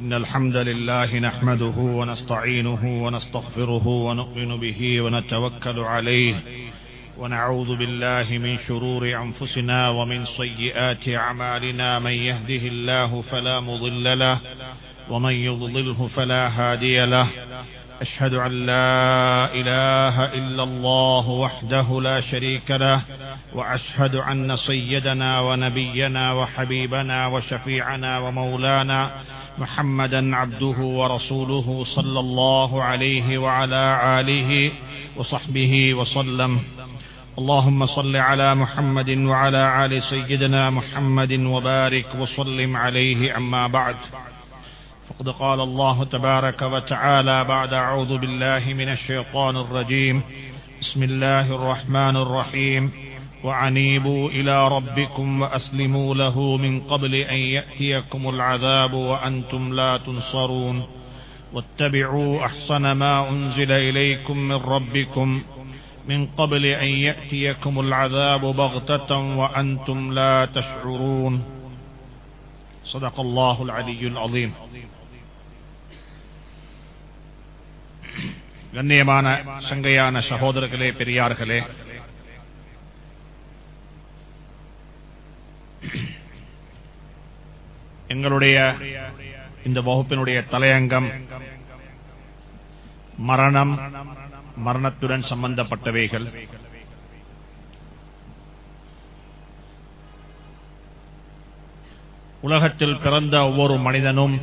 إن الحمد لله نحمده ونستعينه ونستغفره ونؤمن به ونتوكل عليه ونعوذ بالله من شرور أنفسنا ومن سيئات أعمالنا من يهده الله فلا مضل له ومن يضلله فلا هادي له أشهد أن لا إله إلا الله وحده لا شريك له وأشهد أن سيدنا ونبينا وحبيبنا وشفيعنا ومولانا محمدا عبده ورسوله صلى الله عليه وعلى آله وصحبه وسلم. اللهم صل على محمد وعلى آل سيدنا محمد وبارك وسلم عليه أما بعد. فقد قال الله تبارك وتعالى بعد أعوذ بالله من الشيطان الرجيم. بسم الله الرحمن الرحيم. وعنيبوا إلى ربكم وأسلموا له من قبل أن يأتيكم العذاب وأنتم لا تنصرون واتبعوا أحسن ما أنزل إليكم من ربكم من قبل أن يأتيكم العذاب بغتة وأنتم لا تشعرون صدق الله العلي العظيم கண்ணியமான சங்கையான சகோதரர்களே பெரியார்களே எங்களுடைய இந்த வகுப்பினுடைய தலையங்கம் மரணம் மரணத்துடன் சம்பந்தப்பட்டவைகள். உலகத்தில் பிறந்த ஒவ்வொரு மனிதனும்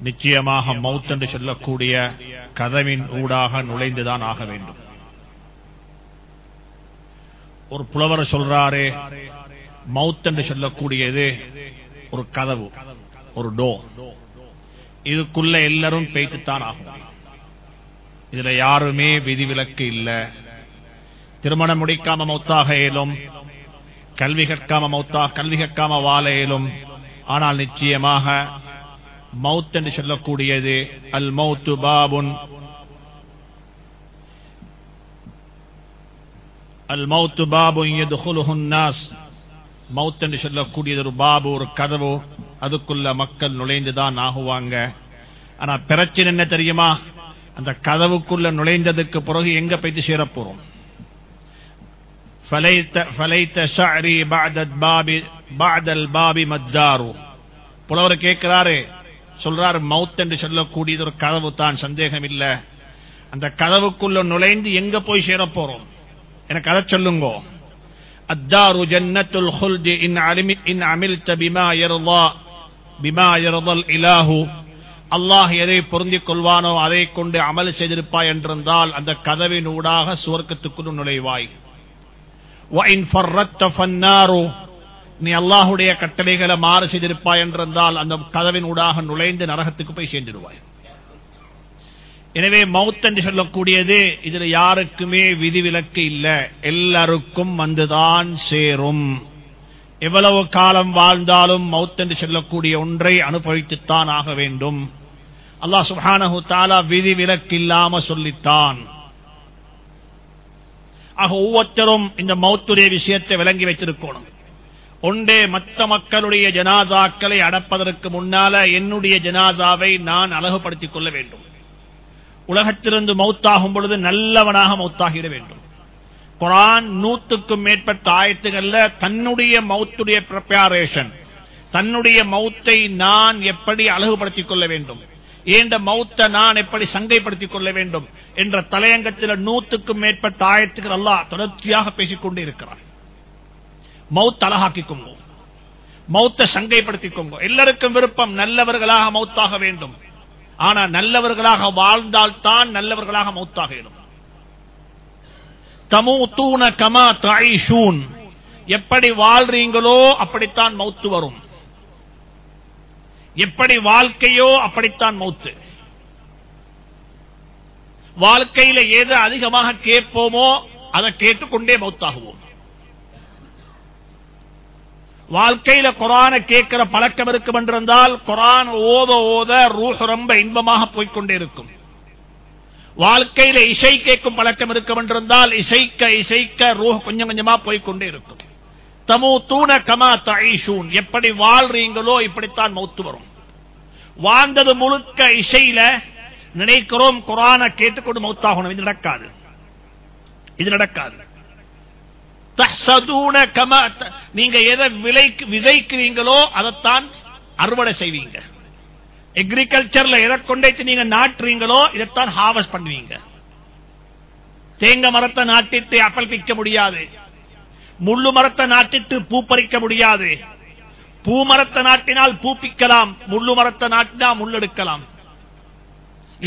நிச்சயமாக மவுத் என்று சொல்லக்கூடிய கதவின் ஊடாக நுழைந்துதான் ஆக வேண்டும். ஒரு புலவர் சொல்றாரே மவுத் என்று சொல்லக்கூடியது ஒரு கதவு ஒரு டோ இதுக்குள்ள எல்லாரும் பேய்த்துத்தான் ஆகும். இதுல யாருமே விதிவிலக்கு இல்ல. திருமணம் முடிக்காம மௌத்தாக இயலும் கல்வி கற்காம மௌத்தா கல்வி கற்காம வாழ இயலும் ஆனால் நிச்சயமாக மவுத் என்று சொல்லக்கூடியது அல் மௌத்து பாபுன். அல் மௌத்து பாபு நாஸ் மவுத் என்று சொல்லக்கூடியது ஒரு பாபு ஒரு கதவு அதுக்குள்ள மக்கள் நுழைந்துதான் ஆகுவாங்க. ஆனா பிரச்சனை என்ன தெரியுமா? அந்த கதவுக்குள்ள நுழைந்ததுக்கு பிறகு எங்க போயிட்டு சேரப்போறோம்? புலவர் கேட்கிறாரு சொல்றாரு மவுத் என்று சொல்லக்கூடியது ஒரு கதவு தான் சந்தேகம் இல்ல அந்த கதவுக்குள்ள நுழைந்து எங்க போய் சேரப்போறோம்? எனக்கு அதை சொல்லுங்க. الدار جنة الخلد إن, علم إن عملت بما يرضى بما يرضى الإله அல்லாஹ் எதை பொருந்திக் கொள்வானோ அதை கொண்டு அமல் செய்திருப்பாய் என்றிருந்தால் அந்த கதவின் ஊடாக சுவர்க்கத்துக்குள் நுழைவாய் நீ அல்லாஹுடைய கட்டளைகளை மாறு செய்திருப்பாய் என்றிருந்தால் அந்த கதவின் ஊடாக நுழைந்து நரகத்துக்கு போய் சேர்ந்துடுவாய் எனவே மவுத் என்று சொல்லக்கூடியது இதுல யாருக்குமே விதிவிலக்கு இல்லை. எல்லாருக்கும் வந்துதான் சேரும். எவ்வளவு காலம் வாழ்ந்தாலும் மவுத் என்று சொல்லக்கூடிய ஒன்றை அனுபவித்துத்தான் ஆக வேண்டும். அல்லாஹ் சுஹானஹு தாலா விதி விலக்கில்லாம சொல்லித்தான். ஆக ஒவ்வொருத்தரும் இந்த மௌத்துடைய விஷயத்தை விளங்கி வைத்திருக்கணும். ஒன்றே மற்ற மக்களுடைய ஜனாதாக்களை அடப்பதற்கு முன்னால என்னுடைய ஜனாதாவை நான் அழகுபடுத்திக் கொள்ள வேண்டும். உலகத்திலிருந்து மௌத்தாகும் பொழுது நல்லவனாக மௌத்தாகிட வேண்டும். குரான் நூத்துக்கும் மேற்பட்ட ஆயத்துகள்ல தன்னுடைய மௌத்துடைய ப்ரிப்பரேஷன் தன்னுடைய மௌத்தை நான் எப்படி அழகுபடுத்திக் கொள்ள வேண்டும் ஏண்ட மௌத்தை நான் எப்படி சங்கைப்படுத்திக் கொள்ள வேண்டும் என்ற தலையங்கத்தில் நூத்துக்கும் மேற்பட்ட ஆயத்துக்கள் எல்லாம் தொடர்ச்சியாக பேசிக்கொண்டே இருக்கிறார் மவுத் அழகாக்கிக்கோங்க மௌத்த சங்கைப்படுத்திக்கோங்க எல்லாருக்கும் விருப்பம் நல்லவர்களாக மௌத்தாக வேண்டும். ஆனா நல்லவர்களாக வாழ்ந்தால்தான் நல்லவர்களாக மௌத்தாக இடும் தமூத்தூன கமா தாயிஷூன். எப்படி வாழ்றீங்களோ அப்படித்தான் மௌத்து வரும். எப்படி வாழ்க்கையோ அப்படித்தான் மௌத்து. வாழ்க்கையில எது அதிகமாக கேட்போமோ அதை கேட்டுக்கொண்டே மௌத்தாகுவோம். வாழ்க்கையில குரான கேட்கிற பழக்கம் இருக்கும் என்றிருந்தால் குரான் ஓத ஓத ரூஹ் ரொம்ப இன்பமாக போய்கொண்டே இருக்கும். வாழ்க்கையில இசை கேட்கும் பழக்கம் இருக்கும் என்றிருந்தால் இசைக்க இசைக்க ரூஹ் கொஞ்சம் கொஞ்சமா போய்கொண்டே இருக்கும். தமு தூண கமா தஈஷூன் எப்படி வாழ்றீங்களோ இப்படித்தான் மௌத்து வரும். வாழ்ந்தது முழுக்க இசையில நினைக்கிறோம் குரான கேட்டுக்கொண்டு மௌத்தாகணும் இது நடக்காது. இது நடக்காது. நீங்க எதை விலைக்கு விதைக்கிறீங்களோ அதைத்தான் அறுவடை செய்வீங்க. எக்ரிகல்ச்சர்ல எதை கொண்டு நீங்க நாட்டுறீங்களோ இதைத்தான் ஹார்வெஸ்ட் பண்ணுவீங்க. தேங்க மரத்தை நாட்டிட்டு அப்பல் பிக்க முடியாது. முள்ளு மரத்தை நாட்டிட்டு பூ பறிக்க முடியாது. பூ மரத்தை நாட்டினால் பூ பிக்கலாம் முள்ளு மரத்தை நாட்டினா முள்ளெடுக்கலாம்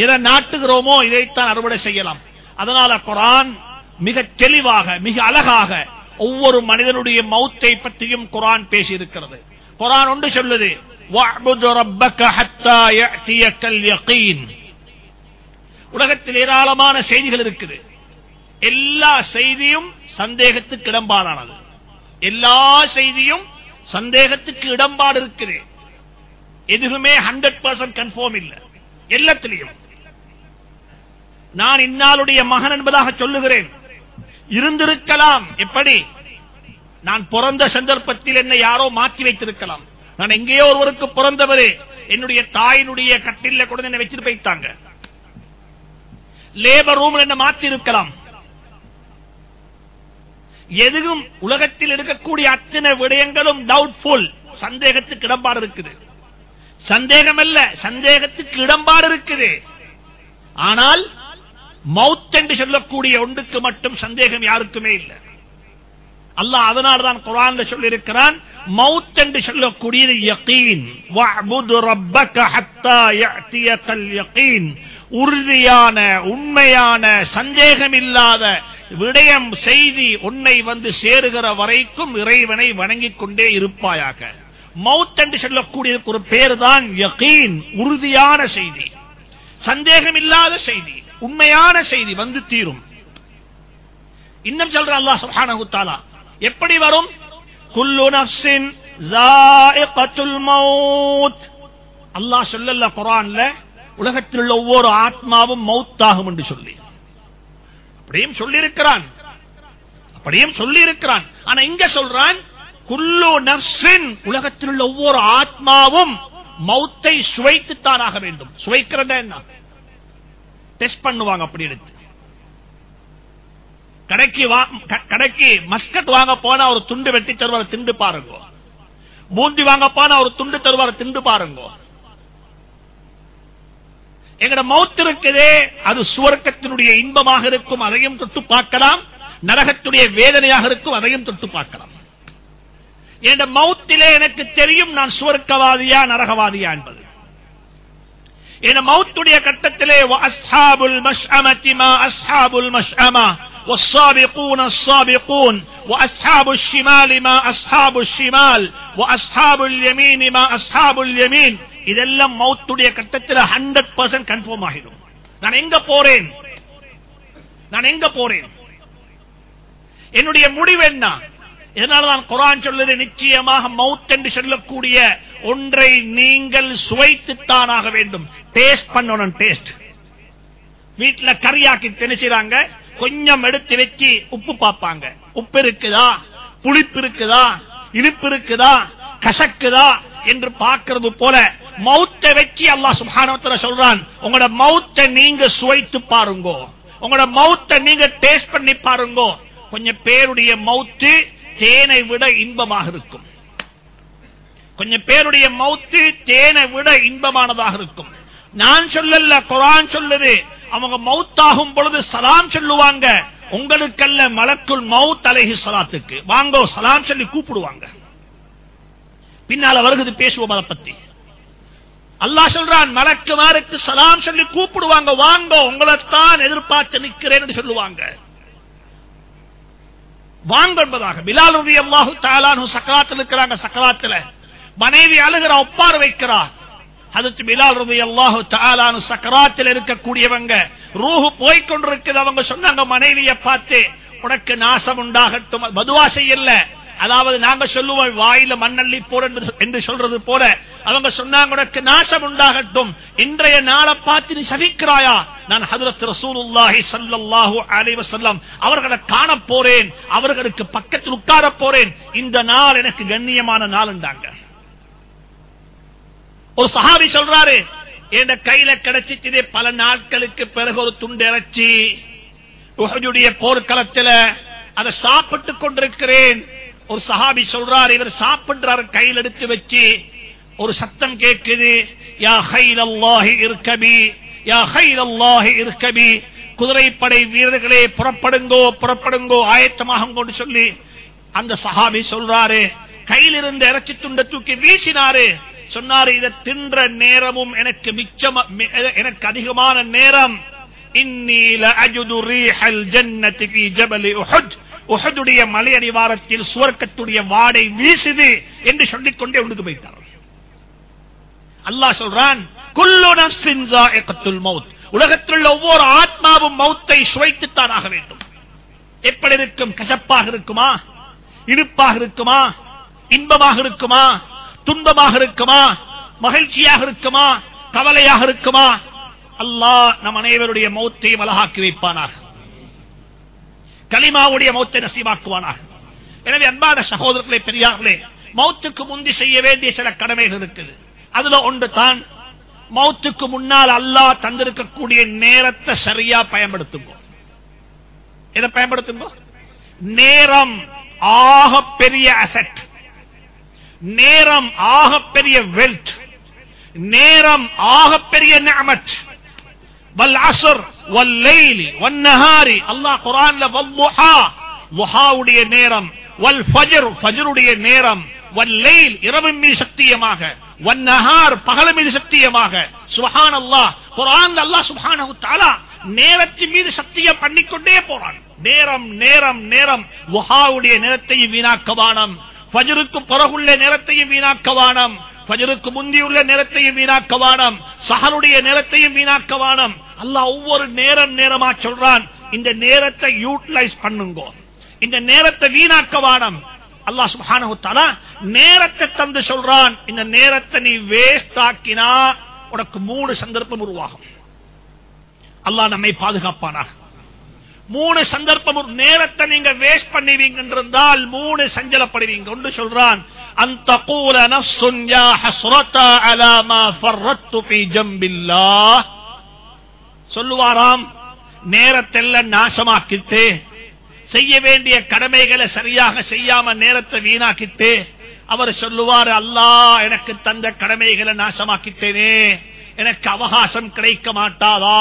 எதை நாட்டுகிறோமோ இதைத்தான் அறுவடை செய்யலாம். அதனால குரான் மிக தெளிவாக மிக அழகாக ஒவ்வொரு மனிதனுடைய மௌத்தை பற்றியும் குரான் பேசியிருக்கிறது. குரான் ஒன்று சொல்லுது உலகத்தில் ஏராளமான செய்திகள் இருக்குது. எல்லா செய்தியும் சந்தேகத்துக்கு இடம்பாடானது. எல்லா செய்தியும் சந்தேகத்துக்கு இடம்பாடு இருக்குது. எதுவுமே ஹண்ட்ரட் பர்சன்ட் கன்ஃபார்ம் இல்ல. எல்லாத்திலையும். நான் இன்னாளுடைய மகன் என்பதாக சொல்லுகிறேன். இருந்திருக்கலாம். எப்படி நான் பிறந்த சந்தர்ப்பத்தில் என்னை யாரோ மாற்றி வைத்திருக்கலாம். நான் எங்கேயோ ஒருவருக்கு பிறந்தவரு. என்னுடைய தாயினுடைய கட்டில கூட என்னை வச்சிட்டு போயிட்டாங்க. லேபர் ரூம் என்ன மாற்றி இருக்கலாம் எதுவும் உலகத்தில் இருக்கக்கூடிய அத்தனை விடயங்களும் டவுட்ஃபுல் சந்தேகத்துக்கு இடம்பாடு இருக்குது. சந்தேகம் அல்ல சந்தேகத்துக்கு இடம்பாடு இருக்குது. ஆனால் மவுத் என்று சொல்லக்கூடிய ஒன்றுக்கு மட்டும் சந்தேகம் யாருக்குமே இல்லை. அல்லாஹ் அதனால்தான் சொல்லி சொல்லியிருக்கிறான் மவுத் என்று சொல்லக்கூடியது யகீன். யகீன். உறுதியான உண்மையான சந்தேகமில்லாத விடயம் செய்தி உன்னை வந்து சேருகிற வரைக்கும் இறைவனை வணங்கிக் கொண்டே இருப்பாயாக. மவுத் என்று சொல்லக்கூடியதுக்கு ஒரு பேர் தான் யகீன் உறுதியான செய்தி. சந்தேகமில்லாத செய்தி. உண்மையான செய்தி வந்து தீரும். இன்னும் சொல்ற அல்லாஹ் சுப்ஹானஹு எப்படி வரும்? குல்லு நப்சின் ஸாயிகத்துல் மௌத். அல்லாஹ் சொல்லல குரான்ல உலகத்தில் உள்ள ஒவ்வொரு ஆத்மாவும் மௌத்தாகும் என்று சொல்லி. அப்படியும் சொல்லியிருக்கிறான். அப்படியும் சொல்லி இருக்கிறான் ஆனா இங்க சொல்றான் குல்லு நர்சின் உலகத்தில் உள்ள ஒவ்வொரு ஆத்மாவும் மௌத்தை சுவைத்துத்தான் ஆக வேண்டும். சுவைக்கிறதா என்ன? டெஸ்ட் பண்ணுவாங்க அப்படி எடுத்து. கடைக்கு வா- கடைக்கு மஸ்கட் வாங்க போனா ஒரு துண்டு வெட்டி தருவார் திண்டு பாருங்க. பூந்தி வாங்க போனா ஒரு துண்டு தருவார் திண்டு பாருங்க. எங்கட மௌத் இருக்குதே அது சுவர்க்கத்தினுடைய இன்பமாக இருக்கும் அதையும் தொட்டு பார்க்கலாம். நரகத்துடைய வேதனையாக இருக்கும் அதையும் தொட்டு பார்க்கலாம். என் மௌத்திலே எனக்கு தெரியும் நான் சுவர்க்கவாதியா நரகவாதியா என்பது. என் மௌத்துடைய கட்டத்திலே وَأَصْحَابُ الْمَشْأَمَةِ مَا أَصْحَابُ الْمَشْأَمَةِ وَالصَّابِقُونَ الصَّابِقُونَ وَأَصْحَابُ الشِّمَالِ مَا أَصْحَابُ الشِّمَالِ وَأَصْحَابُ الْيَمِينِ مَا أَصْحَابُ الْيَمِينِ இதெல்லாம் மௌத்துடைய கட்டத்தில் 100% கன்ஃபார்ம் ஆகிடும் நான் எங்க போறேன் நான் எங்க போறேன் என்னுடைய முடிவு என்ன இதனால்தான் குரான் சொல்லுது நிச்சயமாக மவுத் என்று சொல்லக்கூடிய ஒன்றை நீங்கள் சுவைத்துத்தானாக வேண்டும். டேஸ்ட் பண்ணணும் டேஸ்ட் வீட்டுல கறியாக்கி திணிச்சுறாங்க கொஞ்சம் எடுத்து வச்சு உப்பு பார்ப்பாங்க. உப்பு இருக்குதா? புளிப்பு இருக்குதா? இனிப்பு இருக்குதா? கசக்குதா? என்று பார்க்கிறது போல மௌத்தை வச்சு அல்லாஹ் சுப்ஹானஹு சொல்றான் உங்களோட மௌத்தை நீங்க சுவைத்து பாருங்கோ. உங்களோட மௌத்தை நீங்க டேஸ்ட் பண்ணி பாருங்கோ. கொஞ்சம் பேருடைய மௌத்து தேனை விட இன்பமாக இருக்கும். கொஞ்சம் பேருடைய மௌத்து தேனை விட இன்பமானதாக இருக்கும். நான் சொல்லல குரான் சொல்லுது. அவங்க மௌத்தாகும் பொழுது சலாம் சொல்லுவாங்க. உங்களுக்கல்ல மலக்குள் மவுத் அலைஹி சலாத்துக்கு வாங்கோ சலாம் சொல்லி கூப்பிடுவாங்க. பின்னால வருகிறது பேசுவோம் அதை பத்தி. அல்லாஹ் சொல்றான் மலக்குமாருக்கு சலாம் சொல்லி கூப்பிடுவாங்க. வாங்கோ உங்களைத்தான் எதிர்பார்த்து நிற்கிறேன் என்று சொல்லுவாங்க. வாங்க என்பதாக. பிலால் ரவி அல்லாஹு தாலானு சக்கராத்தில் இருக்கிறாங்க சக்கராத்தில். மனைவி அழுகிற ஒப்பார் வைக்கிறார். அதுக்கு பிலால் ரவி அல்லாஹு தாலானு சக்கராத்தில் இருக்கக்கூடியவங்க ரூஹு போய்கொண்டிருக்குது அவங்க சொன்னாங்க மனைவியை பார்த்து உனக்கு நாசம் உண்டாகட்டும். மதுவா செய்யல. அதாவது நாங்க சொல்லுவோம் வாயில மண்ணள்ளி போற என்று சொல்றது போல. அவங்க சொன்னாங்க உனக்கு நாசம் உண்டாகட்டும். இன்றைய நாளை பார்த்து நீ சபிக்கிறாயா? நான் ஹதரத் ரசூலுல்லாஹி ஸல்லல்லாஹு அலைஹி வஸல்லம் அவர்களை காண போறேன். அவர்களுக்கு பக்கத்தில் உட்கார போறேன். இந்த நாள் எனக்கு கண்ணியமான நாள் என்றாங்க. ஒரு சஹாபி சொல்றாரு என் கையில கிடைச்சிட்டு பல நாட்களுக்கு பிறகு ஒரு துண்டு இறைச்சி போர்க்களத்தில் அதை சாப்பிட்டுக் கொண்டிருக்கிறேன். ஒரு சஹாபி சொல்றார் இவர் சாப்பிடுறாரு கையில் எடுத்து வச்சு. ஒரு சத்தம் கேட்குது யா ஹைல் அல்லாஹி இருக்கபி யா ஹைல் அல்லாஹி இருக்கபி குதிரைப்படை வீரர்களே புறப்படுங்கோ புறப்படுங்கோ ஆயத்தமாக கொண்டு சொல்லி. அந்த சஹாபி சொல்றாரு கையில் இருந்த இறைச்சி துண்டை தூக்கி வீசினாரு. சொன்னாரு இதை தின்ற நேரமும் எனக்கு மிச்சம் எனக்கு அதிகமான நேரம். இன்னீல அஜுது ரீஹல் ஜன்னதி ஜபலி உஹுத் உகதுடைய மலை அடிவாரத்தில் சுவர்க்கத்துடைய வாடை வீசுது என்று சொல்லிக் கொண்டே உண்டு போயிட்டார் அல்லாஹ் சொல்றான் மௌத். உலகத்தில் ஒவ்வொரு ஆத்மாவும் மௌத்தை சுவைத்துத்தான் ஆக வேண்டும். எப்படி இருக்கும்? கசப்பாக இருக்குமா? இனிப்பாக இருக்குமா? இன்பமாக இருக்குமா? துன்பமாக இருக்குமா? மகிழ்ச்சியாக இருக்குமா? கவலையாக இருக்குமா? அல்லாஹ் நம் அனைவருடைய மௌத்தையும் அழகாக்கி வைப்பானாக. கலிமாவுடைய மௌத்தை நசீவாக்குவானாக. எனவே அன்பான சகோதரர்களே பெரியார்களே மௌத்துக்கு முந்தி செய்ய வேண்டிய சில கடமைகள் இருக்குது. அதுல ஒன்று தான் மௌத்துக்கு முன்னால் அல்லாஹ் தந்திருக்கக்கூடிய நேரத்தை சரியா பயன்படுத்துங்க. இதை பயன்படுத்துங்க? நேரம் ஆக பெரிய அசட் நேரம் ஆக பெரிய வெல்த் நேரம் ஆக பெரிய நமட் வல் அசர் வல் லைலி வன் நஹாரி. அல்லாஹ் குர்ஆன்ல வல்லுஹா லுஹாவுடைய நேரம். வல் ஃபஜ்ர் ஃபஜ்ருடைய நேரம். வல் லைல் இரவின் மீது சக்தியமாக வன் நஹார் பகல் மீது சத்தியமாக. சுப்ஹானல்லாஹ். குர்ஆன்ல அல்லாஹ் சுப்ஹானஹு தஆலா நேரத்தின் மீது சத்தியம் பண்ணிக்கொண்டே போறான். நேரம் நேரம் நேரம். லுஹாவுடைய நேரத்தையும் வீணாக்கவானம் ஃபஜருக்கு பிறகுள்ள நேரத்தையும் வீணாக்கவானம் ஃபஜருக்கு முந்தியுள்ள நேரத்தையும் வீணாக்கவானம் சஹருடைய நேரத்தையும் வீணாக்கவானம் அல்லாஹ் ஒவ்வொரு நேரம் நேரமா சொல்றான் இந்த நேரத்தை யூட்டிலைஸ் பண்ணுங்க. இந்த நேரத்தை வீணாக்கவானம் அல்லாஹ் அல்லா சுபான நேரத்தை தந்து சொல்றான் இந்த நேரத்தை நீ வேஸ்ட் ஆக்கினா உனக்கு மூணு சந்தர்ப்பம் உருவாகும். அல்லாஹ் நம்மை பாதுகாப்பானா மூணு சந்தர்ப்பம் நேரத்தை நீங்க வேஸ்ட் பண்ணுவீங்க இருந்தால் மூணு சஞ்சலப்படுவீங்க. ஒன்று சொல்றான் அந்த கூல நஃப்சுன் யா ஹஸ்ரதா அலா மா ஃபர்ரத்து ஃபீ ஜம்பில்லாஹ். சொல்லுவாராம் நேரத்தெல்லாம் நாசமாக்கிட்டு செய்ய வேண்டிய கடமைகளை சரியாக செய்யாம நேரத்தை வீணாக்கிட்டு அவர் சொல்லுவார் அல்லாஹ் எனக்கு தந்த கடமைகளை நாசமாக்கிட்டேனே எனக்கு அவகாசம் கிடைக்க மாட்டாதா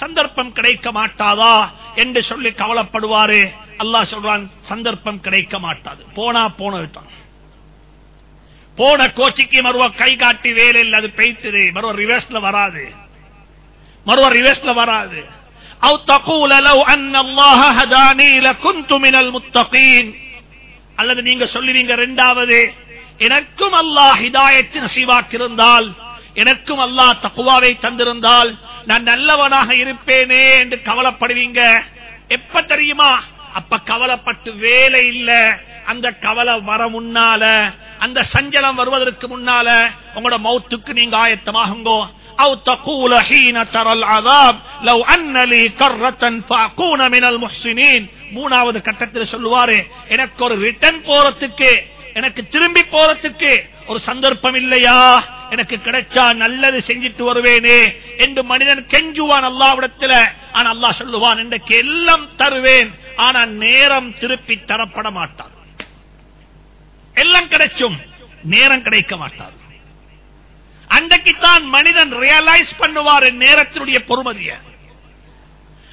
சந்தர்ப்பம் கிடைக்க மாட்டாதா என்று சொல்லி கவலைப்படுவாரு. அல்லாஹ் சொல்றான் சந்தர்ப்பம் கிடைக்க மாட்டாது. போனா போனதுதான். போன கோச்சிக்கு மறுவ கை காட்டி வேலை இல்லை அது பெய்த்துது மறுவ ரிவர்ஸ்ல வராது. மறுவ ரிவர்ஸ்ல வராது أو تقول لو أن الله هداني لكنت من المتقين அல்லது நீங்க சொல்லுவீங்க ரெண்டாவது எனக்கும் அல்லாஹ் ஹிதாயத்து நசீவாக்கிருந்தால் எனக்கும் அல்லாஹ் தக்குவாவை தந்திருந்தால் நான் நல்லவனாக இருப்பேனே என்று கவலைப்படுவீங்க எப்ப தெரியுமா அப்ப கவலைப்பட்டு வேலை இல்ல அந்த கவலை வர முன்னால அந்த சஞ்சலம் வருவதற்கு முன்னால உங்களோட மௌத்துக்கு நீங்க ஆயத்தமாகுங்கோ أو تقول حين ترى العذاب لو أن لي كرة فأكون من المحسنين மூணாவது கட்டத்தில் சொல்லுவாரு எனக்கு ஒரு ரிட்டர்ன் போறதுக்கு எனக்கு திரும்பி போறதுக்கு ஒரு சந்தர்ப்பம் இல்லையா எனக்கு கிடைச்சா நல்லது செஞ்சிட்டு வருவேனே என்று மனிதன் கெஞ்சுவான் அல்லாவிடத்துல ஆனா அல்லாஹ் சொல்லுவான் இன்றைக்கு எல்லாம் தருவேன் ஆனா நேரம் திருப்பி தரப்பட மாட்டார் எல்லாம் கிடைச்சும் நேரம் கிடைக்க மாட்டார் அன்றைக்குத்தான் மனிதன் ரியலைஸ் பண்ணுவார் நேரத்தினுடைய பொறுமதிய.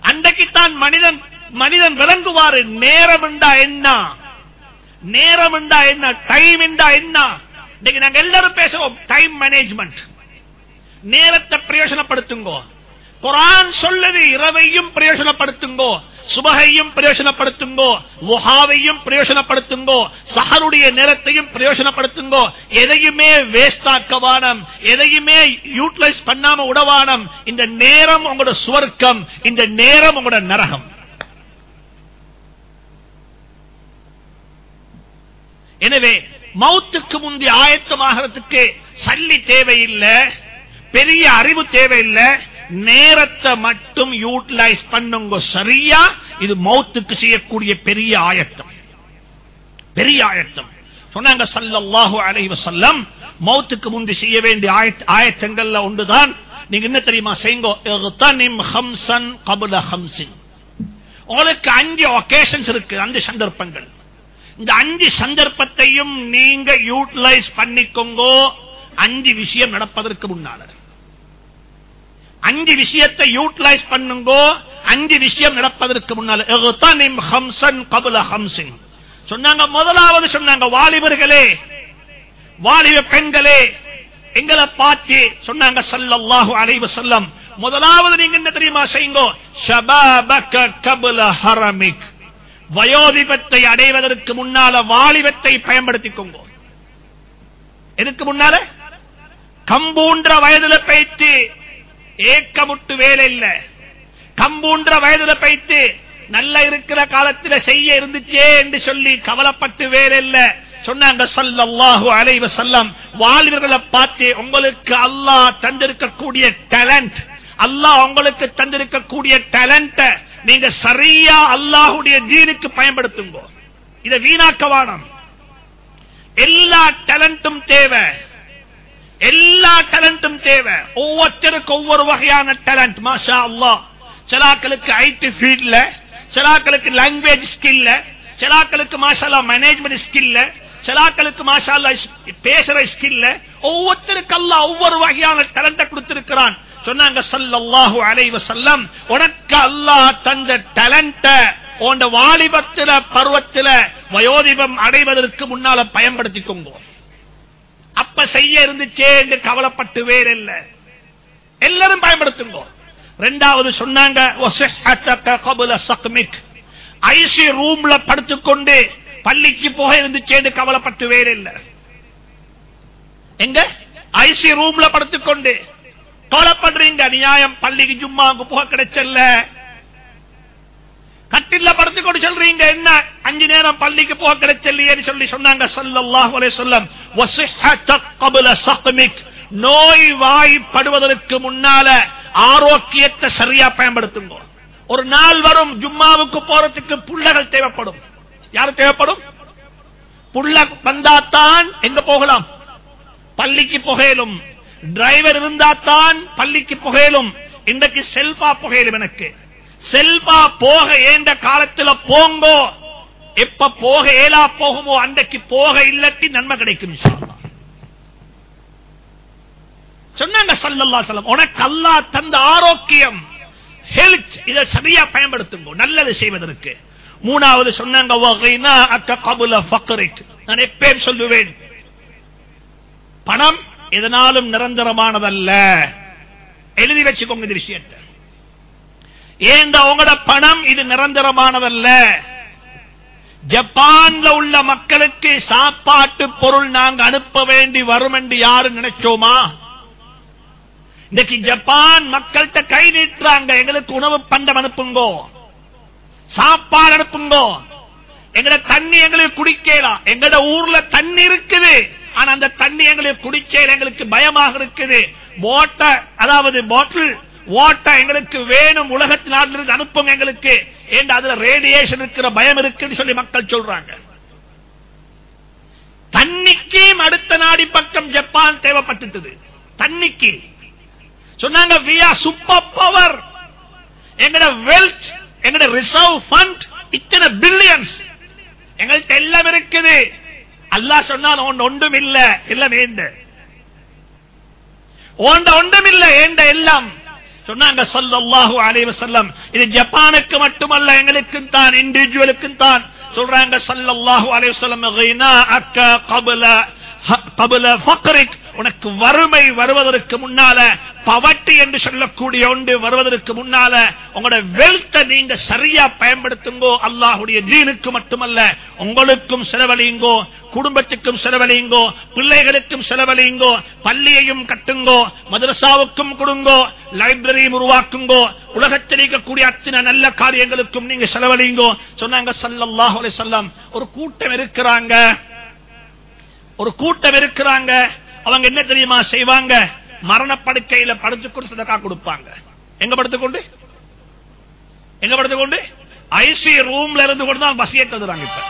அன்றைக்குத்தான் மனிதன் மனிதன் விளங்குவாரு நேரம் என்றா என்ன? நேரம் என்றா என்ன? டைம் என்றா என்ன? இன்னைக்கு நாங்க எல்லாரும் பேசுவோம் டைம் மேனேஜ்மெண்ட் நேரத்தை பிரயோஜனப்படுத்துங்கோ. குரான் சொல்லுது இரவையும் பிரயோஜனப்படுத்துங்கோ. சுபகையும் பிரயோஜனப்படுத்துங்கோ முகாவையும் பிரயோஜனப்படுத்துங்கோ சஹருடைய நேரத்தையும் பிரயோஜனப்படுத்துங்கோ எதையுமே வேஸ்ட் ஆக்கவானம் எதையுமே யூட்டிலைஸ் பண்ணாம உடவானம் இந்த நேரம் உங்களோட சுவர்க்கம் இந்த நேரம் உங்களோட நரகம். எனவே மௌத்துக்கு முந்தைய ஆயத்தமாகிறதுக்கு சல்லி தேவையில்லை பெரிய அறிவு தேவையில்லை நேரத்தை மட்டும் யூட்டிலைஸ் பண்ணுங்க சரியா? இது மௌத்துக்கு செய்யக்கூடிய பெரிய ஆயத்தம். பெரிய ஆயத்தம். சொன்னாங்க சல்லல்லாஹு அலைஹி வஸல்லம் மௌத்துக்கு முந்தி செய்ய வேண்டிய ஆயத்தங்கள்ல ஒன்றுதான். நீங்க என்ன தெரியுமா செய்யுங்க? ஹம்சன் கபுல உங்களுக்கு அஞ்சு ஒகேஷன்ஸ் இருக்கு அஞ்சு சந்தர்ப்பங்கள். இந்த அஞ்சு சந்தர்ப்பத்தையும் நீங்க யூட்டிலைஸ் பண்ணிக்கோங்க. அஞ்சு விஷயம் நடப்பதற்கு முன்னால. அஞ்சு விஷயத்தை யூட்டிலைஸ் பண்ணுங்கோ அஞ்சு விஷயம் நடப்பதற்கு முன்னால் கபுல சொன்னாங்க முதலாவது சொன்னாங்க வாலிபர்களே வாலிப பெண்களே எங்களை பார்த்து சொன்னாங்க சல்லாஹு அலைவு செல்லம் முதலாவது நீங்க என்ன தெரியுமா செய்யுங்கோ கபுல ஹரமிக். வயோதிபத்தை அடைவதற்கு முன்னால வாலிபத்தை பயன்படுத்திக்கோங்க. எதுக்கு முன்னால? கம்பூன்ற வயதுல பைத்து ஏக்கமுட்டு வேலை இல்ல கம்பூன்ற வயதுல பைத்து நல்ல இருக்கிற காலத்துல செய்ய இருந்துச்சே என்று சொல்லி கவலைப்பட்டு வேலை இல்ல சொன்னாங்க சல்லல்லாஹு அலைவ செல்லம் வாலிபர்களை பார்த்து உங்களுக்கு அல்லாஹ் தந்திருக்கக்கூடிய டேலண்ட் அல்லாஹ் உங்களுக்கு தந்திருக்கக்கூடிய டேலண்ட நீங்க சரியா அல்லாஹுடைய ஜீனுக்கு பயன்படுத்துங்க. இதை வீணாக்க வேணாம். எல்லா டேலண்ட்டும் தேவை. எல்லா டேலண்ட்டும் தேவை. ஒவ்வொருத்தருக்கும் ஒவ்வொரு வகையான டேலண்ட் மாஷா அல்லா சிலாக்களுக்கு ஐடி ஃபீல்ட்ல சிலாக்களுக்கு லாங்குவேஜ் ஸ்கில்ல சிலாக்களுக்கு மாஷாலா மேனேஜ்மெண்ட் ஸ்கில்ல சிலாக்களுக்கு மாஷாலா பேசுற ஸ்கில்ல ஒவ்வொருத்தருக்கெல்லாம் ஒவ்வொரு வகையான டேலண்ட கொடுத்திருக்கிறான். சொன்னாங்க சல்லல்லாஹு அலைவ செல்லம் உனக்கு அல்லாஹ் தந்த டேலண்ட உன் வாலிபத்தில பருவத்தில வயோதிபம் அடைவதற்கு முன்னால பயன்படுத்திக்கோங்க. அப்ப செய்ய இருந்துச்சே என்று கவலைப்பட்டு வேற இல்ல எல்லாரும் பயன்படுத்துங்க. ரெண்டாவது சொன்னாங்க சக்மிக்." ஐசி ரூம்ல படுத்துக்கொண்டு பள்ளிக்கு போக இருந்துச்சேன்னு கவலைப்பட்டு வேற இல்ல எங்க? ஐசி ரூம்ல படுத்துக்கொண்டு. கவலைப்படுறீங்க நியாயம் பள்ளிக்கு ஜும்மாவுக்கு போக கிடைச்சல்ல. கட்டில படுத்துக்கொண்டு சொல்றீங்க என்ன? அஞ்சு நேரம் பள்ளிக்கு போக கிடைச்சல்லையேன்னு சொல்லி சொன்னாங்க சல்லல்லாஹு அலைஹி நோய் வாய்ப்படுவதற்கு முன்னால ஆரோக்கியத்தை சரியா பயன்படுத்துங்க. ஒரு நாள் வரும் ஜும்மாவுக்கு போறதுக்கு புள்ளகள் தேவைப்படும். யாரு தேவைப்படும்? புள்ள வந்தாத்தான் எங்க போகலாம்? பள்ளிக்கு புகையிலும். டிரைவர் இருந்தாத்தான் பள்ளிக்கு புகையிலும். இன்றைக்கு செல்பா புகையிலும் எனக்கு. செல்வா போக ஏந்த காலத்துல போங்கோ. எப்ப போக ஏலா போகுமோ அன்றைக்கு போக இல்லட்டி நன்மை கிடைக்கும் சொன்னாங்க சல்லல்லா சலம் உனக்கு அல்லா தந்த ஆரோக்கியம் ஹெல்த் இதை சரியா பயன்படுத்துங்க நல்லது செய்வதற்கு. மூணாவது சொன்னாங்க கபுல நான் எப்பயும் சொல்லுவேன்? பணம் எதனாலும் நிரந்தரமானதல்ல. எழுதி வச்சுக்கோங்க இந்த விஷயத்தை. ஏண்ட உங்களோட பணம் இது நிரந்தரமானதல்ல? ஜப்பான்ல உள்ள மக்களுக்கு சாப்பாட்டு பொருள் நாங்க அனுப்ப வேண்டி வரும் என்று யாரு நினைச்சோமா? இன்னைக்கு ஜப்பான் மக்கள்கிட்ட கை நீட்டுறாங்க எங்களுக்கு உணவு பண்டம் அனுப்புங்கோ. சாப்பாடு அனுப்புங்கோ. எங்கட தண்ணி எங்களுக்கு குடிக்கலாம் எங்கட ஊர்ல தண்ணி இருக்குது ஆனா அந்த தண்ணி எங்களுக்கு குடிச்சேல எங்களுக்கு பயமாக இருக்குது. மோட்டர் அதாவது பாட்டில் வாட்டா எங்களுக்கு வேணும் உலகத்து நாட்டிலிருந்து அனுப்புங்க எங்களுக்கு. ஏன் அதுல ரேடியேஷன் இருக்கிற பயம் இருக்குன்னு சொல்லி மக்கள் சொல்றாங்க. தண்ணிக்கு அடுத்த நாடி பக்கம் ஜப்பான் தேவைப்பட்டுட்டது. தண்ணிக்கு. சொன்னாங்க வி ஆர் சூப்பர் பவர் எங்கட வெல்த் எங்கட ரிசர்வ் ஃபண்ட் இத்தனை பில்லியன்ஸ் எங்கள்கிட்ட எல்லாம் இருக்குது. அல்லாஹ் சொன்னால் ஒன்று ஒன்றும் இல்ல எல்லாம் ஏண்ட. ஓண்ட ஒன்றும் இல்ல ஏண்ட எல்லாம். சொன்னாங்க சல்லாஹூ அலைவ செல்லம் இது ஜப்பானுக்கு மட்டுமல்ல எங்களுக்கும் தான் இண்டிவிஜுவலுக்கும் தான் சொல்றாங்க சல்லாஹூ அலைவ செல்லம் அக்கா கபுல قبل فقرك உனக்கு வறுமை வருவதற்கு முன்னால பவட்டி என்று சொல்லக்கூடிய ஒன்று வருவதற்கு முன்னால உங்களோட வெல்த்தை நீங்க சரியா பயன்படுத்துங்கோ அல்லாஹுடைய தீனுக்கு மட்டுமல்ல உங்களுக்கும் செலவழியுங்கோ குடும்பத்துக்கும் செலவழியுங்கோ பிள்ளைகளுக்கும் செலவழியுங்கோ பள்ளியையும் கட்டுங்கோ மதரசாவுக்கும் கொடுங்கோ லைப்ரரியும் உருவாக்குங்கோ உலகத்தில் இருக்கக்கூடிய அத்தனை நல்ல காரியங்களுக்கும் நீங்க செலவழியுங்கோ. சொன்னாங்க சல்லல்லாஹு செல்லம் ஒரு கூட்டம் இருக்கிறாங்க. ஒரு கூட்டம் இருக்கிறாங்க. அவங்க என்ன தெரியுமா செய்வாங்க? மரணப்படுக்கையில படுத்துக்கொண்டு சதக்கா கொடுப்பாங்க. எங்க படுத்துக்கொண்டு? எங்க படுத்துக்கொண்டு? ஐசி ரூம்ல இருந்து கொண்டு தான் பசியை தந்துறாங்க இப்ப.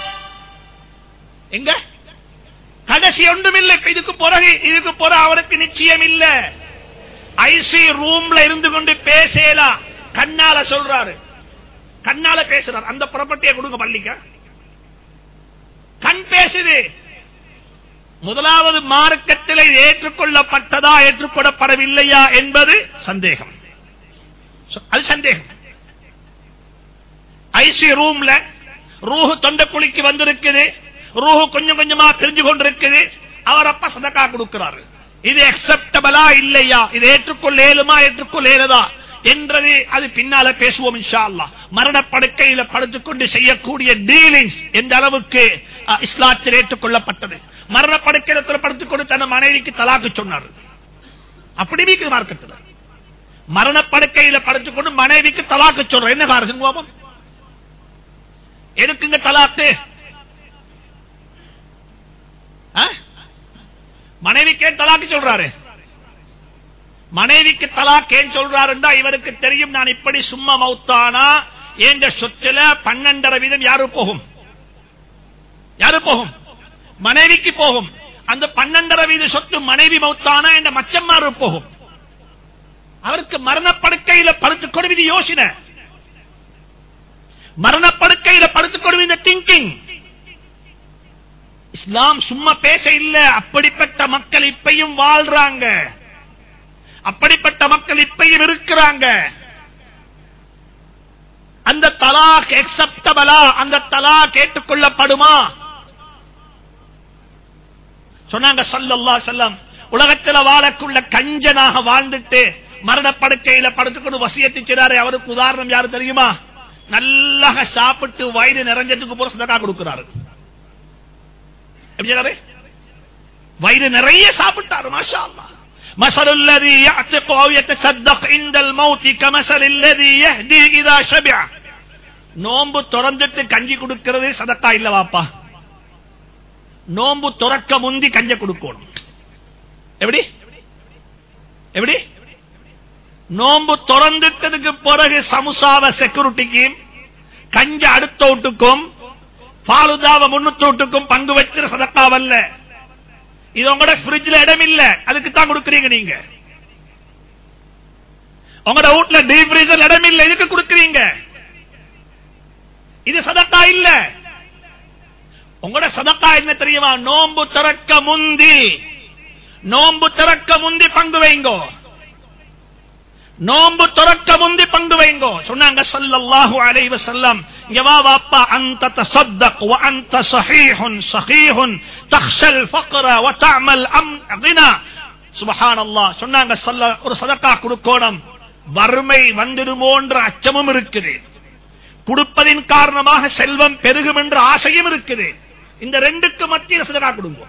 எங்க? கடைசி ஒன்றும் இல்லை. இதுக்கு பிறகு இதுக்கு பிறகு அவருக்கு நிச்சயம் இல்ல. ஐசி ரூம்ல இருந்து கொண்டு பேசலாம் கண்ணால சொல்றாரு. கண்ணால பேசுறாரு. அந்த ப்ராப்பர்ட்டியை கொடுங்க பள்ளிக்க கண் பேசுது. முதலாவது மார்க்கத்திலே ஏற்றுக்கொள்ளப்பட்டதா ஏற்றுக்கொள்ளப்படவில்லையா என்பது சந்தேகம். அது சந்தேகம். ஐசி ரூம்ல ரூஹு தொண்டக்குழிக்கு வந்திருக்குது ரூஹு கொஞ்சம் கொஞ்சமா தெரிஞ்சு கொண்டிருக்குது அவர் அப்ப சதக்கா கொடுக்கிறாரு. இது அக்செப்டபிளா இல்லையா? இது ஏற்றுக்கொள்ள ஏழுமா ஏற்றுக்கொள்ள ஏழுதா? என்றது அது பின்னால பேசுவோம் இன்ஷா அல்லா மரணப்படுக்கையில படுத்துக்கொண்டு செய்யக்கூடிய டீலிங்ஸ் எந்த அளவுக்கு இஸ்லாத்தில் ஏற்றுக்கொள்ளப்பட்டது. மரணப்படுக்கையில படுத்துக்கொண்டு தன் மனைவிக்கு தலாக்கு சொன்னார். அப்படி வீக்கு மார்க்கத்தில். படுத்துக் கொடு மனைவிக்கு தலாக்கு சொல்ற என்ன காரணம்? கோபம் எதுக்குங்க தலாக்கு? மனைவிக்கே தலாக்கு சொல்றாரு. மனைவிக்கு தலாக் ஏன் சொல்றாருண்டா இவருக்கு தெரியும் நான் இப்படி சும்மா மௌத்தானா? என்ற சொத்துல பன்னெண்டரை வீதம் யாரு போகும்? யாரு போகும்? மனைவிக்கு போகும். அந்த பன்னெண்டரை வீத சொத்து மனைவி மௌத்தானா என்ற மச்சம்மாரு போகும். அவருக்கு மரணப்படுக்கையில படுத்துக் கொடுவது யோசனை. மரணப்படுக்கையில படுத்துக் கொடுவது திங்கிங் இஸ்லாம் சும்மா பேச இல்ல. அப்படிப்பட்ட மக்கள் இப்பையும் வாழ்றாங்க. அப்படிப்பட்ட மக்கள் இப்பையும் இருக்கிறாங்க. அந்த தலாக் எக்ஸப்டபலா அந்த தலா கேட்டுக்கொள்ளப்படுமா சொன்னாங்க சல்லல்லா செல்லம் உலகத்துல வாழக்குள்ள கஞ்சனாக வாழ்ந்துட்டு மரணப்படுக்கையில படுத்துக்கொண்டு வசியத்து செய்றாரு அவருக்கு உதாரணம் யாரு தெரியுமா நல்லா சாப்பிட்டு வயிறு நிறைஞ்சதுக்கு போற சதக்கா கொடுக்கிறாரு எப்படி செய்றாரு வயிறு நிறைய சாப்பிட்டாரு மாஷா அல்லாஹ் مثل الذي يعتق او يتصدق عند الموت كمثل الذي يهدي اذا شبع நோன்பு திறந்துட்டு கஞ்சி கொடுக்கிறது சதக்கா இல்ல வாப்பா நோம்பு துறக்க முந்தி கஞ்ச கொடுக்கணும் எப்படி எப்படி நோம்பு திறந்துட்டதுக்கு பிறகு சமுசாவ செக்யூரிட்டிக்கு கஞ்ச அடுத்த வீட்டுக்கும் பாலுதாவ முன்னூத்தி வீட்டுக்கும் பங்கு வச்சிரு சதக்காவல்ல இது உங்களோட பிரிட்ஜ்ல இடம் இல்ல அதுக்கு தான் கொடுக்கறீங்க நீங்க உங்களோட வீட்டுல டீப் ஃப்ரீசர் இடம் இல்ல இதுக்கு கொடுக்கறீங்க இது சதக்கா இல்லை உங்களோட சதக்கா என்ன தெரியுமா? நோம்பு திறக்க முந்தி. நோம்பு திறக்க முந்தி பங்கு வைங்கோ. நோம்பு துறக்க முந்தி பங்கு வைங்கோ. சொன்னாங்க ஸல்லல்லாஹு அலைஹி வஸல்லம். இங்க வா வாப்பா அன்த தஸத்தக் வ அந்த ஸஹீஹுன் ஸஹீஹுன் தக்ஷல் ஃபக்ர வ தஅமல் அம் கினா சுபஹானல்லாஹ். சொன்னாங்க ஸல்ல ஒரு சதக்கா கொடுக்கணும். வறுமை வந்துடுமோன்ற அச்சமும் இருக்குது. கொடுப்பதின் காரணமாக செல்வம் பெருகும் என்ற ஆசையும் இருக்குது. இந்த ரெண்டுக்கு மத்தியில் சதகா கொடுங்க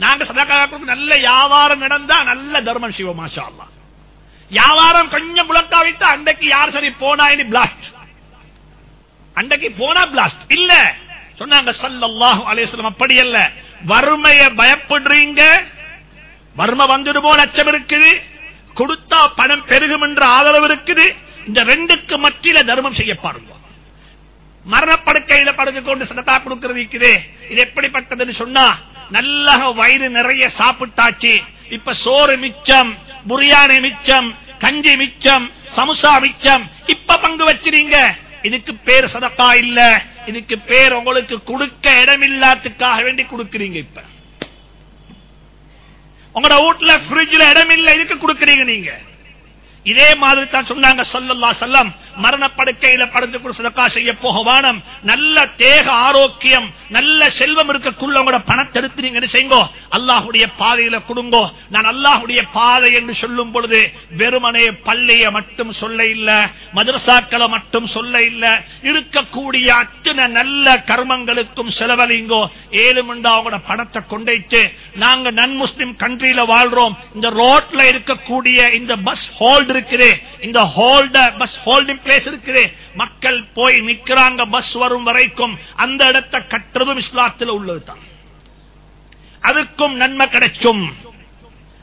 நாங்க சதகா கொடுக்க நல்ல வியாபாரம் நடந்தா நல்ல தர்மம் சிவ மாஷா அல்லா வியாபாரம் கொஞ்சம் முழக்கா வைத்தா அன்றைக்கு யார் சரி போனா இனி பிளாஸ்ட் அன்றைக்கு போனா பிளாஸ்ட் இல்ல. சொன்னாங்க சல்லல்லாஹு அலைஹிஸ்ஸலாம் அப்படி அல்ல. வறுமைய பயப்படுறீங்க. வறுமை வந்துடுமோ அச்சம் இருக்குது. கொடுத்தா பணம் பெருகும் என்ற ஆதரவு இருக்குது. இந்த ரெண்டுக்கு மத்தியில தர்மம் செய்ய பாருங்க மரணப்படுக்கையில படுக்க கொண்டு சதத்தா கொடுக்கிறது இருக்குது. இது எப்படிப்பட்டதுன்னு சொன்னா நல்லா வயிறு நிறைய சாப்பிட்டாச்சு. இப்ப சோறு மிச்சம் புரியாணி மிச்சம் கஞ்சி மிச்சம் சமுசா மிச்சம். இப்ப பங்கு வச்சிருங்க. இதுக்கு பேர் சதக்கா இல்ல. இதுக்கு பேர் உங்களுக்கு கொடுக்க இடமில்லாத்துக்காக வேண்டி கொடுக்கிறீங்க இப்ப. உங்களோட வீட்டுல பிரிட்ஜ்ல இடம் இல்ல இதுக்கு கொடுக்கிறீங்க நீங்க. இதே மாதிரி தான் சொன்னாங்க சொல்லல்லா செல்லம் மரணப்படுக்கையில படுத்து சதக்கா செய்ய போக வானம். நல்ல தேக ஆரோக்கியம் நல்ல செல்வம் இருக்கக்குள்ள உங்களோட பணத்தை நீங்க செய்யுங்கோ அல்லாஹுடைய பாதையில கொடுங்கோ. நான் அல்லாஹுடைய பாதை என்று சொல்லும் பொழுது வெறுமனே பள்ளிய மட்டும் சொல்ல இல்ல மதரசாக்களை மட்டும் சொல்ல இல்ல இருக்கக்கூடிய அத்தனை நல்ல கர்மங்களுக்கும் செலவழிங்கோ. ஏழுமண்டா அவங்களோட பணத்தை கொண்டைத்து நாங்க நன் முஸ்லிம் கண்ட்ரியில வாழ்றோம். இந்த ரோட்ல இருக்கக்கூடிய இந்த பஸ் ஹோல்டு இருக்குது. இந்த ஹோல்ட பஸ் ஹோல்டிங் பேசிருக்கிறேன் மக்கள் போய் நிற்கிறாங்க பஸ் வரும் வரைக்கும். அந்த இடத்தை கட்டுறதும் இஸ்லாத்தில் உள்ளதுதான். அதுக்கும் நன்மை கிடைச்சும்.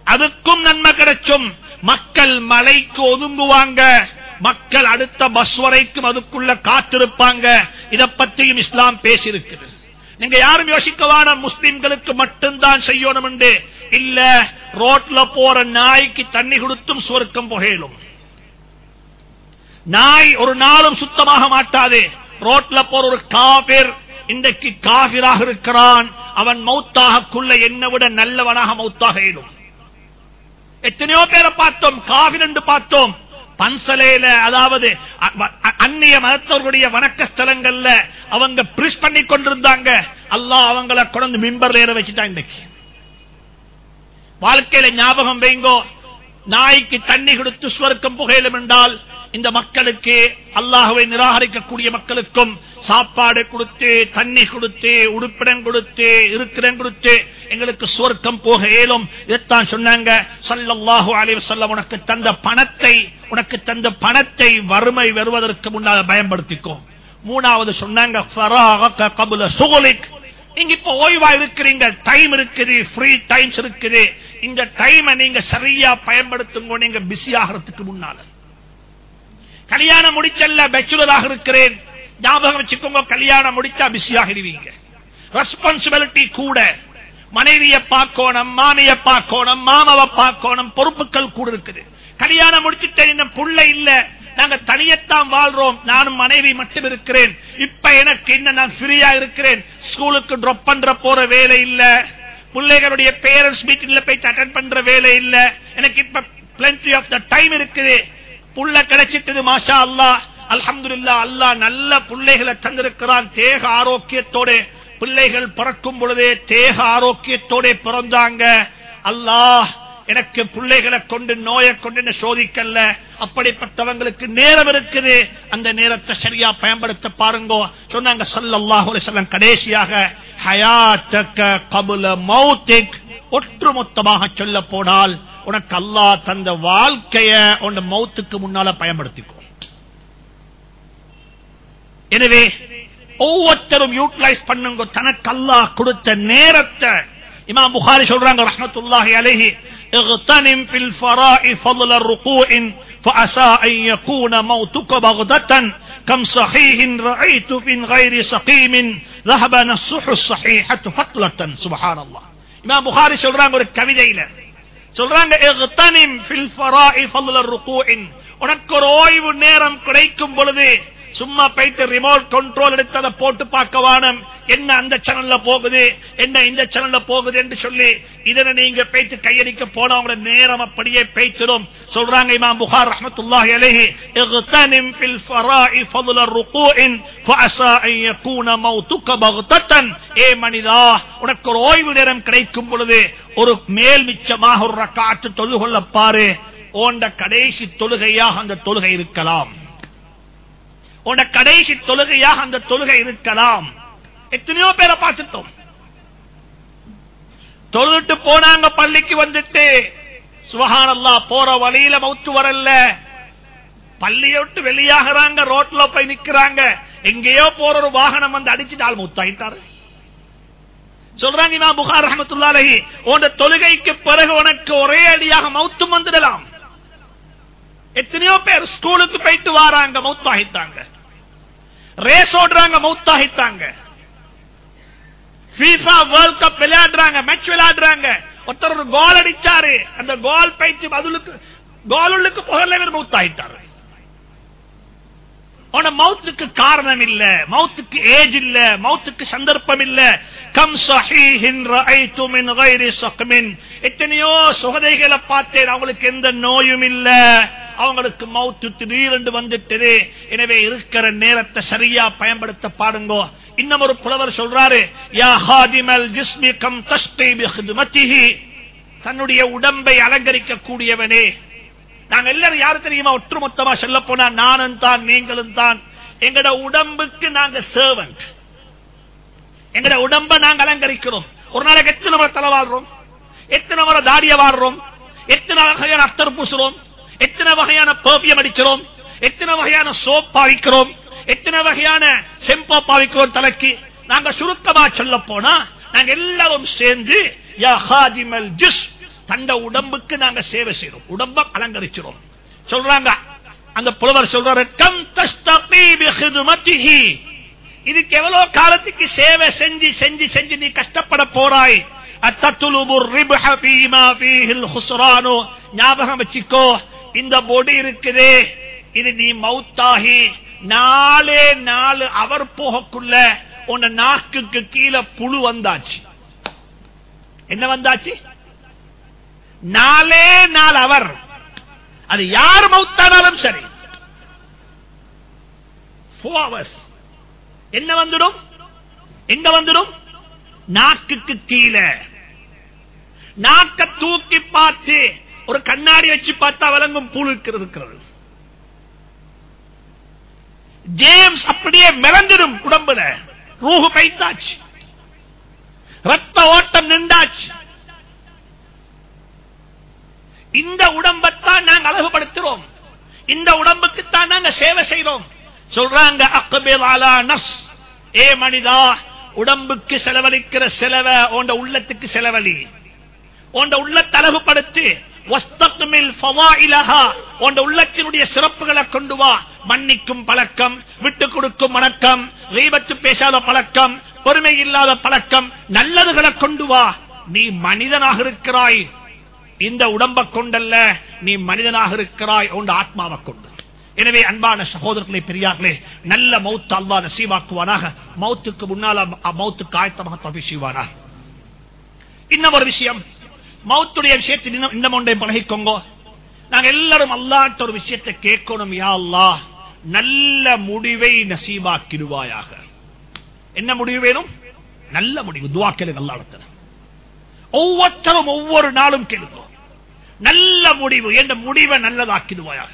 அதுக்கும் நன்மை கிடைச்சும். மக்கள் மலைக்கு ஒதுங்குவாங்க. மக்கள் அடுத்த பஸ் வரைக்கும் அதுக்குள்ள காத்திருப்பாங்க. இத பற்றியும் இஸ்லாம் பேசியிருக்கிறது. நீங்க யாரும் யோசிக்கவான முஸ்லிம்களுக்கு மட்டும்தான் செய்யணும் என்று இல்ல ரோட்ல போற நாய்க்கு தண்ணி கொடுத்தும் சுவர்க்கம் புகையிலும் நாய் ஒரு நாளும் சுத்தமாக மாட்டாது. ரோட்ல போற ஒரு காபிர் இன்றைக்கு காபிராக இருக்கிறான். அவன் மௌத்தாகக்குள்ள என்னை விட நல்லவனாக மௌத்தாக இடும். எத்தனையோ பேரை பார்த்தோம் காவிர் என்று பார்த்தோம். பன்சலையில அதாவது அந்நிய மதத்தவர்களுடைய வணக்க ஸ்தலங்கள்ல அவங்க பிரிஸ் பண்ணி கொண்டிருந்தாங்க. அல்லாஹ் அவங்கள கொண்டு மிம்பர்ல ஏற வச்சுட்டான் இன்னைக்கு வாழ்க்கையில ஞாபகம் வைங்கோ. நாய்க்கு தண்ணி கொடுத்து சுவர்க்கம் புகையிலும் என்றால் இந்த மக்களுக்கு அல்லாஹுவை நிராகரிக்கக்கூடிய மக்களுக்கும் சாப்பாடு கொடுத்து தண்ணி கொடுத்து உடுப்பிடம் கொடுத்து இருக்கிடம் கொடுத்து எங்களுக்கு சுவர்க்கம் போக இயலும் இதைத்தான் சொன்னாங்க ஸல்லல்லாஹு அலைஹி வஸல்லம் உனக்கு தந்த பணத்தை உனக்கு தந்த பணத்தை வறுமை வருவதற்கு முன்னால் பயன்படுத்திக்கோ. மூணாவது சொன்னாங்க கபுல நீங்க இப்ப ஓய்வா இருக்கிறீங்க டைம் இருக்குது ஃப்ரீ டைம்ஸ் இருக்குது. இந்த டைமை நீங்க சரியா பயன்படுத்துங்க நீங்க பிஸி ஆகிறதுக்கு முன்னால. கல்யாணம் முடிச்சல்ல பெச்சுலராக இருக்கிறேன். ஞாபகம் வச்சுக்கோங்க கல்யாணம் முடிச்சா பிஸியாக இருவீங்க ரெஸ்பான்சிபிலிட்டி கூட. மனைவிய பார்க்கணும் மாமிய பார்க்கணும் மாமாவை பார்க்கணும் பொறுப்புகள் கூட இருக்குது. கல்யாணம் முடிச்சுட்டேன் இன்னும் புள்ள இல்ல. நாங்க தனியத்தான் வாழ்றோம். நானும் மனைவி மட்டும் இருக்கிறேன். இப்ப எனக்கு என்ன நான் ஃப்ரீயா இருக்கிறேன். ஸ்கூலுக்கு ட்ராப் பண்ற போற வேலை இல்ல. பிள்ளைகளுடைய பேரண்ட்ஸ் மீட்டிங்ல போய் அட்டன் பண்ற வேலை இல்ல. எனக்கு இப்ப plenty ஆஃப் த டைம் இருக்குது. புள்ள கிடைச்சிட்டது மாஷா அல்லாஹ் அல்ஹம்துலில்லாஹ் அல்லாஹ் நல்ல பிள்ளைகளை தந்திருக்கிறான். தேக ஆரோக்கியத்தோட பிள்ளைகள் பிறக்கும் பொழுதே தேக ஆரோக்கியத்தோட பிறந்தாங்க. அல்லாஹ் எனக்கு பிள்ளைகளை கொண்டு நோயை கொண்டு என்ன சோதிக்கல்ல. அப்படிப்பட்டவங்களுக்கு நேரம் இருக்குது. அந்த நேரத்தை சரியா பயன்படுத்த பாருங்க. சொன்னாங்க ஸல்லல்லாஹு அலைஹி கடைசியாக ஹயாத்தக கபுல மௌத்திக். ஒற்றுமொத்தமாக சொல்ல போனால் உனக்கு அல்லாஹ் தந்த வாழ்க்கைய உன் மௌத்துக்கு முன்னால பயன்படுத்திக்கும் எனவே ஒவ்வொருத்தரும் யூட்டிலைஸ் பண்ணுங்க. தனக்கு அல்லாஹ் கொடுத்த நேரத்தை. இமாம் புகாரி சொல்றாங்க ரஹ்மத்துல்லாஹி அலஹி. اغتنم في الفراء فضل الركوع فعسى أن يكون موتك بغدة كم صحيح رأيت من غير سقيم ذهب نصح الصحيحة فطلة سبحان الله இமாம் புகாரி சொல்றாங்க ஒரு கவிதையில சொல்றாங்க اغتنم في الفراء فضل الركوع உனக்கு ஒரு ஓய்வு நேரம் கிடைக்கும் பொழுது சும்மா போயிட்டு ரிமோட் கண்ட்ரோல் எடுத்ததை போட்டு பார்க்கவானம் என்ன அந்த சேனல்ல போகுது? என்ன இந்த சேனல்ல போகுது என்று சொல்லி இதனை நீங்க பேய்த்து கையடிக்க போனவங்கள நேரம் அப்படியே பேய்த்திடும் சொல்றாங்க இமாம் புகார் ரஹமத்துல்லாஹி அலைஹி இக்தனிம் ஃபில் ஃபராஇ ஃபதுல ருகூஇன் ஃபஅஸா அன் யகூன மௌதுக பக்தத்தன் ஏ மனிதா உனக்கு ஒரு ஓய்வு நேரம் கிடைக்கும் பொழுது ஒரு மேல் மிச்சமாக ஒரு ரக்காத்து தொழுகொள்ள பாரு. ஓண்ட கடைசி தொழுகையாக அந்த தொழுகை இருக்கலாம். உன கடைசி தொழுகையாக அந்த தொழுகை இருக்கலாம். எத்தனையோ பேரை பார்த்துட்டோம். தொழுதுட்டு போனாங்க பள்ளிக்கு வந்துட்டு. சுபஹானல்லா போற வழியில மௌத்து வரல. பள்ளியை விட்டு வெளியாகிறாங்க ரோட்ல போய் நிக்கிறாங்க. எங்கேயோ போற ஒரு வாகனம் வந்து அடிச்சுட்டு ஆள் சொல்றாங்க இமாம் புகார் ரஹமத்துல்லாஹி உன் தொழுகைக்கு பிறகு உனக்கு ஒரே அடியாக மௌத்தும் வந்துடலாம். எத்தனையோ பேர் ஸ்கூலுக்கு போயிட்டு வாராங்க மௌத்தாகிட்டாங்க ரேஸ் ஓடுறாங்க மௌத்தாகிட்டாங்க FIFA வேர்ல்ட் கப் விளையாடுறாங்க மேட்ச் விளையாடுறாங்க. ஒருத்தர் ஒரு கோல் அடிச்சாரு. அந்த கோல் பயிற்சி பதிலுக்கு கோலுக்கு புகழ மௌத்தாயிட்டாரு உன மௌத்துக்கு காரணம் இல்ல மௌத்துக்கு ஏஜ் இல்ல மௌத்துக்கு சந்தர்ப்பம் இல்ல கம் சஹீஹின் எத்தனையோ சுகதைகளை பார்த்தேன் அவங்களுக்கு எந்த நோயும் இல்ல. அவங்களுக்கு மௌத்து திடீரென்று வந்துட்டது. எனவே இருக்கிற நேரத்தை சரியா பயன்படுத்த பாடுங்கோ இன்னும் ஒரு புலவர் சொல்றாரு யா ஹாதிமல் ஜிஸ்மி கம் தஸ்கை தன்னுடைய உடம்பை அலங்கரிக்க கூடியவனே நாங்க எல்லாரும் யாரு தெரியுமா? ஒற்றுமொத்தமா சொல்ல போனா நானும் தான் நீங்களும் தான். எங்கட உடம்புக்கு நாங்க சர்வன்ட் எங்கட உடம்ப நாங்க அலங்கரிக்கிறோம். ஒரு நாளைக்கு எத்தனை முறை தலை வாழ்றோம் எத்தனை முறை தாடிய வாழ்றோம் எத்தனை வகையான அத்தர் பூசுறோம்? எத்தனை வகையான பேவியம் அடிக்கிறோம்? எத்தனை வகையான சோப் பாவிக்கிறோம்? எத்தனை வகையான செம்போ பாவிக்கிறோம் தலைக்கு? நாங்க சுருக்கமா சொல்ல போனா நாங்க எல்லாரும் சேர்ந்து யா ஹாஜிமல் ஜிஸ் தந்த உடம்புக்கு நாங்க சேவை செய்யறோம் உடம்ப அலங்கரிச்சிடும் சொல்றாங்க. அந்த புலவர் சொல்றாரு கம் தஸ்தகி இதுக்கு எவ்வளவு காலத்துக்கு சேவை செஞ்சு செஞ்சு செஞ்சு நீ கஷ்டப்பட போறாய்? ஞாபகம் வச்சுக்கோ இந்த பொடி இருக்குதே இது நீ மவுத்தாகி நாலே நாலு அவர் போகக்குள்ள உன்னை நாக்குக்கு கீழே புழு வந்தாச்சு. என்ன வந்தாச்சு? நாலே நாள் அவர். அது யார் மௌத்தானாலும் சரி. என்ன வந்துடும்? எங்க வந்துடும்? நாக்குக்கு கீழே. நாக்க தூக்கி பார்த்து ஒரு கண்ணாடி வச்சு பார்த்தா விளங்கும் புழு இருக்கிறது ஜேம்ஸ் அப்படியே மிளந்திடும் உடம்புல. ரூஹு பைத்தாச்சு. ரத்த ஓட்டம் நின்றாச்சு. இந்த உடம்பத்தான் நாங்கள் அழகுபடுத்துறோம். இந்த உடம்புக்குத்தான் நாங்க சேவை செய்கிறோம் சொல்றாங்க அக்கபேல் நஸ் ஏ மனிதா உடம்புக்கு செலவழிக்கிற செலவ உண்ட உள்ளத்துக்கு செலவழி. உண்ட உள்ளத்தை அழகுபடுத்து உள்ளத்தினுடைய சிறப்புகளை கொண்டு வா. மன்னிக்கும் பழக்கம் விட்டு கொடுக்கும் வணக்கம் ரீபத்து பேசாத பழக்கம் பொறுமை இல்லாத பழக்கம் நல்லதுகளை கொண்டு வா. நீ மனிதனாக இருக்கிறாய். இந்த உடம்பை கொண்டல்ல நீ மனிதனாக இருக்கிறாய் உண்ட ஆத்மாவை கொண்டு. எனவே அன்பான சகோதரர்களே பெரியார்களே நல்ல மௌத்து அல்லா நசீவாக்குவானாக. மௌத்துக்கு முன்னால் மௌத்துக்கு ஆயத்தமாக தபி செய்வானாக இன்னும் ஒரு விஷயம். மௌத்துடைய விஷயத்தில் இன்னும் ஒன்றை பழகிக்கோங்க. நாங்க எல்லாரும் அல்லாட்ட ஒரு விஷயத்தை கேட்கணும் யா அல்லாஹ். நல்ல முடிவை நசீவாக்கிடுவாயாக. என்ன முடிவு வேணும்? நல்ல முடிவு துவாக்கலை நல்லா ஒவ்வொருத்தரும் ஒவ்வொரு நாளும் கேளுங்க. நல்ல முடிவு. என்ற முடிவை நல்லதாக்கிடுவாயாக.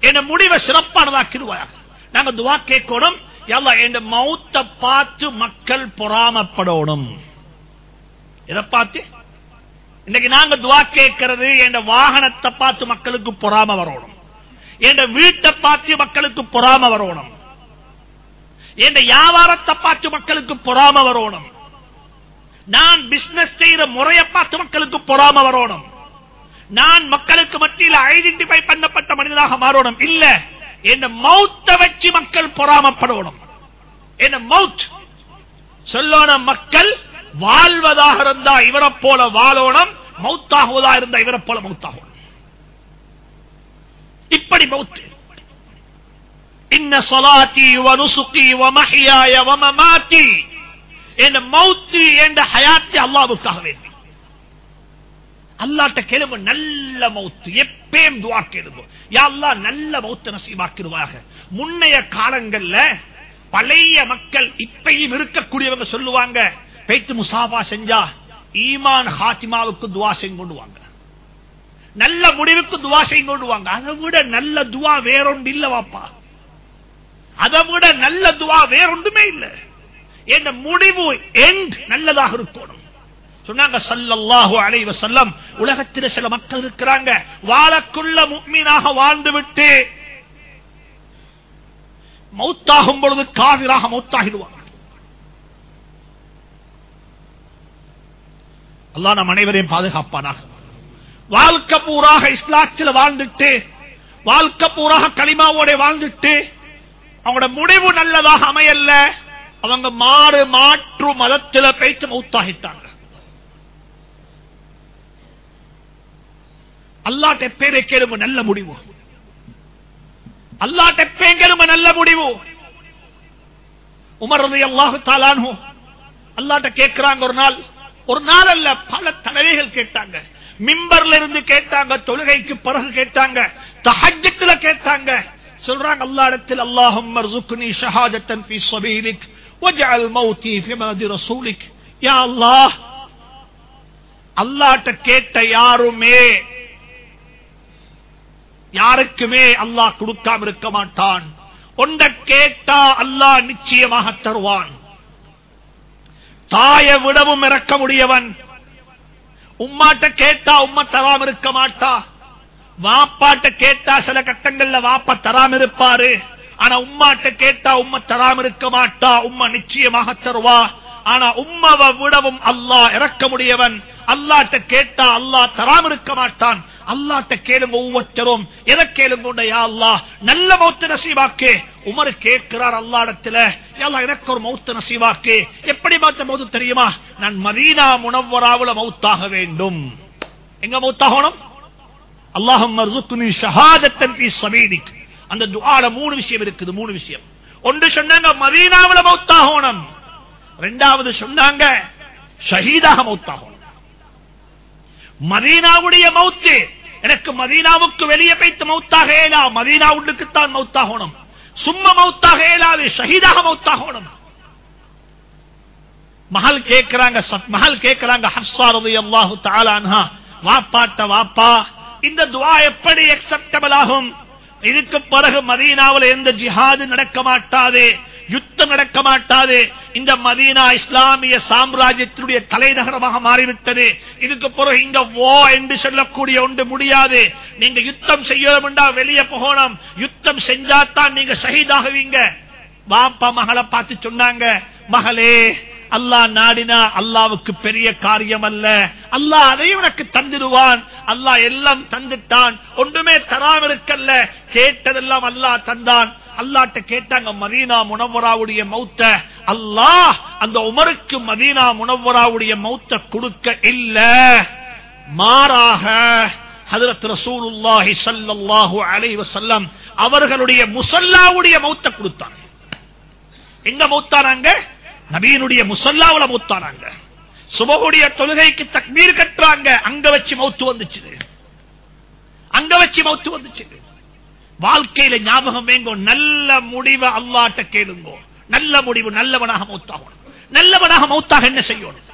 என் முடிவை சிறப்பானதாக்கிடுவாயாக. நாங்க துவா கேட்கணும். எல்லா என் மௌத்த பார்த்து மக்கள் பொறாமப்படணும். எதை பார்த்து? இன்னைக்கு நாங்க துவா கேட்கிறது என் வாகனத்தை பார்த்து மக்களுக்கு பொறாம வரணும். என் வீட்டை பார்த்து மக்களுக்கு பொறாம வரணும். என் வியாபாரத்தை பார்த்து மக்களுக்கு பொறாம வரணும். நான் பிசினஸ் செய்யற முறையை பார்த்து மக்களுக்கு பொறாம வரணும். நான் மக்களுக்கு மத்தியில் ஐடென்டிஃபை பண்ணப்பட்ட மனிதனாக மாறணும். இல்ல. என்ன மௌத்த வச்சு மக்கள் பொறாமப்படணும். என்ன மவுத் சொல்லோன மக்கள் வாழ்வதாக இருந்தா இவரை போல வாழணும். மவுத்தாகுவதா இருந்தா இவரை போல மவுத்தாகும் இப்படி மௌத்து இன்ன சொலாத்தி வனுசுக்கி வமஹியாய வமமாத்தி என் மௌத்தி என்ற ஹயாத்தி அல்லாவுக்காக வேண்டி. அல்லாட்ட கேளுங்க நல்ல மௌத்து எப்பயும் துவா கேளுங்க. யா நல்ல மௌத்த நசீபாக்கிடுவாங்க முன்னைய காலங்கள்ல பழைய மக்கள் இப்பையும் இருக்கக்கூடியவங்க சொல்லுவாங்க பேத்து முசாபா செஞ்சா ஈமான் ஹாத்திமாவுக்கு துவா செய்து நல்ல முடிவுக்கு துவா செய்து அதை விட நல்ல துவா வேறொன்று இல்ல வாப்பா அதை விட நல்ல துவா வேறொன்றுமே இல்ல. என் முடிவு எண்ட் நல்லதாக இருக்கணும். சொன்னாங்க சல்லல்லாஹு உலகத்தில் சில மக்கள் இருக்கிறாங்க. வாழக்குள்ள முக்மீனாக வாழ்ந்து விட்டு மௌத்தாகும் பொழுது காவிராக மௌத்தாகிடுவாங்க. அல்லா நம் அனைவரையும் பாதுகாப்பானாக. வாழ்க்கை பூராக இஸ்லாத்தில் வாழ்ந்துட்டு வாழ்க்கை பூராக களிமாவோட வாழ்ந்துட்டு அவங்களோட முடிவு நல்லதாக அமையல்ல அவங்க மாறு மாற்று மதத்தில் பேச்சு மௌத்தாகிட்டாங்க. அல்லாட்ட பேரை கேளும நல்ல முடிவு. அல்லாட்ட பேங்கெழும நல்ல முடிவு. உமரது அல்லாஹு தாலானு அல்லாட்ட கேட்கிறாங்க ஒரு நாள். ஒரு நாள் அல்ல பல தலைவைகள் கேட்டாங்க. மிம்பர்ல இருந்து கேட்டாங்க தொழுகைக்கு பிறகு கேட்டாங்க தஹஜத்துல கேட்டாங்க. சொல்றாங்க அல்லா இடத்தில் அல்லாஹும் மர்சுக்னி ஷஹாதத்தன் ஃபீ ஸபீலிக் வஜஅல் மௌதி ஃபீ மதி ரசூலிக். யா அல்லாஹ் அல்லாட்ட கேட்ட யாருமே யாருக்குமே அல்லாஹ் கொடுக்காம இருக்க மாட்டான். ஒன்ற கேட்டா அல்லாஹ் நிச்சயமாக தருவான். தாயை விடவும் இறக்க முடியவன். உம்மாட்ட கேட்டா உம்மா தராம இருக்க மாட்டா. வாப்பாட்ட கேட்டா சில கட்டங்கள்ல வாப்பா தராம இருப்பாரு. ஆனா உம்மாட்ட கேட்டா உம்மா தராம இருக்க மாட்டா. உம்மா நிச்சயமாக தருவா. ஆனா உம்மவ விடவும் அல்லாஹ் இறக்க முடியவன். அல்லாட்ட கேட்டா அல்லாஹ் தராம இருக்க மாட்டான். அல்லாட்ட கேளுங்க ஒவ்வொருத்தரும். எதை கேளுங்க யா அல்லாஹ் நல்ல மௌத்த நசீவாக்கே உமர் கேட்கிறார் அல்லாடத்துல எனக்கு ஒரு மௌத்த நசீவாக்கே எப்படி மாத்த மௌத்து தெரியுமா? நான் மதீனா முனவராவுல மௌத்தாக வேண்டும். எங்க மௌத்தாகணும்? அல்லாஹம் அந்த துஆல மூணு விஷயம் இருக்குது மூணு விஷயம். ஒன்று சொன்னாங்க மதீனாவுல மௌத்தாகணும். ரெண்டாவது சொன்னாங்க ஷஹீதாக மௌத்தாகும் மதீனாவுடைய மவுத்து. எனக்கு மதீனாவுக்கு வெளியே வைத்து மவுத்தாக ஏலா. மதீனா உள்ளுக்குத்தான் மவுத்தாகணும். சும்மா மவுத்தாக ஏலாது. ஷஹீதாக மவுத்தாகணும். மகள் கேட்கிறாங்க சத்- மகள் கேட்கிறாங்க ஹப்சா ரலியல்லாஹு தாலான்ஹா வாப்பாட்ட வாப்பா இந்த துவா எப்படி அக்செப்டபிள் ஆகும்? இதுக்கு பிறகு மதீனாவில் எந்த ஜிஹாது நடக்க மாட்டாது. யுத்தம் நடக்க மாட்டாது. இந்த மதீனா இஸ்லாமிய சாம்ராஜ்யத்தினுடைய தலைநகரமாக மாறிவிட்டது. இதுக்கு பிறகு இங்க வோ என்று சொல்லக்கூடிய ஒன்று முடியாது. நீங்க யுத்தம் செய்யணும்டா வெளியே போகணும். யுத்தம் செஞ்சாத்தான் நீங்க ஷஹீதாகுவீங்க. பாப்பா மகளை பார்த்து சொன்னாங்க மகளே அல்லாஹ் நாடினா அல்லாவுக்கு பெரிய காரியம் அல்ல அல்லாஹ் அதையும் எனக்கு தந்துடுவான். அல்லாஹ் எல்லாம் தந்துட்டான். ஒன்றுமே தராம இருக்கல்ல. கேட்டதெல்லாம் அல்லாஹ் தந்தான். அல்லாட்ட கேட்டாங்க மதீனா முனவராவுடைய மௌத்த அல்லாஹ் அந்த உமருக்கு மதீனா முனவராவுடைய மௌத்த கொடுக்க இல்ல. மாறாக ஹதரத் ரசூலுல்லாஹி அவர்களுடைய முசல்லாவுடைய மௌத்த கொடுத்தாங்க. எங்க மௌத்தானாங்க? நபியினுடைய முசல்லாவுல மௌத்தானாங்க. சுபகுடைய தொழுகைக்கு தக்மீர் கட்டுறாங்க. அங்க வச்சு மௌத்து வந்துச்சு அங்க வச்சு மௌத்து வந்துச்சு வாழ்க்கையில ஞாபகம் வேங்கோ. நல்ல முடிவை அல்லாட்ட கேளுங்கோ. நல்ல முடிவு நல்லவனாக மௌத்தாகணும். நல்லவனாக மௌத்தாக என்ன செய்யணும்?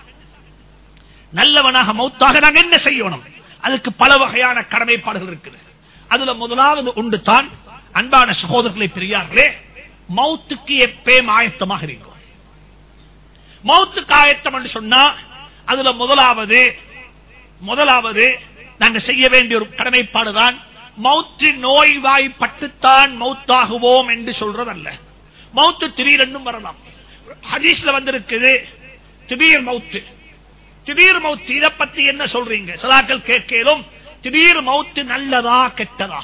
நல்லவனாக மௌத்தாக நாங்க என்ன செய்யணும்? அதுக்கு பல வகையான கடமைப்பாடுகள் இருக்குது. அதுல முதலாவது உண்டு தான் அன்பான சகோதரர்களை பெரியார்களே மௌத்துக்கு எப்பயும் ஆயத்தமாக இருக்கும் மௌத்துக்கு ஆயத்தம் என்று சொன்னா அதுல முதலாவது முதலாவது நாங்க செய்ய வேண்டிய ஒரு கடமைப்பாடுதான் மௌத்து நோய்வாய்ப்பட்டுத்தான் மௌத்தாகுவோம் என்று சொல்றதல்ல. மௌத்து திடீரென்னும் வரலாம். ஹதீஸ்ல வந்திருக்குது திடீர் மௌத்து திடீர் மௌத்து இதை பத்தி என்ன சொல்றீங்க? சலாக்கள் கேட்கலும் திடீர் மௌத்து நல்லதா கெட்டதா?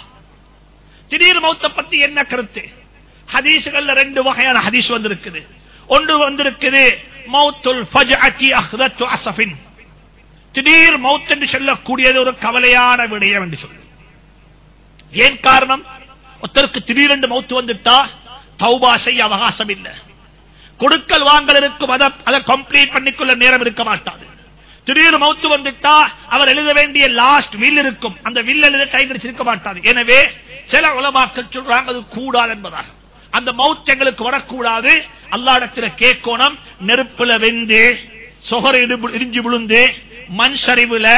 திடீர் மௌத்த பத்தி என்ன கருத்து? ஹதீசுகள்ல ரெண்டு வகையான ஹதீஸ் வந்திருக்குது. ஒன்று வந்திருக்குது மௌத்துல் திடீர் மௌத் என்று சொல்லக்கூடியது ஒரு கவலையான விடயம் என்று சொல்லு ஏன் காரணம்? ஒருத்தருக்கு திடீரென்று மௌத்து வந்துட்டா தௌபா செய்ய அவகாசம் இல்லை கொடுக்கல் வாங்கல் இருக்கும் அதை அதை கம்ப்ளீட் பண்ணிக்கொள்ள நேரம் இருக்க மாட்டாது. திடீர் மௌத்து வந்துட்டா அவர் எழுத வேண்டிய லாஸ்ட் வில் இருக்கும். அந்த வில் எழுத கை இருக்க மாட்டாது. எனவே சில உலமாக்கள் சொல்றாங்க அது கூடாது என்பதாக. அந்த மௌத் எங்களுக்கு வரக்கூடாது. அல்லாடத்துல கேட்கணும் நெருப்புல வெந்து சொகர இடிஞ்சு விழுந்து மண் சரிவுல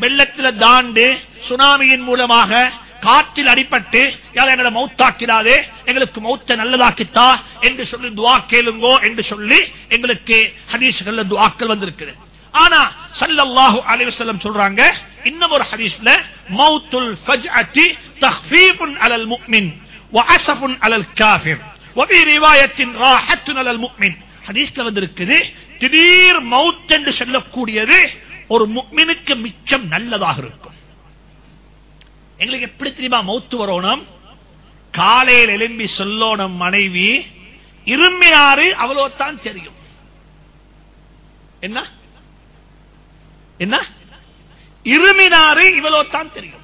வெள்ளத்துல தாண்டு சுனாமியின் மூலமாக காற்றில் அடிபட்டு எங்களை மௌத்தாக்கிறாதே எங்களுக்கு மௌத்த நல்லதாக்கித்தா என்று சொல்லி துவா கேளுங்கோ என்று சொல்லி எங்களுக்கு ஹதீஸ்கள்ல துவாக்கள் வந்திருக்குது. ஆனா சல்லல்லாஹு அலிவசல்லம் சொல்றாங்க இன்னும் ஒரு ஹதீஸ்ல மௌத்துல் ஃபஜ்அத்தி தக்ஃபீஃபுன் அலல் முஃமின் வஅஸஃபுன் அலல் காஃபிர் வபி ரிவாயத்தின் ராஹத்துன் அலல் முஃமின். ஹதீஸ்ல வந்திருக்குது திடீர் மவுத் என்று சொல்லக்கூடியது ஒரு முக்மினுக்கு மிச்சம் நல்லதாக இருக்கும். எங்களுக்கு எப்படி தெரியுமா மௌத்து வரணும்? காலையில் எழும்பி சொல்லோணும் மனைவி. இருமினாரு அவ்வளவுதான் தெரியும். என்ன? என்ன? இருமினாறு இவ்வளவு தெரியும்.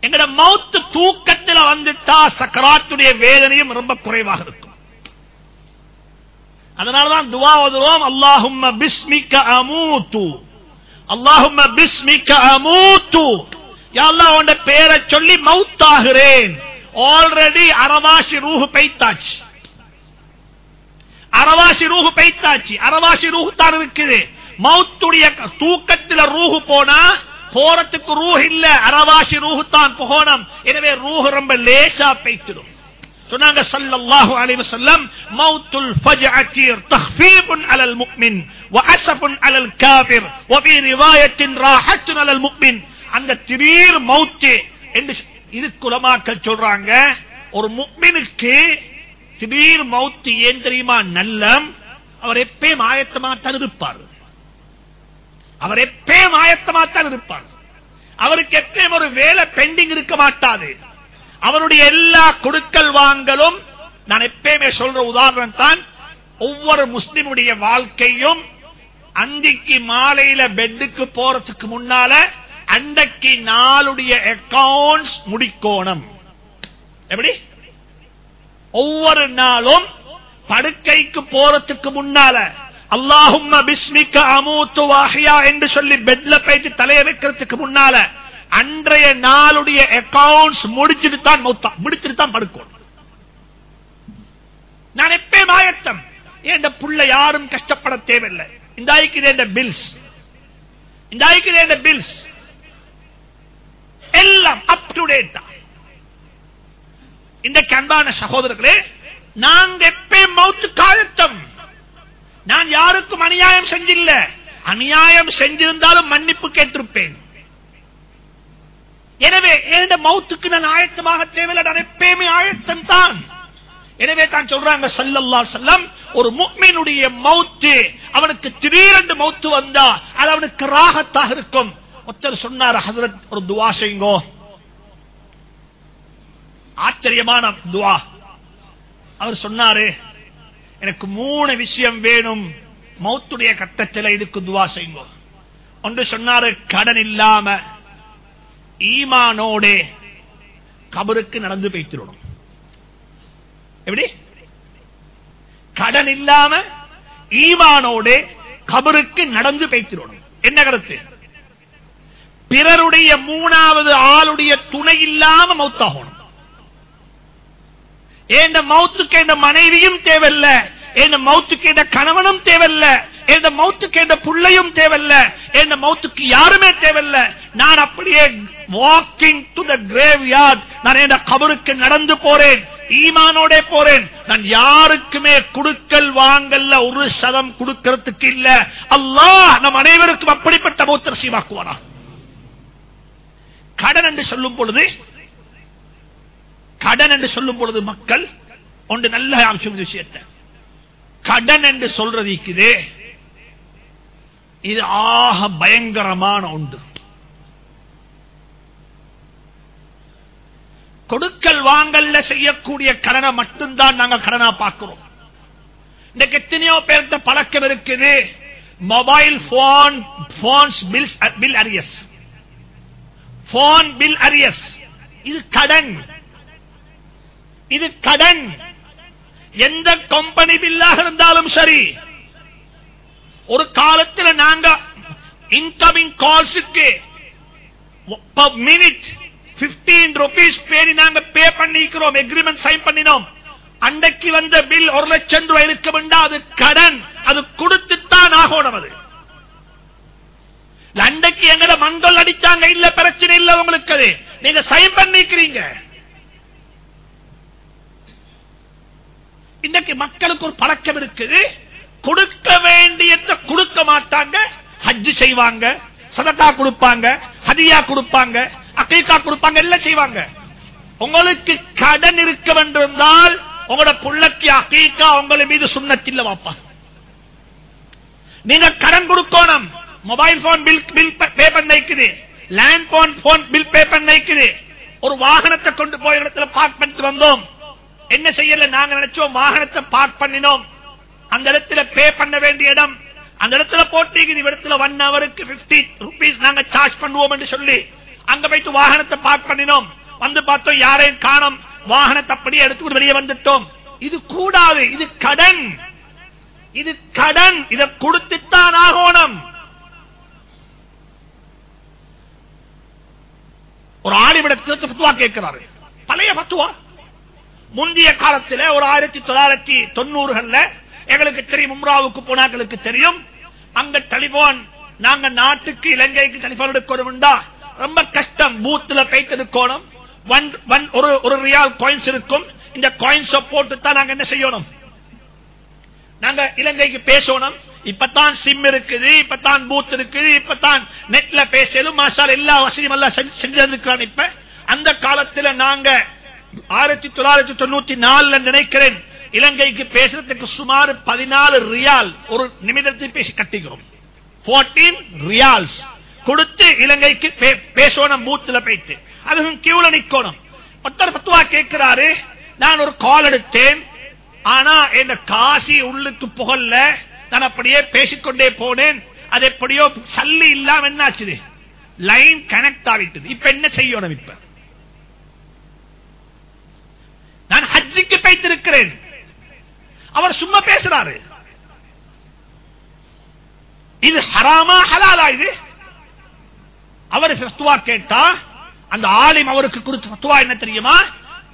எங்கட மௌத்து தூக்கத்தில் வந்துட்டா சக்கராத்துடைய வேதனையும் ரொம்ப குறைவாக இருக்கும். அதனாலதான் துவா ஓதுவோம் அல்லாஹும்ம பிஸ்மிக்க அமூத்து. அல்லாஹும் பிஸ்மிக்க அமூத்து. யா அல்லாஹ் உன்ட பேரை சொல்லி மவுத்தாகிறேன். ஆல்ரெடி அரவாசி ரூஹு பெய்தாச்சு அரவாசி ரூஹு பைத்தாச்சு அரவாசி ரூஹு தான் இருக்குது. மவுத்துடைய தூக்கத்தில் ரூஹு போனா போறதுக்கு ரூஹ் இல்ல. அரவாசி ரூஹு தான் போகணும். எனவே ரூஹு ரொம்ப லேசா பெய்த்திடும். சொன்னாங்க சல்லல்லாஹு அலைஹி வஸல்லம் மௌத்துல் ஃபஜஅத்தி தக்ஃபீஃபுன் அலல் முஃமின் வஅஸஃபுன் அலல் காஃபிர் வஃபி ரிவாயத்தின் ராஹத்துன் அலல் முஃமின் அந்த திடீர் மௌத் என்று இது குலமாக்கள் சொல்றாங்க ஒரு முஃமினுக்கு திடீர் மௌத்து ஏன் தெரியுமா? நல்லம். அவர் எப்பயும் ஆயத்தமாத்தான் இருப்பார். அவர் எப்பயும் ஆயத்தமாத்தான் இருப்பார். அவருக்கு எப்பயும் ஒரு வேலை பெண்டிங் இருக்க மாட்டாது. அவருடைய எல்லா கொடுக்கல் வாங்கலும் நான் எப்பயுமே சொல்ற உதாரணம் தான் ஒவ்வொரு முஸ்லிமுடைய வாழ்க்கையும் அந்திக்கு மாலையில பெட்டுக்கு போறதுக்கு முன்னால அன்றைக்கு நாளுடைய அக்கவுண்ட்ஸ் முடிக்கோணம். எப்படி? ஒவ்வொரு நாளும் படுக்கைக்கு போறதுக்கு முன்னால அல்லாஹும் பிஸ்மிக்க அமூத்து வாஹியா என்று சொல்லி பெட்ல போயிட்டு தலைய வைக்கிறதுக்கு முன்னால அன்றைய நாளுடைய அக்கவுண்ட்ஸ் முடிச்சுட்டு தான் மௌத்தா முடிச்சுட்டு தான் படுக்கணும். நான் எப்பயும் ஆயத்தம்? என் புள்ள யாரும் கஷ்டப்பட தேவையில்லை? இந்த ஐக்கிய பில்ஸ் இந்த ஐக்கிய பில்ஸ் எல்லாம் அப் டு டேட் இந்த கண்பான சகோதரர்களே நாங்க எப்பயும் மௌத்து காலத்தம் நான் யாருக்கும் அநியாயம் செஞ்சில்லை. அநியாயம் செஞ்சிருந்தாலும் மன்னிப்பு கேட்டிருப்பேன். எனவே எந்த மௌத்துக்கு நான் ஆயத்தமாக தேவையில்லை நான் எப்பயுமே ஆயத்தம் தான் எனவே தான் சொல்றாங்க சல்லல்லா செல்லம் ஒரு முக்மீனுடைய மௌத்து அவனுக்கு திடீரென்று மௌத்து வந்தா அது அவனுக்கு ராகத்தாக இருக்கும். ஒருத்தர் சொன்னார் ஹசரத் ஒரு துவா செய்யுங்கோ. ஆச்சரியமான துவா. அவர் சொன்னாரு எனக்கு மூணு விஷயம் வேணும். மௌத்துடைய கட்டத்தில் இதுக்கு துவா செய்யுங்கோ. ஒன்று சொன்னாரு கடன் இல்லாம ஈமானோட கபருக்கு நடந்து போய்த்திடணும் எப்படி? கடன் இல்லாம ஈமானோட கபருக்கு நடந்து போய்த்திடணும் என்ன கருத்து? பிறருடைய மூணாவது ஆளுடைய துணை இல்லாம மௌத்தாகணும். என் மௌத்துக்கு எந்த மனைவியும் தேவையில்லை? என் மௌத்துக்கு எந்த கணவனும் தேவையில்லை? என் மௌத்துக்கு எந்த புள்ளையும் தேவையில்ல. என் மௌத்துக்கு யாருமே தேவையில்ல. நான் அப்படியே walking to the graveyard நான் என் கபருக்கு நடந்து போறேன். ஈமானோட போறேன். நான் யாருக்குமே குடுக்கல் வாங்கல்ல ஒரு சதம் கொடுக்கறதுக்கு இல்ல. அல்லாஹ் நம் அனைவருக்கும் அப்படிப்பட்ட மௌத்தர் சீவாக்குவானா கடன் என்று சொல்லும் பொழுது கடன் என்று சொல்லும் பொழுது மக்கள் ஒன்று நல்ல அம்சம் விஷயத்தை. கடன் என்று சொல்றதுக்குது இது ஆக பயங்கரமான ஒன்று கொடுக்கல் வாங்கல்ல செய்யக்கூடிய கடனை மட்டும்தான் நாங்க கடனா பார்க்கிறோம். இன்னைக்கு எத்தனையோ பேர்த்த பழக்கம் இருக்குது. Mobile phone phones bills bill arrears. Phone bill arrears. இது கடன். இது கடன். எந்த கம்பெனி பில்லாக இருந்தாலும் சரி ஒரு காலத்தில் நாங்க இன்கமிங் கால்ஸுக்கு மினிட் பிப்டீன் ருபீஸ் பேரி நாங்க பே பண்ணிக்கிறோம் எக்ரிமெண்ட் சைன் பண்ணினோம். அன்றைக்கு வந்த பில் ஒரு லட்சம் ரூபாய் இருக்க வேண்டாம் அது கடன். அது கொடுத்துத்தான் ஆகணும் அது. அன்றைக்கு எங்கட மண்கள் அடிச்சாங்க இல்ல பிரச்சனை இல்ல உங்களுக்கு அது. நீங்க சைன் பண்ணிக்கிறீங்க. இன்னைக்கு மக்களுக்கு ஒரு பழக்கம் இருக்குது. கொடுக்க வேண்டியத கொடுக்க மாட்டாங்க. ஹஜ்ஜு செய்வாங்க சதத்தா கொடுப்பாங்க ஹதியா கொடுப்பாங்க அக்கீக்கா கொடுப்பாங்க எல்லாம் செய்வாங்க. உங்களுக்கு கடன் இருக்க வேண்டியிருந்தால் உங்களோட புள்ளக்கு அக்கீக்கா உங்களை மீது சுண்ணத்தில்ல வாப்பா நீங்க கடன் கொடுக்கணும். Mobile phone bill bill pay பண்ணிக்குது land phone phone bill pay பண்ணிக்குது ஒரு வாகனத்தை கொண்டு போய் இடத்துல பார்க் பண்ணிட்டு வந்தோம். என்ன செய்யல? நாங்க நினைச்சோம் வாகனத்தை பார்க் பண்ணினோம். அந்த இடத்துல பே பண்ண வேண்டிய இடம். அந்த இடத்துல போட்டீங்க இடத்துல ஒன் ஹவருக்கு பிப்டி ருபீஸ் நாங்க சார்ஜ் பண்ணுவோம் என்று சொல்லி அங்க போயிட்டு வாகனத்தை பார்க் பண்ணினோம். வந்து பார்த்தோம் யாரையும் காணோம். வாகனத்தை அப்படியே எடுத்து வெளியே வந்துட்டோம். இது கூடாது. இது கடன். இது கடன். இதை கொடுத்துத்தான் ஆகணும். ஒரு ஆலிமிடத்தில் பத்துவா கேட்கிறாரு. பழைய பத்துவா முந்தைய காலத்தில் ஒரு ஆயிரத்தி தொள்ளாயிரத்தி தொண்ணூறுகள்ல எங்களுக்கு தெரியும் உம்ராவுக்கு போனாக்களுக்கு தெரியும். அங்க டெலிபோன் நாங்க நாட்டுக்கு இலங்கைக்கு டெலிபோன் எடுக்கணும்டா ரொம்ப கஷ்டம் பூத்துல போயிட்டு எடுக்கணும். ஒரு ஒரு ரியால் காயின்ஸ் இருக்கும். இந்த காயின்ஸ் போட்டு தான் நாங்க என்ன செய்யணும்? நாங்க இலங்கைக்கு பேசணும். இப்பதான் சிம் இருக்குது இப்பதான் பூத் இருக்குது இப்பதான் நெட்ல பேசலும். மாசால் எல்லா வசதியும் எல்லாம் செஞ்சிருக்கிறான் இப்ப. அந்த காலத்துல நாங்க ஆயிரத்தி தொள்ளாயிரத்தி தொண்ணூத்தி நாலுல நினைக்கிறேன் இலங்கைக்கு பேசுறதுக்கு சுமார் பதினாலு ரியால் ஒரு நிமிடத்தை பேசி கட்டிக்கிறோம் ரியால்ஸ் கொடுத்து இலங்கைக்கு பே- பேசணும் பூத்துல போயிட்டு. அதுவும் கியூல நிக்கணும். ஒருத்தர் பத்துவா கேட்கிறாரு நான் ஒரு கால் எடுத்தேன். ஆனா என்ன காசி உள்ளுக்கு புகழ்ல நான் அப்படியே பேசிக்கொண்டே போனேன். அது எப்படியோ சல்லி இல்லாம என்னாச்சு லைன் கனெக்ட் ஆகிட்டது. இப்ப என்ன செய்யணும் இப்ப? நான் ஹஜ்ஜிக்கு பைத்திருக்கிறேன் அவர் சும்மா பேசுறாரு. இது ஹராமா ஹலாலா இது? அவர் ஃபத்துவா கேட்டா அந்த ஆலிம் அவருக்கு கொடுத்த ஃபத்துவா என்ன தெரியுமா?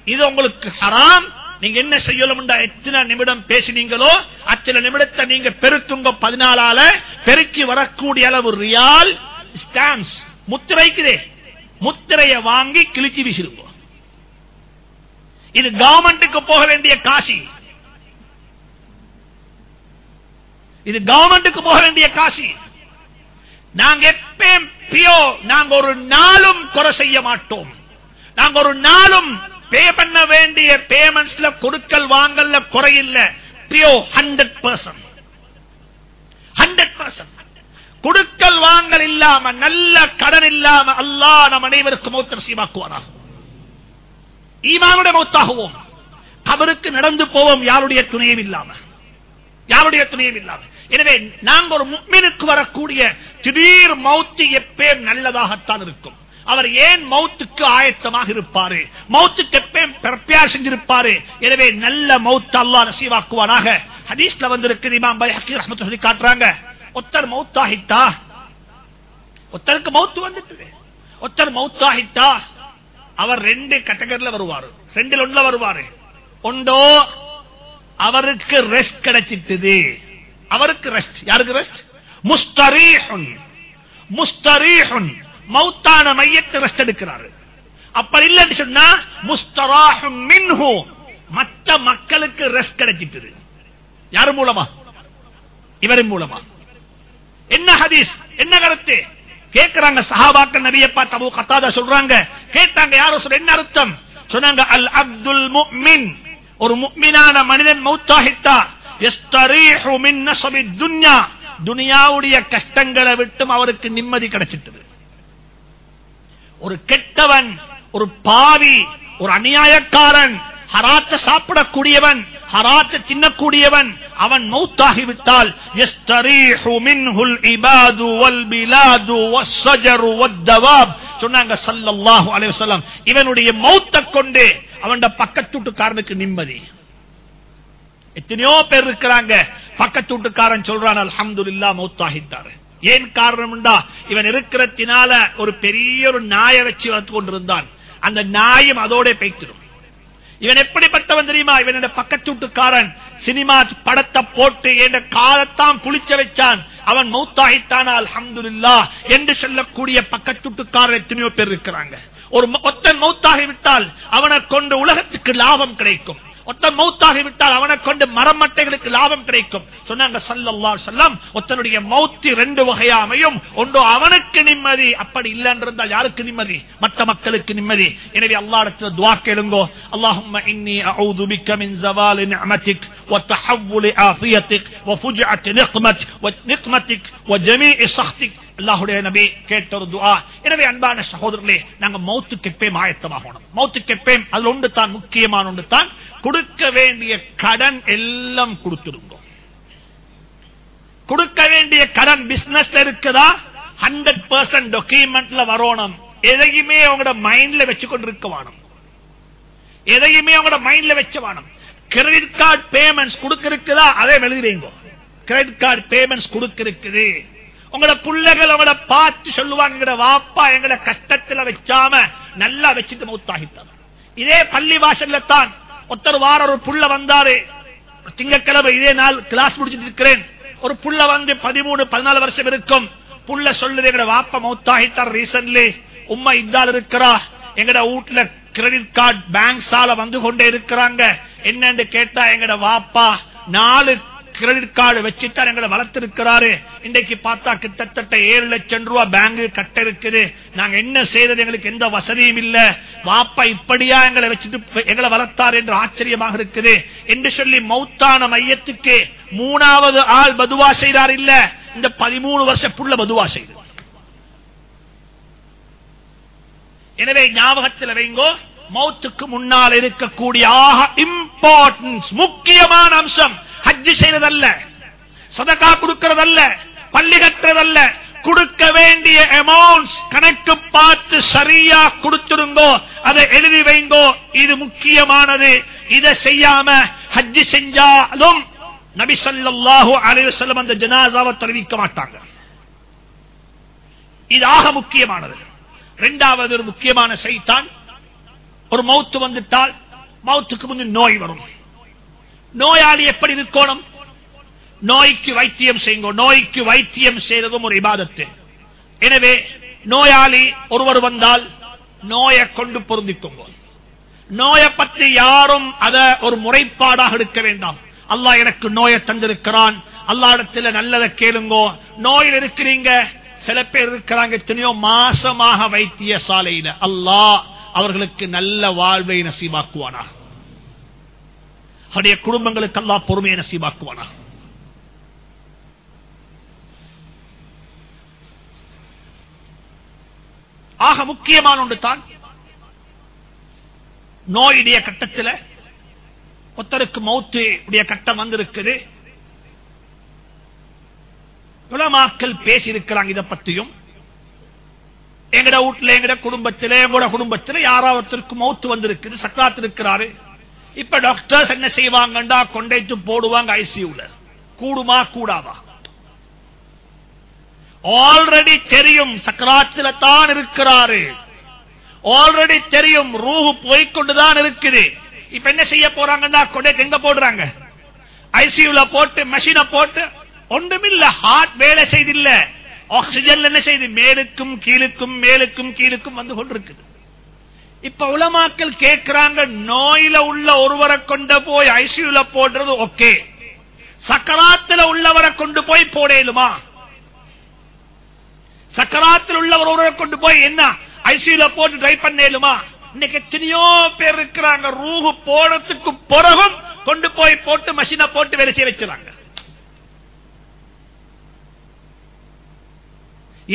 இது உங்களுக்கு ஹராம் நீங்க என்ன செய்யலும் எத்தனை நிமிடம் பேசினீங்களோ அத்தனை நிமிடத்தை நீங்க பெருக்குங்க பதினாலால பெருக்கி வரக்கூடிய அளவு ரியால் ஸ்டாம்ஸ் முத்திரைக்குதே முத்திரைய வாங்கி கிழிச்சி வீசிருங்க இது கவர்மெண்ட்டுக்கு போக வேண்டிய காசி. இது கவர்மெண்ட்டுக்கு போக வேண்டிய காசி. நாங்க எப்பயும் பியோ நாங்க ஒரு நாளும் குறை செய்ய மாட்டோம். நாங்க ஒரு நாளும் பே பண்ண வேண்டிய பேமெண்ட்ஸ்ல கொடுக்கல் வாங்கல்ல குறையில்ல பியோ ஹண்ட்ரட் பர்சன்ட் ஹண்ட்ரட் பர்சன்ட் கொடுக்கல் வாங்கல் இல்லாம நல்ல கடன் இல்லாம அல்லாஹ் நம் அனைவருக்கும் மௌத்தர் சீமாக்குவாராக ஈமானுடைய மௌத்தாகுவோம். அவருக்கு நடந்து போவோம் யாருடைய துணையும் இல்லாமல் யாருடைய துணையும் இல்லாமல் எனவே நாங்க ஒரு முக்மினுக்கு வரக்கூடிய திடீர் மௌத்து எப்பேம் நல்லதாகத்தான் இருக்கும். அவர் ஏன் மௌத்துக்கு ஆயத்தமாக இருப்பாரு? மௌத்துக்கு எப்பேன் பிரப்பியார் செஞ்சிருப்பாரு? எனவே நல்ல மௌத்து அல்லாஹ் நசீவாக்குவானாக. ஹதீஸ்ல வந்திருக்கு இமாம் பைஹக்கி ரஹ்மத்து சொல்லி காட்டுறாங்க. ஒத்தர் மௌத்தாகிட்டா? ஒத்தருக்கு மௌத்து வந்துட்டு ஒத்தர் மௌத்தாகிட்டா? அவர் ரெண்டு கேட்டகரியில வருவாரு. ரெண்டில் ஒன்றுல வருவாரு. ஒன்றோ அவருக்கு ரெஸ்ட் கிடைச்சிட்டது. அவருக்கு ரெஸ்ட் யாருக்கு ரெஸ்ட் முஸ்தரீஹுன். முஸ்தரீஹுன். மௌத்தான மையத்தை ரெஸ்ட் எடுக்கிறாரு. அப்படி இல்லைன்னு சொன்னா முஸ்தராஹும் மின்ஹு. மற்ற மக்களுக்கு ரெஸ்ட் கிடைச்சிட்டது. யாரு மூலமா? இவரின் மூலமா. என்ன ஹதீஸ்? என்ன கருத்து? கேட்கிறாங்க சஹாபாக்க நபிய பார்த்து கத்தாத கத்தாதா சொல்றாங்க. கேட்டாங்க யாரும் சொல்ல என்ன அர்த்தம்? சொன்னாங்க அல் அப்துல் முக்மின் ஒரு முக்மினான மனிதன் மௌத்தாகிட்டா துன்யா. துனியாவுடைய கஷ்டங்களை விட்டும் அவருக்கு நிம்மதி கிடைச்சிட்டது. ஒரு கெட்டவன் ஒரு பாவி ஒரு அநியாயக்காரன் ஹராத்த சாப்பிடக்கூடியவன் ஹராத்த தின்னக்கூடியவன் அவன் மௌத்தாகிவிட்டால் சொன்னாங்க ஸல்லல்லாஹு அலைஹி இவனுடைய மௌத்த கொண்டு அவன் பக்கத்துட்டுக்காரனுக்கு நிம்மதி. எத்தனையோ பேர் இருக்கிறாங்க பக்கத்து வீட்டுக்காரன் சொல்றான் இல்லா மௌத்தாகிட்டாரு. ஏன் காரணம்டா இவன் இருக்கிறதுனால ஒரு பெரிய ஒரு நாயை வச்சு வளர்த்து கொண்டிருந்தான். அந்த நாயும் அதோட பெய்த்திடும் இவன் எப்படிப்பட்டவன் தெரியுமா? இவன் பக்கச்சூட்டுக்காரன் சினிமா படத்தை போட்டு என் காலத்தான் புளிச்ச வச்சான். அவன் மௌத்தாகித்தானா அல்ஹம்துலில்லா. என்று சொல்லக்கூடிய பக்கச்சூட்டுக்காரர் எத்தனையோ பேர் இருக்கிறாங்க. ஒரு ஒத்தன் மௌத்தாகி விட்டால் அவனை கொண்டு உலகத்துக்கு லாபம் கிடைக்கும். ஒத்தன் மௌத்தாகி விட்டால் அவனை கொண்டு மரமட்டைகளுக்கு லாபம் கிடைக்கும் சொன்னாங்க சல்லல்லாஹு அலைஹி வஸல்லம் ஒத்தனுடைய மௌத்தி ரெண்டு வகையா அமையும் ஒன்று அவனுக்கு நிம்மதி அப்படி இல்லை என்றிருந்தால் யாருக்கு நிம்மதி மற்ற மக்களுக்கு நிம்மதி எனவே அல்லாஹ்விடத்தில் துஆ கேளுங்கோ அல்லாஹும்ம இன்னி அஊது பிக்க மின் ஜவாலி நிஅமதிக் وتحول عافيتك وفجعة نقمتك ونقمتك وجميع سخطك அல்லாஹுடைய நபி கேட்ட ஒரு எனவே அன்பான சகோதரர்களே நாங்க மௌத்துக்கு எப்பயும் ஆயத்தமாகணும். மௌத்துக்கு எப்பயும் அதுல ஒன்று தான் முக்கியமான ஒன்று தான் கொடுக்க வேண்டிய கடன் எல்லாம் கொடுத்துருந்தோம். கொடுக்க வேண்டிய கடன் பிசினஸ்ல இருக்குதா? ஹண்ட்ரட் பர்சன்ட் டொக்குமெண்ட்ல வரணும். எதையுமே அவங்களோட மைண்ட்ல வச்சு கொண்டு இருக்க வேணும். எதையுமே அவங்களோட மைண்ட்ல வச்ச வேணும். கிரெடிட் கார்டு பேமெண்ட்ஸ் கொடுக்க இருக்குதா அதே எழுதுவீங்க கிரெடிட் கார்டு பேமெண்ட்ஸ் கொடுக்க இருக்குது உங்களோட பிள்ளைகள் உங்களை பார்த்து சொல்லுவாங்க வாப்பா எங்களை கஷ்டத்துல வச்சாம நல்லா வச்சுட்டு மௌத்தாகிட்டார் இதே பள்ளி வாசல்ல தான் ஒருத்தர் வார ஒரு புள்ள வந்தாரு. திங்கக்கிழமை இதே நாள் கிளாஸ் முடிச்சிட்டு இருக்கிறேன். ஒரு புள்ள வந்து பதிமூணு பதினாலு வருஷம் இருக்கும். புள்ள சொல்லுது எங்க வாப்பா மௌத்தாகிட்டார் ரீசன்ட்லி உம்மா இந்தால் இருக்கிறா. எங்கட வீட்டுல கிரெடிட் கார்டு பேங்க் சால வந்து கொண்டே இருக்கிறாங்க. என்னன்னு கேட்டா எங்கட வாப்பா நாலு கிரெடிட் கார்டு வச்சுட்டு எங்களை வளர்த்திருக்கிறாரு. இன்றைக்கு பார்த்தா கிட்டத்தட்ட ஏழு லட்சம் ரூபாய் பேங்க் கட்ட இருக்குது. நாங்க என்ன செய்யறது எங்களுக்கு எந்த வசதியும் இல்ல. வாப்பா இப்படியா எங்களை வச்சுட்டு எங்களை வளர்த்தார் என்று ஆச்சரியமாக இருக்குது. என்று சொல்லி மௌத்தான மையத்துக்கு மூணாவது ஆள் பதுவா செய்தார் இல்ல. இந்த பதிமூணு வருஷ புள்ள பதுவா செய்து. எனவே ஞாபகத்தில் வைங்கோ மௌத்துக்கு முன்னால் இருக்கக்கூடிய ஆக இம்பார்ட்டன்ஸ் முக்கியமான அம்சம். ஹஜ்ஜு செய்யறதல்ல. சதகா கொடுக்கிறதல்ல. பள்ளி கட்டுறதல்ல. கொடுக்க வேண்டிய அமௌண்ட் கணக்கு பார்த்து சரியா கொடுத்துடுங்கோ அதை எழுதி வைங்கோ இது முக்கியமானது. இதை செய்யாம ஹஜ்ஜி செஞ்சாலும் நபி ஸல்லல்லாஹு அலைஹி அந்த ஜனாசாவை தெரிவிக்க மாட்டாங்க. இது ஆக முக்கியமானது. இரண்டாவது ஒரு முக்கியமான செய்தான் ஒரு மௌத்து வந்துட்டால் மௌத்துக்கு முந்தி நோய் வரும். நோயாளி எப்படி இருக்கணும்? நோய்க்கு வைத்தியம் செய்யுங்க. நோய்க்கு வைத்தியம் செய்யறதும் ஒரு இபாதத்து. எனவே நோயாளி ஒருவர் வந்தால் நோயை கொண்டு பொருந்திக்கோங்க. நோயை பற்றி யாரும் அத ஒரு முறைப்பாடாக எடுக்க வேண்டாம். அல்லாஹ் எனக்கு நோயை தந்திருக்கிறான். அல்லா இடத்துல நல்லதை கேளுங்கோ. நோயில் இருக்கிறீங்க. சில பேர் இருக்கிறாங்க எத்தனையோ மாசமாக வைத்திய சாலையில அல்லாஹ் அவர்களுக்கு நல்ல வாழ்வை நசீமாக்குவானா அவருடைய குடும்பங்களுக்கு அல்லா பொறுமையை நசீமாக்குவானா ஆக முக்கியமான ஒன்று தான் நோயுடைய கட்டத்தில் ஒத்தருக்கு மௌத்து உடைய கட்டம் வந்திருக்குது. உலமாக்கள் பேசியிருக்கிறாங்க இதை பற்றியும். எங்கட வீட்டுல எங்கட குடும்பத்தில எங்களோட குடும்பத்தில் யாராவத்திற்கு மௌத்து வந்திருக்குது சக்கராத்து இருக்கிறாரு இப்ப டாக்டர்ஸ் என்ன செய்வாங்கண்டா? கொண்டைத்து போடுவாங்க ஐசியூல கூடுமா கூடாதா? ஆல்ரெடி தெரியும் சக்கராத்தில தான் இருக்கிறாரு. ஆல்ரெடி தெரியும் ரூஹு போய்கொண்டுதான் இருக்குது. இப்ப என்ன செய்ய போறாங்கன்னா கொண்டை எங்க போடுறாங்க? ஐசியூல போட்டு மெஷினை போட்டு ஒன்றுமில்ல ஹார்ட் வேலை செய்தில்லை. ஆக்சிஜன் என்ன செய்து? மேலுக்கும் கீழுக்கும் மேலுக்கும் கீழுக்கும் வந்து கொண்டிருக்குது. இப்ப உலமாக்கள் கேட்கிறாங்க நோயில உள்ள ஒருவரை கொண்டு போய் ஐசியூல போடுறது ஓகே. சக்கராத்துல உள்ளவரை கொண்டு போய் போடலுமா? சக்கராத்தில் உள்ளவர் ஒருவரை கொண்டு போய் என்ன? ஐசியூல போட்டு ட்ரை பண்ணலுமா? இன்னைக்கு எத்தனையோ பேர் இருக்கிறாங்க. ரூஹு போறதுக்கு பிறகும் கொண்டு போய் போட்டு மஷினை போட்டு வேலை செய்ய வச்சுறாங்க.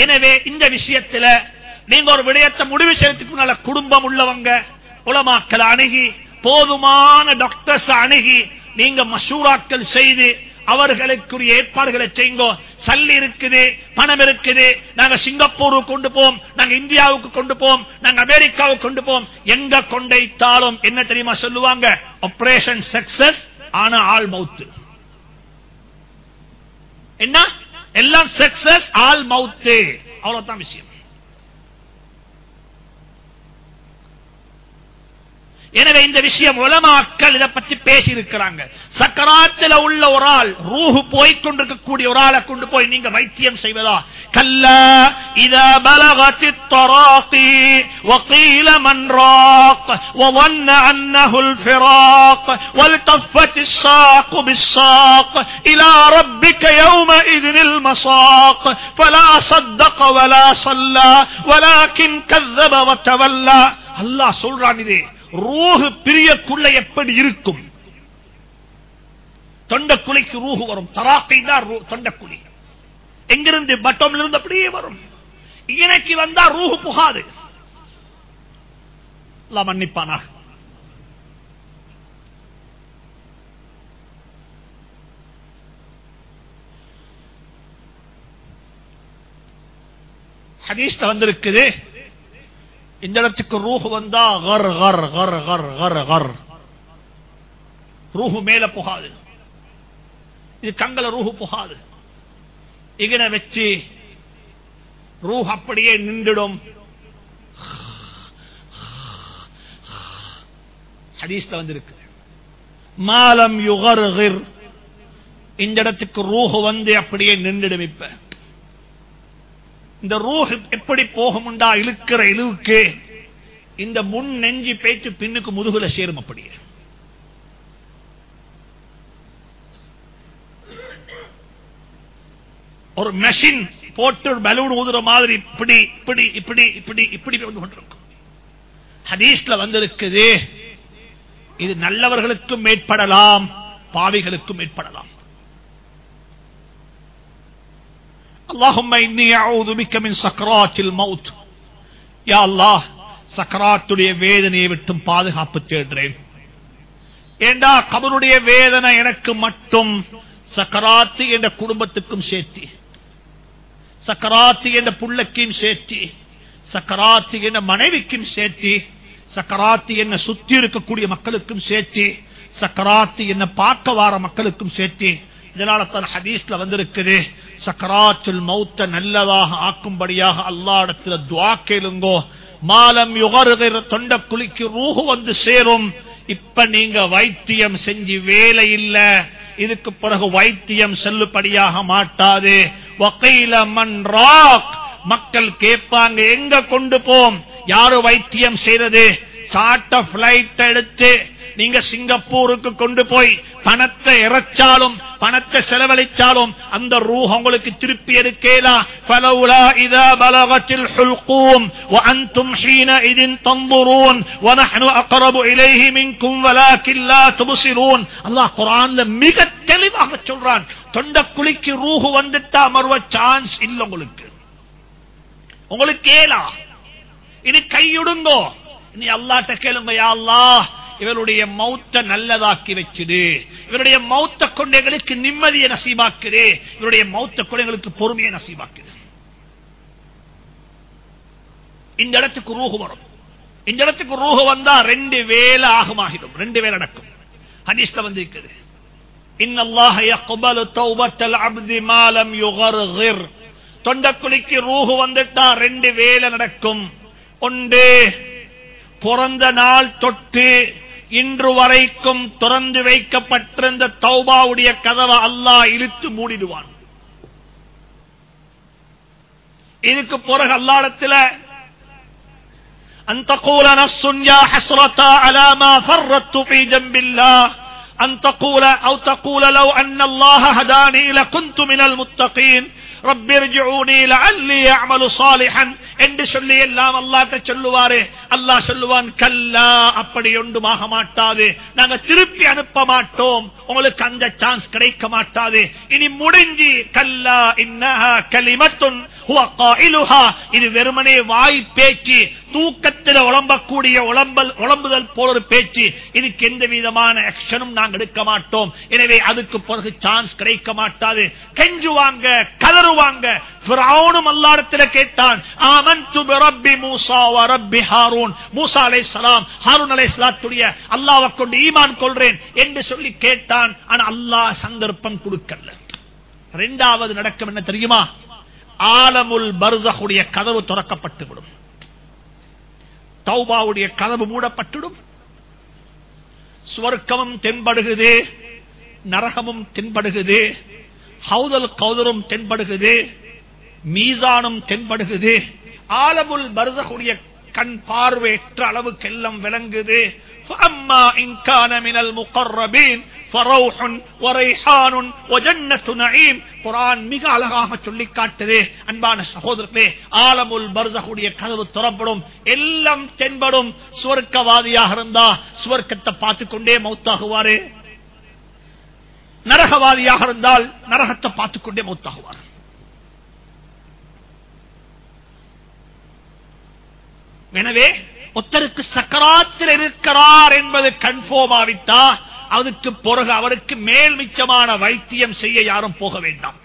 எனவே இந்த விஷயத்துல நீங்க ஒரு விடயத்தை முடிவு செய்யறதுக்கு குடும்பம் உள்ளவங்க உலமாக்கள் அணுகி போதுமான டாக்டர்ஸ் அணுகி நீங்க மசூராக்கள் செய்து அவர்களுக்குரிய ஏற்பாடுகளை செய்யுங்க. சல்லி இருக்குது பணம் இருக்குது நாங்க சிங்கப்பூருக்கு கொண்டு போம் நாங்க இந்தியாவுக்கு கொண்டு போவோம் நாங்க அமெரிக்காவுக்கு கொண்டு போவோம். எங்க கொண்டைத்தாலும் என்ன தெரியுமா சொல்லுவாங்க? ஆபரேஷன் சக்சஸ் ஆனா ஆள் மவுத்து. என்ன? எல்லாம் சக்சஸ் ஆல் மவுத்து அவ்வளவுதான் விஷயம் எனவே இந்த விஷயம் உலமாக்கள் இதை பற்றி பேசி இருக்கிறாங்க சக்கராத்தில் உள்ள ஒரு ஆள் ரூஹு போய்கொண்டிருக்கக்கூடிய ஒரு ஆளை கொண்டு போய் நீங்க வைத்தியம் செய்வதா கல்ல இத பலகத்தி தராத்தி وقيل من راق وظن أنه الفراق والتفت الساق بالساق إلى ربك يومئذ المساق فلا صدق ولا صلى ولكن كذب وتولى الله சொல்றான் இது ரூஹு பிரியக்குள்ள எப்படி இருக்கும்? தொண்டக்குழிக்கு ரூஹு வரும். தராக்கை தான் தொண்டக்குழி. எங்கிருந்து பட்டம்ல இருந்து அப்படியே வரும். இணைக்கு வந்தா ரூஹு புகாது. மன்னிப்பானா? ஹதீஸ்ல வந்திருக்குது. இந்த இடத்துக்கு ரூஹு வந்தா கர் கர் கர் கர் கர் கர். ரூஹு மேல புகாது. இது கங்கல ரூஹு புகாது. இகனை வச்சு ரூஹ் அப்படியே நின்றுடும். ஹதீஸ்ல வந்திருக்கு. மாலம் யுகர் இந்த இடத்துக்கு ரூஹு வந்து அப்படியே நின்றுடும் இப்ப. இந்த ரூஹ் எப்படி போகும்டா இழுக்கிற இழுவுக்கு இந்த முன் நெஞ்சி பேச்சு பின்னுக்கு முதுகுல சேரும் அப்படியே ஒரு மெஷின் போட்டு ஒரு பலூன் ஊதுற மாதிரி இப்படி இப்படி இப்படி இப்படி இப்படி வந்து கொண்டிருக்கும். ஹதீஸ்ல வந்திருக்குது. இது நல்லவர்களுக்கும் மேற்படலாம் பாவிகளுக்கும் மேற்படலாம். اللهم إني أعوذ بك من سكرات الموت يا الله சக்கராத்துடைய வேதனையை விட்டும் பாதுகாப்பு தேடுறேன் ஏண்டா கபருடைய வேதனை எனக்கு மட்டும் சக்கராத்து என்ற குடும்பத்துக்கும் சேர்த்தி சக்கராத்து என்ற புள்ளக்கையும் சேர்த்தி சக்கராத்து என்ற மனைவிக்கும் சேர்த்தி சக்கராத்து என்ன சுத்தி இருக்கக்கூடிய மக்களுக்கும் சேர்த்தி சக்கராத்து என்ன பார்க்க வார மக்களுக்கும் சேர்த்தி இதனால தான் ஹதீஸ்ல வந்திருக்குது சக்கராத்துல் மௌத்த நல்லதாக ஆக்கும்படியாக அல்லாடத்தில் துவா கேளுங்கோ. மாலம் யுகருகிற தொண்ட குளிக்கு ரூஹு வந்து சேரும். இப்ப நீங்க வைத்தியம் செஞ்சு வேலை இல்ல. இதுக்கு பிறகு வைத்தியம் செல்லுபடியாக மாட்டாது. வகையில மண் ராக். மக்கள் கேட்பாங்க எங்க கொண்டு போம்? யாரு வைத்தியம் செய்யறது சாட்ட பிளைட் எடுத்து நீங்க சிங்கப்பூருக்கு கொண்டு போய் பணத்தை இறைச்சாலும் பணத்தை செலவழிச்சாலும் அந்த ரூஹ் உங்களுக்கு திருப்பி எடுக்கலாம் فلولا اذا بلغت الحلقوم وانتم حينئذ تنظرون ونحن اقرب اليه منكم ولكن لا تبصرون الله குர்ஆன்ல மிக தெளிவாக சொல்றான் தொண்ட குளிக்கு ரூஹ் வந்துட்டா மறுவ சான்ஸ் இல்ல உங்களுக்கு உங்களுக்கு ஏலா இது கையுடுங்கோ இனி அல்லாட்ட கேளுங்க யா அல்லாஹ் இவருடைய மௌத்த நல்லதாக்கி வச்சுடு. இவருடைய மௌத்த கொண்டைகளுக்கு நிம்மதியை நசீபாக்குது இவருடைய மௌத்த கொண்டைகளுக்கு பொறுமையை நசீபாக்குது இந்த இடத்துக்கு ரூஹு வரும். இந்த இடத்துக்கு ரூஹு வந்தா ரெண்டு வேலை ஆகுமாகிடும். ரெண்டு வேலை நடக்கும். ஹதீஸ்ல வந்து இருக்குது இன்னல்லாஹ தொண்டக்குழிக்கு ரூஹு வந்துட்டா ரெண்டு வேலை நடக்கும். ஒன்று பிறந்த நாள் தொட்டு இன்று வரைக்கும் திறந்து வைக்கப்பட்டிருந்த தௌபாவுடைய கதவை அல்லாஹ் இழுத்து மூடிடுவான் இதுக்கு பிறகு அல்லாடத்தில் أن تقول نفس يا حسرة على ما فرطت في جنب الله أن تقول أو تقول لو أن الله هداني لكنت من المتقين என்று சொல்லி எல்லாம் அல்லாட்ட சொல்லுவாரு. அல்லா சொல்லுவான் கல்லா அப்படி ஒன்றுமாக மாட்டாது. நாங்க திருப்பி அனுப்ப மாட்டோம். உங்களுக்கு அந்த சான்ஸ் கிடைக்க மாட்டாது. இனி முடிஞ்சு கல்லா இன்னஹா கலிமத்துன் இது வெறுமனே வாய் பேச்சு. தூக்கத்தில் உழம்பக்கூடிய உழம்பல் உழம்புதல் போல ஒரு பேச்சு. இதுக்கு எந்த விதமான ஆக்ஷனும் நாங்க எடுக்க மாட்டோம். எனவே அதுக்கு பிறகு சான்ஸ் கிடைக்க மாட்டாது. கெஞ்சுவாங்க கதறுவாங்க ஃபிரௌனும் அல்லாஹ்விடத்தில் கேட்டான் மூசா வ ரப்பி ஹாரூன். மூசா அலைஹிஸ்ஸலாம் ஹாரூன் கொண்டு ஈமான் கொள்றேன் என்று சொல்லி கேட்டான். ஆனா அல்லாஹ் சந்தர்ப்பம் கொடுக்கல. இரண்டாவது நடக்கும் என்ன தெரியுமா? ஆலமுல் பர்சகுடைய கதவு திறக்கப்பட்டு விடும் தௌபாவுடைய கதவு மூடப்பட்டுடும். சுவர்க்கமும் தென்படுகுது நரகமும் தென்படுகுது ஹவுதல் கௌதரும் தென்படுகுது மீசானும் தென்படுகுது ஆலமுல் பர்சகுடைய கண் பார்வையற்ற அளவுக்கெல்லாம் விளங்குது فأما إن كان من المقربين فروح وريحان وجنة نعيم குரான் மிக அழகாக சொல்லி காட்டுது அன்பான சகோதரர்களே ஆலமுல் பர்சகுடைய கதவு துறப்படும் எல்லாம் தென்படும் சுவர்க்கவாதியாக இருந்தா சுவர்க்கத்தை பார்த்து கொண்டே மௌத்தாகுவாரு நரகவாதியாக இருந்தால் நரகத்தை பார்த்துக் கொண்டே மௌத்தாகுவார் எனவே ஒருத்தருக்கு சக்கராத்தில் இருக்கிறார் என்பது கன்ஃபார்ம் ஆவிட்டா அதுக்கு பிறகு அவருக்கு மேல் மிச்சமான வைத்தியம் செய்ய யாரும் போக வேண்டாம்.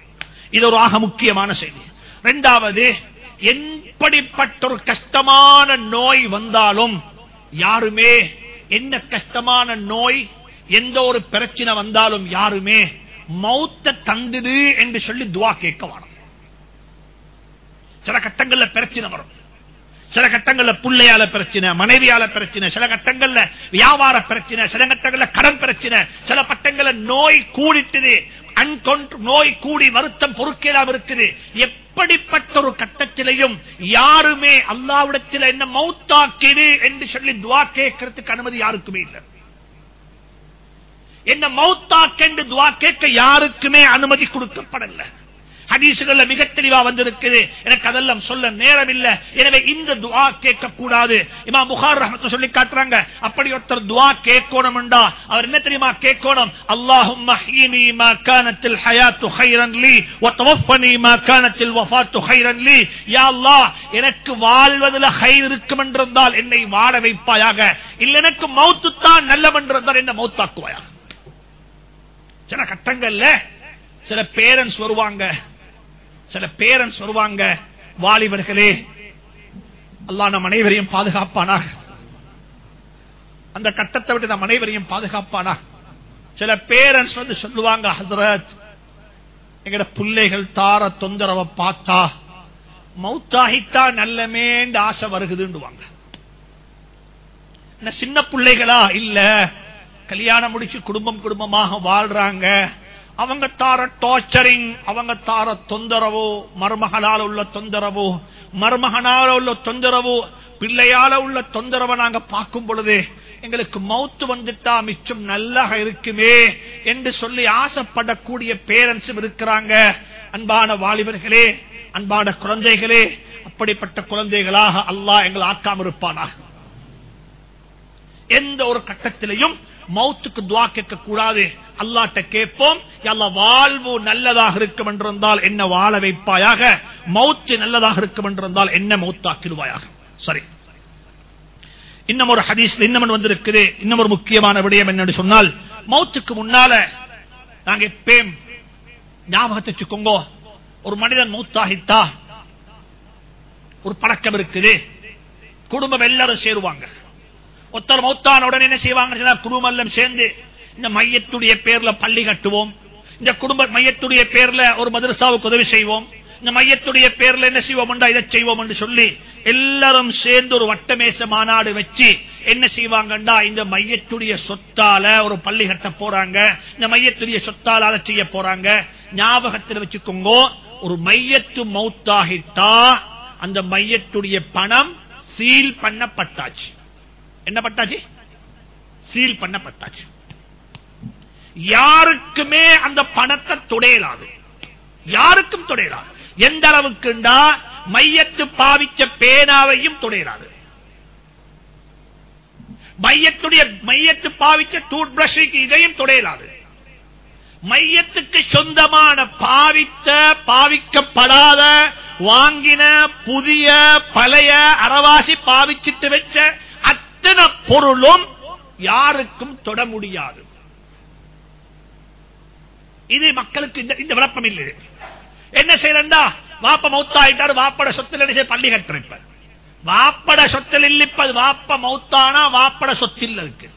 இது ஒரு ஆக முக்கியமான செய்தி. இரண்டாவது எப்படிப்பட்ட ஒரு கஷ்டமான நோய் வந்தாலும் யாருமே என்ன கஷ்டமான நோய் எந்த ஒரு பிரச்சனை வந்தாலும் யாருமே மௌத்த தந்துடு என்று சொல்லி துவா கேட்க வரும். சில கட்டங்கள்ல பிரச்சனை வரும். சில கட்டங்கள்ல பிள்ளையால பிரச்சனை மனைவியால பிரச்சனை சில கட்டங்கள்ல வியாபார பிரச்சனை சில கட்டங்கள்ல கடன் பிரச்சனை சில பட்டங்கள்ல நோய் கூடிட்டுது. அன்கொண்ட் நோய் கூடி வருத்தம் பொறுக்கலாம் இருக்குது. எப்படிப்பட்ட ஒரு கட்டத்திலையும் யாருமே அல்லாவிடத்தில் என்ன மௌத்தாக்கிடு என்று சொல்லி துவா கேட்கறதுக்கு அனுமதி யாருக்குமே இல்லை. என்ன மௌத்தாக்கென்று துவா கேட்க யாருக்குமே அனுமதி கொடுக்கப்படல. ஹதீசுகள்ல மிக தெளிவா வந்திருக்குது. எனக்கு அதெல்லாம் சொல்ல நேரம் இல்ல எனவே இந்த துவா கேட்கக்கூடாது. இமா புகார் ரஹ்மத்து சொல்லி காட்டுறாங்க. அப்படி ஒருத்தர் துவா கேட்கணும் அவர் என்ன தெரியுமா கேட்கணும்? அல்லாஹும் ஹீனி மா கானத்தில் ஹயாத்து ஹைரன் மா கானத்தில் வஃபாத்து ஹைரன் யா அல்லாஹ் எனக்கு வாழ்வதில் ஹைர் இருக்கும் என்றிருந்தால் என்னை வாழ வைப்பாயாக. இல்ல எனக்கு மௌத்து தான் நல்லவென்றிருந்தால் என்ன மௌத்தாக்குவாயாக சில கட்டங்கள்ல சில பேரண்ட்ஸ் வருவாங்க. சில பேரன்ஸ் வருவாங்க வாலிபர்களே அல்லா நம் அனைவரையும் பாதுகாப்பானாக. அந்த கட்டத்தை விட்டு நம் அனைவரையும் பாதுகாப்பானா சில பேரண்ட்ஸ் வந்து சொல்லுவாங்க ஹசரத் எங்கட பிள்ளைகள் தார தொந்தரவை பார்த்தா மௌத்தாகித்தா நல்லமேண்டு ஆசை வருகுதுண்டுவாங்க சின்ன பிள்ளைகளா? இல்ல. கல்யாணம் முடிச்சு குடும்பம் குடும்பமாக வாழ்றாங்க. அவங்க தார டார்ச்சரிங் அவங்க தார தொந்தரவோ மருமகளால் உள்ள தொந்தரவோ மருமகனால உள்ள தொந்தரவோ பிள்ளையால உள்ள தொந்தரவை நாங்க பார்க்கும் பொழுது எங்களுக்கு மௌத்து வந்துட்டா மிச்சம் நல்லா இருக்குமே என்று சொல்லி ஆசைப்படக்கூடிய பேரண்ட்ஸும் இருக்கிறாங்க. அன்பான வாலிபர்களே அன்பான குழந்தைகளே அப்படிப்பட்ட குழந்தைகளாக அல்லாஹ் எங்களை ஆக்காம இருப்பானா எந்த ஒரு கட்டத்திலையும் மௌத்துக்கு துவா கேட்க கூடாது அல்லாட்ட கேட்போம். வாழ்வு நல்லதாக இருக்கும் என்றிருந்தால் என்ன வாழ வைப்பாயாக? மௌத்து நல்லதாக இருக்கும் என்றிருந்தால் என்ன மௌத்தாக்கிடுவாயாக சரி. இன்னும் ஒரு ஹதீஸ்ல இன்னும் வந்திருக்குது. இன்னும் ஒரு முக்கியமான விடயம் என்னன்னு சொன்னால் மௌத்துக்கு முன்னால நாங்க எப்பயும் ஞாபகத்தை வச்சுக்கோங்க. ஒரு மனிதன் மௌத்தாகித்தா ஒரு பழக்கம் இருக்குது. குடும்பம் எல்லாரும் சேருவாங்க. ஒருத்தர் மௌத்தான உடனே என்ன செய்வாங்க குடும்பம் எல்லாம் சேர்ந்து இந்த மையத்துடைய பேர்ல பள்ளி கட்டுவோம். இந்த குடும்ப மையத்துடைய பேர்ல ஒரு மதரசாவுக்கு உதவி செய்வோம். இந்த மையத்துடைய பேர்ல என்ன செய்வோம் இதை செய்வோம் என்று சொல்லி எல்லாரும் சேர்ந்து ஒரு வட்டமேச மாநாடு வச்சு என்ன செய்வாங்கண்டா இந்த மையத்துடைய சொத்தால ஒரு பள்ளி கட்ட போறாங்க. இந்த மையத்துடைய சொத்தால அதை செய்ய போறாங்க. ஞாபகத்தில் வச்சுக்கோங்க ஒரு மையத்து மௌத்தாகிட்டா அந்த மையத்துடைய பணம் சீல் பண்ணப்பட்டாச்சு. என்ன பட்டாச்சு? சீல் பண்ணப்பட்டாச்சு. யாருக்குமே அந்த பணத்தை துடையலாது. யாருக்கும் துடையலாது. எந்த அளவுக்குண்டா மையத்து பாவிச்ச பேனாவையும் துடையலாது. மையத்துடைய மையத்து பாவிச்ச டூத் பிரஷுக்கு இதையும் துடையலாது. மையத்துக்கு சொந்தமான பாவித்த பாவிக்கப்படாத வாங்கின புதிய பழைய அறவாசி பாவிச்சிட்டு வச்ச அத்தனை பொருளும் யாருக்கும் தொட முடியாது. இது மக்களுக்கு இந்த விளப்பம் இல்லை. என்ன செய்யறா வாப்ப மௌத்தாயிட்டாரு வாப்பட சொத்துல பள்ளி கட்டுறப்ப வாப்பட சொத்தில் இல்லிப்பது வாப்ப மௌத்தானா வாப்பட சொத்தில் இருக்கு.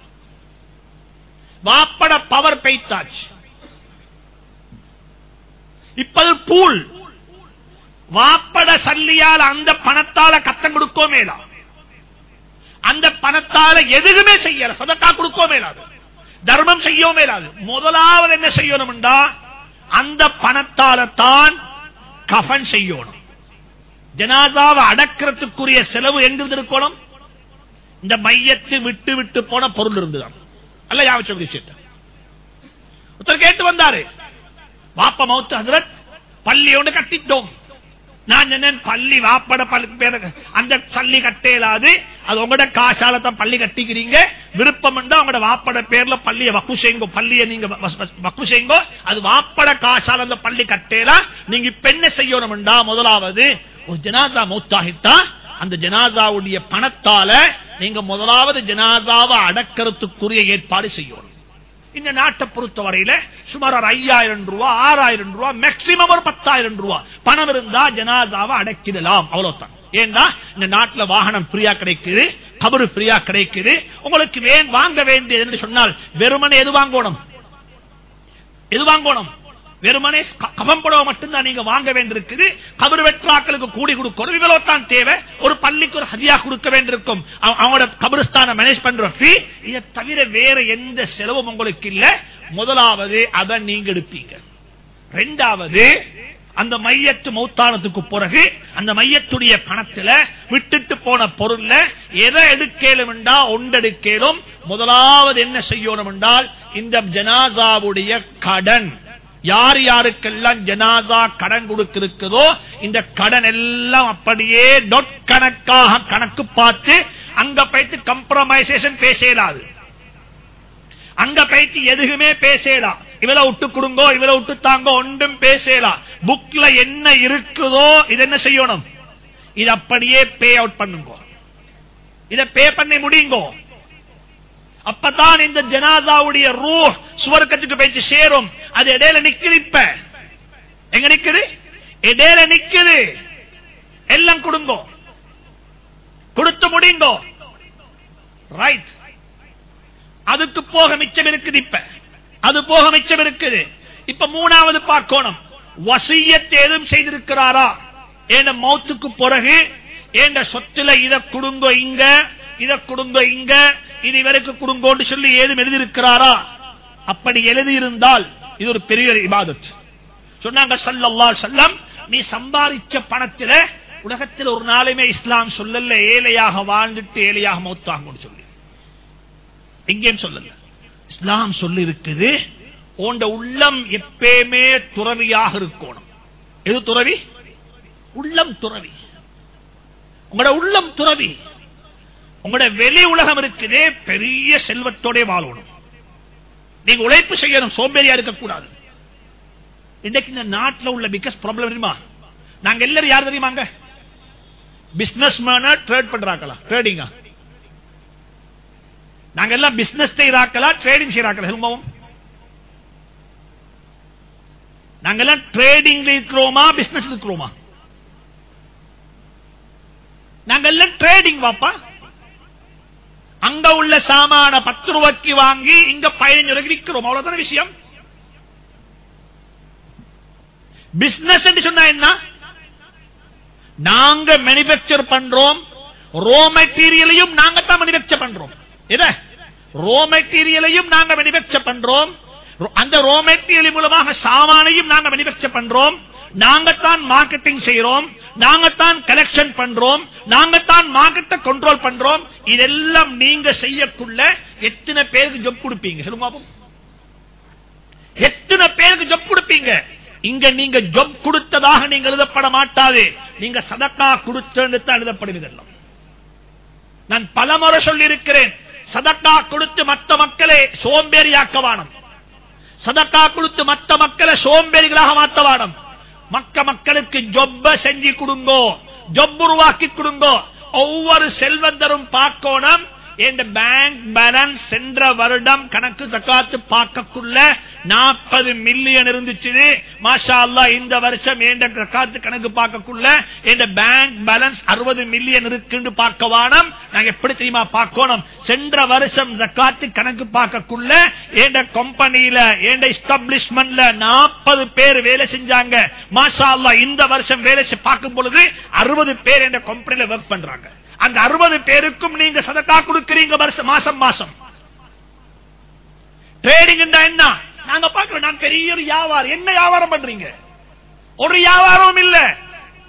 வாப்பட பவர் பெய்தாச்சு இப்பது பூல் வாப்பட சல்லியால் அந்த பணத்தால கத்தம் கொடுக்கோ மேலா அந்த பணத்தால எதுவுமே செய்யல சதக்கா கொடுக்கோ மேலாது தர்மம் செய்யவும் மேலாது. முதலாவது என்ன செய்யணும்டா? அந்த பணத்தால தான் கஃபன் செய்யணும். ஜனாதாவை அடக்கிறதுக்குரிய செலவு எங்கிருந்து இருக்கணும் இந்த மையத்து விட்டு விட்டு போன பொருள் இருந்துதான். அல்ல யாவச்ச விஷயத்தை ஒருத்தர் கேட்டு வந்தாரு. வாப்ப மௌத்து ஹசரத் பள்ளியோடு கட்டிட்டோம். நான் என்ன பள்ளி வாப்பட அந்த பள்ளி கட்டேலாது. அது உங்களோட காசால தான் பள்ளி கட்டிக்கிறீங்க. விருப்பம் உங்களோட வாப்பட பேர்ல பள்ளிய வக்கு செய்யுங்க. பள்ளிய நீங்க வக்கு செய்யுங்க. அது வாப்பட காசால அந்த பள்ளி கட்டேலா நீங்க இப்ப என்ன செய்யணும்டா? முதலாவது ஒரு ஜனாசா மௌத்தாகிட்டா அந்த ஜனாசாவுடைய பணத்தால நீங்க முதலாவது ஜனாசாவை அடக்கிறதுக்குரிய ஏற்பாடு செய்யணும். இந்த நாட்டை பொறுத்தவரையில சுமார் ஒரு ஐயாயிரம் ரூபாய் ஆறாயிரம் ரூபாய் மேக்சிமம் ஒரு பத்தாயிரம் ரூபாய் பணம் இருந்தா ஜனாதாவை அடக்கிடலாம். அவ்வளவுதான். ஏன்னா இந்த நாட்டுல வாகனம் ஃப்ரீயா கிடைக்குது கபரு ஃப்ரீயா கிடைக்குது உங்களுக்கு வேன் வாங்க வேண்டியது என்று சொன்னால் வெறுமனே எது வாங்கணும்? எது வாங்கணும்? வெறுமனே கபம் புடவை மட்டும்தான் நீங்க வாங்க வேண்டியிருக்குது கபர் வெற்றாக்களுக்கு கூடி கொடுக்கணும் இவ்வளவு தான் தேவை ஒரு பள்ளிக்கு ஒரு ஹதியா கொடுக்க வேண்டியிருக்கும். அவங்களோட கபருஸ்தான மேனேஜ் பண்ற ஃபீ இதை தவிர வேற எந்த செலவும் உங்களுக்கு இல்ல. முதலாவது அதை நீங்க எடுப்பீங்க. ரெண்டாவது அந்த மையத்து மௌத்தானத்துக்கு பிறகு அந்த மையத்துடைய பணத்துல விட்டுட்டு போன பொருள்ல எதை எடுக்கலும் என்றா ஒன்றெடுக்கலும் முதலாவது என்ன செய்யணும் என்றால் இந்த ஜனாசாவுடைய கடன். யார் யாருக்கெல்லாம் ஜனாசா கடன் கொடுத்திருக்குதோ இந்த கடன் எல்லாம் அப்படியே டொட் கணக்காக கணக்கு பார்த்து அங்க போயிட்டு கம்ப்ரமைசேஷன் பேசலாது. அங்க போயிட்டு எதுவுமே பேசலாம் இவளை விட்டு கொடுங்கோ இவளை விட்டு தாங்க ஒன்றும் பேசலாம் புக்ல என்ன இருக்குதோ இது என்ன செய்யணும்? இது அப்படியே பே அவுட் பண்ணுங்க. இத பே பண்ணி முடியுங்கோ அப்பதான் இந்த ஜனாதாவுடைய ரூ சுவர்க்கத்துக்கு போயிட்டு சேரும். அது இடையில நிக்குது இப்ப. எங்க நிக்குது? இடையில நிக்குது. எல்லாம் கொடுங்கோ. கொடுத்து முடியுங்கோ ரைட் அதுக்கு போக மிச்சம் இருக்குது இப்ப. அது போக மிச்சம் இருக்குது. இப்ப மூணாவது பார்க்கணும். வசியத்தை எதுவும் செய்திருக்கிறாரா? ஏண்ட மௌத்துக்கு பிறகு ஏண்ட சொத்துல இத குடுங்க இங்க இத குடுங்க இங்க இது இவருக்கு குடுங்கோன்னு சொல்லி ஏதும் எழுதியிருக்கிறாரா? அப்படி எழுதியிருந்தால் இது ஒரு பெரிய இபாதத். சொன்னாங்க சல்லல்லா செல்லம் நீ சம்பாதிச்ச பணத்தில உலகத்தில் ஒரு நாளுமே இஸ்லாம் சொல்லல ஏழையாக வாழ்ந்துட்டு ஏழையாக மௌத்தாங்கன்னு சொல்லி. எங்கேயும் சொல்லல. இஸ்லாம் சொல்லி இருக்குது உண்ட உள்ளம் எப்பயுமே துறவியாக இருக்கணும். எது துறவி? உள்ளம் துறவி. உங்களோட உள்ளம் துறவி. உங்களோட வெளி உலகம் இருக்குதே பெரிய செல்வத்தோட வாழணும். நீங்க உழைப்பு செய்யணும் சோம்பேறியா இருக்கக்கூடாது. இன்னைக்கு இந்த நாட்டில் உள்ள பிகஸ்ட் ப்ராப்ளம் தெரியுமா? நாங்க எல்லாரும் யார் தெரியுமாங்க? பிசினஸ் மேன ட்ரேட் பண்றாங்களா? ட்ரேடிங்கா நாங்க எல்லாம் பிசினஸ் செய்யறாங்களா ட்ரேடிங் செய்யறாங்களா திரும்பவும் நாங்கெல்லாம் ட்ரேடிங் இருக்கிறோமா பிசினஸ் இருக்கிறோமா? நாங்கெல்லாம் ட்ரேடிங் வாப்பா. அங்க உள்ள சாமான பத்து ரூபாய்க்கு வாங்கி இங்க பதினஞ்சு ரூபாய்க்கு விற்கிறோம் அவ்வளவுதான விஷயம்? பிசினஸ் சொன்னா என்ன? நாங்க மேனுபேக்சர் பண்றோம் ரோ மெட்டீரியலையும் நாங்க தான் மேனுபேக்சர் பண்றோம். எத ரோ மெட்டீரியலையும் நாங்க மேனுபேக்சர் பண்றோம். அந்த ரோ மெட்டீரியல் மூலமாக சாமானையும் நாங்க மேனுபேக்சர் பண்றோம். நாங்கத்தான் மார்க்கெட்டிங் செய்யறோம் நாங்கத்தான் கலெக்ஷன் பண்றோம். நாங்கத்தான் மார்க்கெட்டை கண்ட்ரோல் பண்றோம். இதெல்லாம் நீங்க செய்யக்குள்ள எத்தனை பேருக்கு ஜப் கொடுப்பீங்க? சொல்லுங்க எத்தனை பேருக்கு ஜப் கொடுப்பீங்க? இங்க நீங்க ஜப் கொடுத்ததாக நீங்க எழுதப்பட மாட்டாது. நீங்க சதக்கா கொடுத்து தான் எழுதப்படும் இதெல்லாம் நான் பலமுறை சொல்லி இருக்கிறேன் சதக்கா கொடுத்து மத்த மக்களை சோம்பேறியாக்கவானம் சதக்கா கொடுத்து மத்த மக்களை சோம்பேறிகளாக மாத்தவானம் மக்க மக்களுக்கு ஜொப்ப செஞ்சு கொடுங்கோ ஜொப் உருவாக்கி கொடுங்கோ. ஒவ்வொரு செல்வந்தரும் பார்க்கணும் என் பேங்க் பேலன்ஸ் சென்ற வருடம் கணக்கு சக்காத்து பார்க்கக்குள்ள நாற்பது மில்லியன் இருந்துச்சு மாஷா அல்லா இந்த வருஷம் என் சக்காத்து கணக்கு பார்க்கக்குள்ள என் பேங்க் பேலன்ஸ் அறுபது மில்லியன் இருக்குன்னு பார்க்க வானம். நாங்க எப்படி தெரியுமா பார்க்கணும்? சென்ற வருஷம் சக்காத்து கணக்கு பார்க்கக்குள்ள என் கம்பெனியில என் எஸ்டாப்ளிஷ்மெண்ட்ல நாற்பது பேர் வேலை செஞ்சாங்க. மாஷா அல்லா இந்த வருஷம் வேலை செய்- பார்க்கும் பொழுது அறுபது பேர் என் கம்பெனியில ஒர்க் பண்றாங்க. அந்த அறுபது பேருக்கும் நீங்க சதக்கா கொடுக்கிறீங்க வருஷம் மாசம் மாசம். ட்ரேடிங் என்ன? நாங்க பாக்குறோம் நான் பெரிய ஒரு வியாபாரம் என்ன வியாபாரம் பண்றீங்க? ஒரு வியாபாரமும் இல்ல.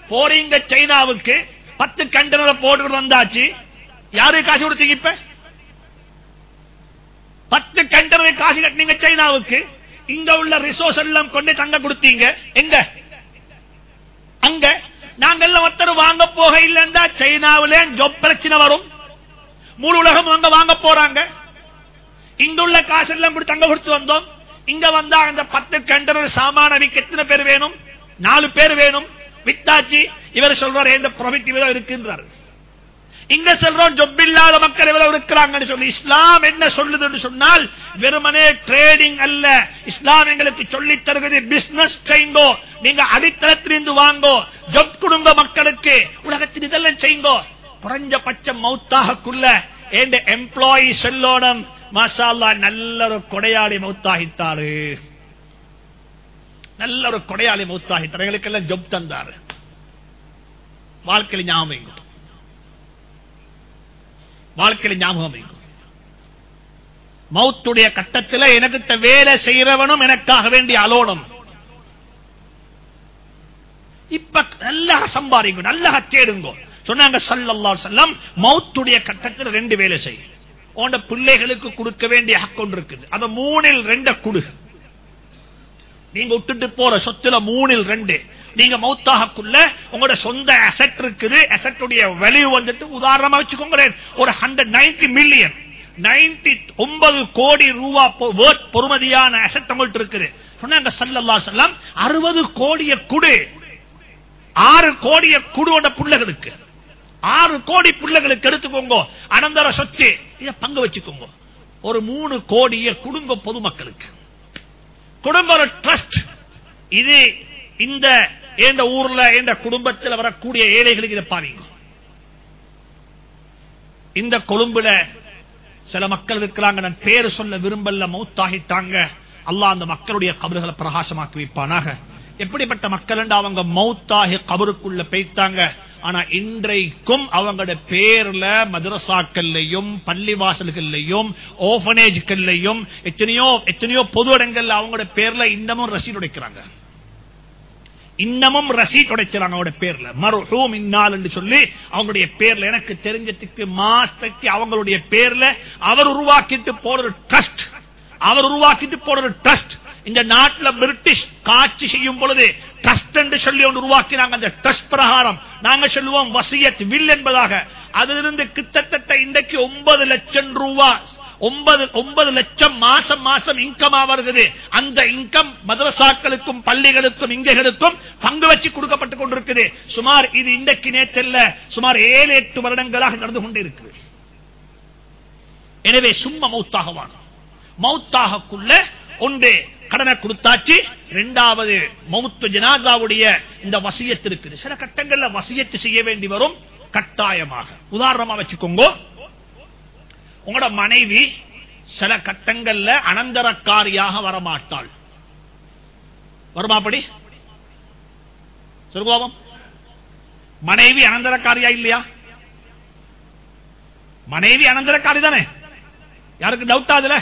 போறீங்க சைனாவுக்கு பத்து கண்டனரை போட்டு வந்தாச்சு. யாரு காசு கொடுத்தீங்க இப்ப? பத்து கண்டனரை காசு கட்டினீங்க சைனாவுக்கு. இங்க உள்ள ரிசோர்ஸ் எல்லாம் கொண்டு தங்க கொடுத்தீங்க. எங்க? அங்க. நாங்கெல்லாம் ஒருத்தர் வாங்க போக இல்லைன்றா சைனாவிலே ஜொப் பிரச்சனை வரும். முழு உலகம் அங்க வாங்க போறாங்க. இங்குள்ள காசு எல்லாம் கொடுத்து அங்க கொடுத்து வந்தோம். இங்க வந்தா அந்த பத்து கண்டனர் சாமான விக்க எத்தனை பேர் வேணும்? நாலு பேர் வேணும். வித்தாச்சு இவர் சொல்றாரு எந்த ப்ராஃபிட் இவ்வளவு இருக்குன்றாரு. இங்க சொல்றோம் ஜொப் இல்லாத மக்கள் எவ்வளவு இருக்கிறாங்கன்னு சொல்லி. இஸ்லாம் என்ன சொல்லுதுன்னு சொன்னால் வெறுமனே ட்ரேடிங் அல்ல. இஸ்லாம் எங்களுக்கு சொல்லி தருகிறது பிசினஸ் செய்யுங்கோ நீங்க அடித்தளத்திலிருந்து வாங்கோ. ஜொப் கொடுங்க மக்களுக்கு. உலகத்தில் இதெல்லாம் செய்யுங்கோ குறைஞ்சபட்சம் மௌத்தாகக்குள்ள என் எம்ப்ளாயி செல்லோடம் மாஷா நல்ல ஒரு கொடையாளி மௌத்தாகித்தாரு நல்ல ஒரு கொடையாளி மௌத்தாகித்தார் எங்களுக்கெல்லாம் ஜொப் தந்தாரு. வாழ்க்கையில் ஞாபகம் வாழ்க்கையில் ஞாபகம் வைக்கும். மௌத்துடைய கட்டத்தில் எனக்கு வேலை செய்யறவனும் எனக்காக வேண்டிய அலோனம் இப்ப நல்லா சம்பாதிங்க நல்லா தேடுங்க. சொன்னாங்க சல்லல்லா செல்லம் மௌத்துடைய கட்டத்தில் ரெண்டு வேலை செய்யும் உண்ட பிள்ளைகளுக்கு கொடுக்க வேண்டிய ஹக் ஒன்று இருக்குது. அது மூணில் ரெண்ட குடு. நீங்க விட்டுட்டு போற சொத்துல மூணில் ரெண்டு. நீங்க மௌத்தாகக்குள்ள உங்களோட சொந்த அசட் இருக்குது. அசட்டுடைய வேல்யூ வந்துட்டு உதாரணமா வச்சுக்கோங்களேன். ஒரு ஹண்ட்ரட் நைன்டி மில்லியன் நைன்டி ஒன்பது கோடி ரூபா பொறுமதியான அசெட் உங்கள்ட்ட இருக்குது. சொன்னாங்க சல்லல்லா செல்லம் அறுபது கோடிய குடு. ஆறு கோடிய குடுவோட பிள்ளைகளுக்கு. ஆறு கோடி பிள்ளைகளுக்கு எடுத்துக்கோங்க. அனந்தர சொத்து. இதை பங்கு வச்சுக்கோங்க. ஒரு மூணு கோடிய குடும்ப பொதுமக்களுக்கு. குடும்ப ட்ரஸ்ட் இது இந்த எந்த ஊர்ல எந்த குடும்பத்தில் வரக்கூடிய ஏழைகளுக்கு இதை பாவீங்க இந்த கொழும்புல சில மக்கள் இருக்கிறாங்க. நான் பேரு சொல்ல விரும்பல மௌத்தாகிட்டாங்க. அல்லாஹ் அந்த மக்களுடைய கபறுகளை பிரகாசமாக்கி வைப்பானாக. எப்படிப்பட்ட மக்கள் அவங்க மௌத்தாகி கபருக்குள்ள பெய்த்தாங்க. ஆனா இன்றைக்கும் அவங்களோட பேர்ல மதரசாக்கள்லையும் பள்ளிவாசல்கள்லையும் ஓபனேஜ்கள்லையும் எத்தனையோ எத்தனையோ பொது இடங்கள்ல அவங்களோட பேர்ல இன்னமும் ரசீட் உடைக்கிறாங்க. இன்னமும் ரசீட் உடைச்சாங்க அவங்களோட பேர்ல. மருஹூம் இன்னால் என்று சொல்லி அவங்களுடைய பேர்ல எனக்கு தெரிஞ்சதுக்கு மாசத்துக்கு அவங்களுடைய பேர்ல அவர் உருவாக்கிட்டு போற ட்ரஸ்ட் அவர் உருவாக்கிட்டு போற ஒரு ட்ரஸ்ட் இந்த நாட்டில் பிரிட்டிஷ் காட்சி செய்யும் பொழுது ட்ரஸ்ட் என்று சொல்லி ஒன்று உருவாக்கினாங்க. அந்த ட்ரஸ்ட் பிரகாரம் நாங்க சொல்லுவோம் வசியத் வில் என்பதாக. அதிலிருந்து கிட்டத்தட்ட இன்றைக்கு ஒன்பது லட்சம் ரூபாய் ஒன்பது ஒன்பது லட்சம் மாசம் மாசம் இன்கமா வருகிறது. அந்த இன்கம் மதரசாக்களுக்கும் பள்ளிகளுக்கும் இங்ககளுக்கும் பங்கு வச்சு கொடுக்கப்பட்டுக் கொண்டிருக்குது. சுமார் இது இன்றைக்கு நேற்றல்ல சுமார் ஏழு எட்டு வருடங்களாக நடந்து கொண்டிருக்கு எனவே சும்மா மௌத்தாகவான மௌத்தாகக்குள்ள ஒன்று கடனை கொடுத்தாச்சு. இரண்டாவது மௌத்து ஜனாதாவுடைய இந்த வசியத்து இருக்குது சில கட்டங்கள்ல வசியத்து செய்ய வேண்டி வரும் கட்டாயமாக. உதாரணமா வச்சுக்கோங்க. உங்களோட மனைவி சில கட்டங்கள்ல அனந்தரக்காரியாக வரமாட்டாள். வருமாப்படி சொல்லுவோம் மனைவி அனந்தரக்காரியா இல்லையா? மனைவி அனந்தரக்காரி தானே? யாருக்கு டவுட் ஆகுதுல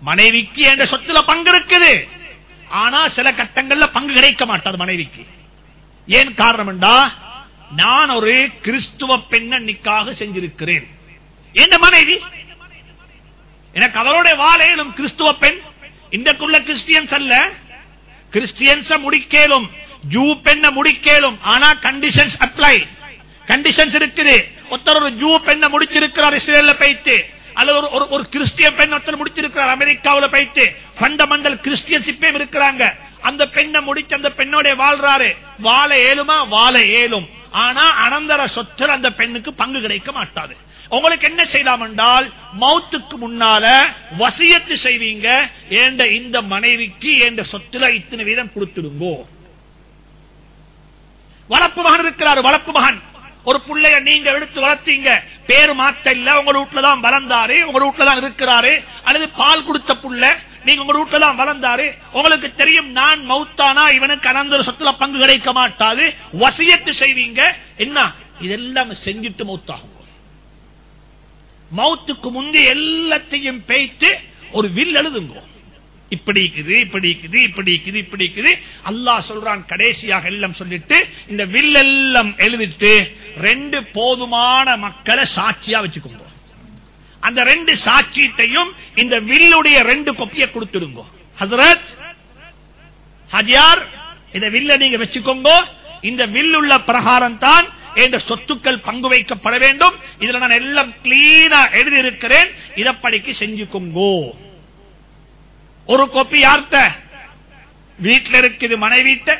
மனைவிக்கு என்ற சொத்துல பங்கு இருக்குது. ஆனா சில கட்டங்கள்ல பங்கு கிடைக்க மாட்டாது மனைவிக்கு. ஏன் காரணம் என்றா நான் ஒரு கிறிஸ்துவ பெண்ணன்னிக்காக செஞ்சிருக்கிறேன். எந்த மனைவி? எனக்கு அவருடைய வாழையிலும் கிறிஸ்துவ பெண். இன்றைக்குள்ள கிறிஸ்டியன்ஸ் அல்ல. கிறிஸ்டியன்ஸ முடிக்கலும் ஜூ பெண்ண முடிக்கலும் ஆனா கண்டிஷன்ஸ் அப்ளை கண்டிஷன்ஸ் இருக்குது. ஒருத்தர் ஒரு ஜூ பெண்ண முடிச்சிருக்கிறார் இஸ்ரேல போயிட்டு. அல்லது ஒரு ஒரு ஒரு கிறிஸ்டியன் பெண் ஒருத்தர் முடிச்சிருக்கிறார் அமெரிக்காவில் போயிட்டு. ஃபண்டமெண்டல் கிறிஸ்டியன்ஷிப்பே இருக்கிறாங்க. அந்த பெண்ணை முடிச்சு அந்த பெண்ணோட வாழ்றாரு. வாழ ஏழுமா? வாழ ஏழும். ஆனா அனந்தர சொத்தர் அந்த பெண்ணுக்கு பங்கு கிடைக்க மாட்டாது. உங்களுக்கு என்ன செய்யலாம் என்றால் மௌத்துக்கு முன்னால வசியத்து செய்வீங்க ஏண்ட இந்த மனைவிக்கு ஏண்ட சொத்துல இத்தனை வீதம் கொடுத்துடுங்கோ. வளர்ப்பு மகன் இருக்கிறார் வளர்ப்பு மகன். ஒரு பிள்ளைய நீங்க எடுத்து வளர்த்தீங்க. பேரு மாத்த இல்ல உங்க வீட்டுல தான் வளர்ந்தாரு உங்க வீட்டுல தான் இருக்கிறாரு. அல்லது பால் கொடுத்த புள்ள நீங்க உங்க வீட்டுல தான் வளர்ந்தாரு. உங்களுக்கு தெரியும் நான் மௌத்தானா இவனுக்கு அனந்த சொத்துல பங்கு கிடைக்க மாட்டாது. வசியத்து செய்வீங்க. என்ன? இதெல்லாம் செஞ்சுட்டு மௌத்தாகும் மௌத்துக்கு முந்தி எல்லாத்தையும் பேய்த்து ஒரு வில் எழுதுங்க. இப்படி இருக்குது இப்படி இருக்குது இப்படி இருக்குது இப்படி இருக்குது. அல்லாஹ் சொல்றான் கடைசியாக எல்லாம் சொல்லிட்டு இந்த வில் எல்லாம் எழுதிட்டு ரெண்டு போதுமான மக்களை சாட்சியா வச்சுக்கோங்க. அந்த ரெண்டு சாட்சியத்தையும் இந்த வில்லுடைய ரெண்டு கொப்பியை கொடுத்துடுங்க. ஹசரத் ஹஜியார் இந்த வில்ல நீங்க வச்சுக்கோங்க. இந்த வில்லுள்ள பிரகாரம் தான் என்ற சொத்துக்கள் பங்கு வைக்கப்பட வேண்டும். இதுல நான் எல்லாம் கிளீனா எழுதியிருக்கிறேன். இதப்படிக்கு செஞ்சுக்கோங்கோ. ஒரு கோப்பி யார்த்த வீட்டில் இருக்குது மனைவிட்ட.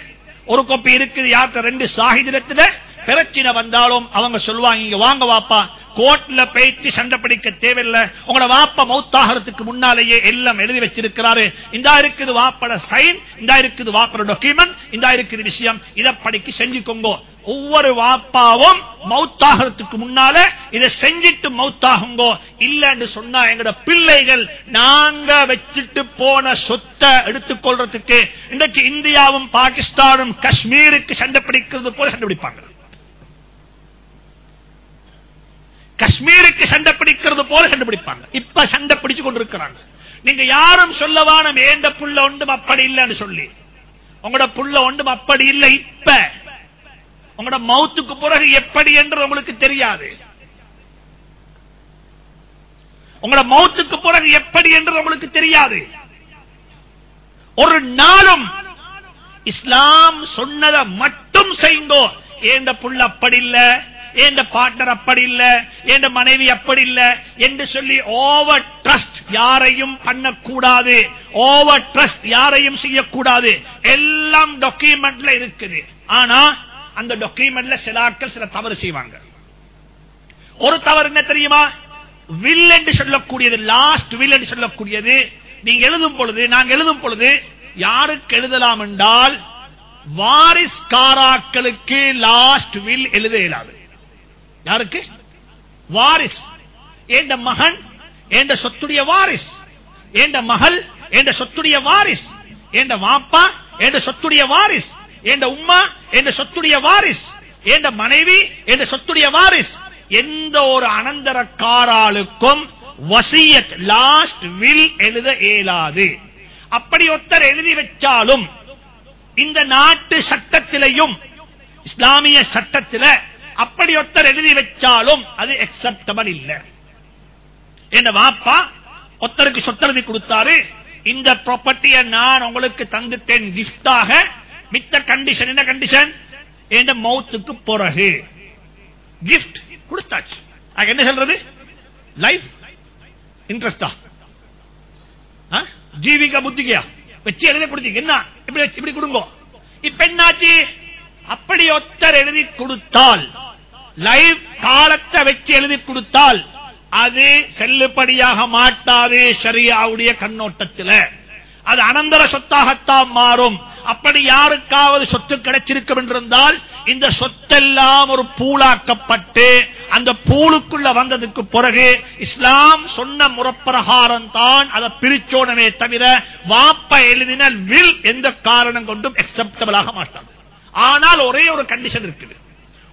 ஒரு கோப்பி இருக்குது யார்த்த ரெண்டு சாகிதிரத்துல பிரச்சனை வந்தாலும் அவங்க சொல்லுவாங்க இங்க வாங்க வாப்பா. கோர்ட்ல போயிட்டு சண்டை பிடிக்க தேவையில்லை. உங்களோட வாப்ப மௌத்தாகிறதுக்கு முன்னாலேயே எல்லாம் எழுதி வச்சிருக்கிறாரு. இந்தா இருக்குது வாப்பட சைன் இந்தா இருக்குது வாப்பட டாக்குமெண்ட் இந்தா இருக்குது விஷயம். இதை படிக்க செஞ்சுக்கோங்க. ஒவ்வொரு வாப்பாவும் மௌத்தாகிறதுக்கு முன்னால இதை செஞ்சிட்டு மௌத்தாகுங்கோ. இல்லன்னு சொன்னா எங்கட பிள்ளைகள் நாங்க வச்சுட்டு போன சொத்தை எடுத்துக்கொள்றதுக்கு இன்றைக்கு இந்தியாவும் பாகிஸ்தானும் காஷ்மீருக்கு சண்டை பிடிக்கிறது போல சண்டை பிடிப்பாங்க. காஷ்மீருக்கு சண்டை பிடிக்கிறது போல சண்டை பிடிப்பாங்க. இப்ப சண்டை பிடிச்சு கொண்டிருக்கிறாங்க. நீங்க யாரும் சொல்லவான ஏண்ட புள்ள ஒன்றும் அப்படி இல்லைன்னு சொல்லி. உங்களோட புள்ள ஒன்றும் அப்படி இல்லை. இப்ப உங்களோட மௌத்துக்கு பிறகு எப்படி என்று உங்களுக்கு தெரியாது. உங்களோட மௌத்துக்கு பிறகு எப்படி என்று உங்களுக்கு தெரியாது. ஒரு நாளும் இஸ்லாம் சொன்னதை மட்டும் செய்யுங்கோ. ஏண்ட புள்ள அப்படி இல்ல ஏண்ட பார்ட்னர் அப்படி இல்ல ஏண்ட மனைவி அப்படி இல்ல என்று சொல்லி ஓவர் ட்ரஸ்ட் யாரையும் பண்ணக்கூடாது. ஓவர் ட்ரஸ்ட் யாரையும் செய்யக்கூடாது. எல்லாம் டாக்குமெண்ட்ல இருக்குது. ஆனா அந்த டாக்குமெண்ட்ல சிலாக்கள் சில தவறு செய்வாங்க. ஒரு தவறு என்ன தெரியுமா? வில் என்று சொல்லக்கூடியது லாஸ்ட் வில் என்று சொல்லக்கூடியது. நீங்க எழுதும் பொழுது நாங்க எழுதும் பொழுது யாருக்கு எழுதலாம் என்றால் வாரிஸ் காராக்களுக்கு லாஸ்ட் வில் எழுத இயலாது. யாருக்கு? வாரிஸ். என்ற மகன்? என்ற சொத்துடைய வாரிஸ்? என்ற மகள்? என்ற சொத்துடைய வாரிஸ்? என்ற வாப்பா என்ற சொத்துடைய வாரிஸ்? என்ற உம்மா என்ற சொத்துடைய வாரிஸ் என்ற மனைவி என்ற சொத்துடைய வாரிஸ். எந்த ஒரு அனந்தரக்காராளுக்கும் வசியத் லாஸ்ட் வில் எழுத இயலாது. அப்படி ஒருத்தர் எழுதி வச்சாலும் இந்த நாட்டு சட்டத்திலையும் இஸ்லாமிய சட்டத்தில் அப்படி ஒருத்தர் எழுதி வச்சாலும் அது எக்ஸப்டபிள் இல்ல. என் வாப்பா ஒருத்தருக்கு சொத்தெழுதி கொடுத்தாரு இந்த ப்ராப்பர்ட்டியை நான் உங்களுக்கு தந்துட்டேன் கிஃப்டாக மித்த கண்டிஷன் என்ன கண்டிஷன் என்ற மௌத்துக்கு பிறகு கிஃப்ட் கொடுத்தாச்சு என்ன சொல்றது லைஃப் இன்ட்ரெஸ்டா ஜீவிகா புத்திகையா வச்சு எழுதி கொடுத்தீங்க என்ன இப்படி இப்படி கொடுங்க இப்ப என்னாச்சு அப்படி ஒத்தர் எழுதி கொடுத்தால் லைவ் காலத்தை வச்சு எழுதி கொடுத்தால் அது செல்லுபடியாக மாட்டாது சரியாவுடைய கண்ணோட்டத்தில் அது அனந்தர சொத்தாகத்தான் மாறும் அப்படி யாருக்காவது சொத்து கிடைச்சிருக்கும் என்றிருந்தால் இந்த சொத்தெல்லாம் ஒரு பூலாக்கப்பட்டு அந்த பூலுக்குள்ள வந்ததுக்கு பிறகு இஸ்லாம் சொன்ன முறப்பிரகாரம் தான் அதை பிரிச்சோனமே தவிர வாப்ப எழுதின வில் எந்த காரணம் கொண்டும் அக்செப்டபிளாக மாட்டாது. ஆனால் ஒரே ஒரு கண்டிஷன் இருக்குது.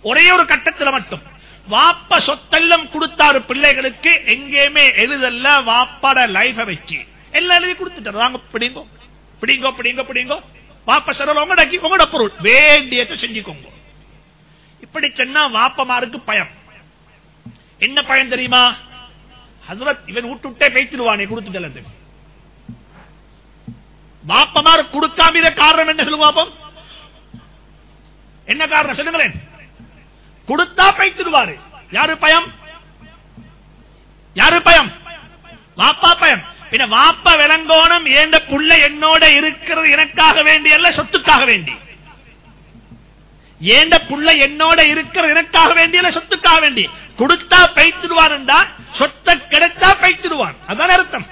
ஒரே ஒரு கட்டத்தில் மட்டும். வாப்ப சொத்தெல்லாம் கொடுத்தாரு பிள்ளைகளுக்கு எங்கேயுமே எழுதல்ல வாப்பாட லைஃப வச்சு. எல்லாம் எழுதி கொடுத்துட்டாரு. வாங்க பிடிங்கோ. பிடிங்கோ பிடிங்கோ பிடிங்கோ. வாப்ப சொல்ல உங்களோட உங்களோட பொருள். வேண்டியத்தை செஞ்சுக்கோங்க. இப்படி சொன்னா வாப்பமாருக்கு பயம். என்ன பயம் தெரியுமா? ஹசரத் இவன் விட்டு விட்டே கொடுத்து கொடுத்துட்டு வாப்பமாரு கொடுக்காம காரணம் என்ன சொல்லுங்க பாப்பம் என்ன காரணம் சொல்லுங்களேன். கொடுத்தா பைத்திருவாரு யாரு பயம்? யாரு பயம்? வாப்பா பயம். பின்ன வாப்ப விளங்கோணம் ஏண்ட புள்ள என்னோட இருக்கிறது எனக்காக வேண்டி அல்ல சொத்துக்காக வேண்டி? ஏண்ட புள்ள என்னோட இருக்கிறது எனக்காக வேண்டி அல்ல சொத்துக்காக வேண்டி? கொடுத்தா பைத்திடுவான்டா சொத்தை கிடைத்தா பைத்திடுவான் அதான் அர்த்தம்.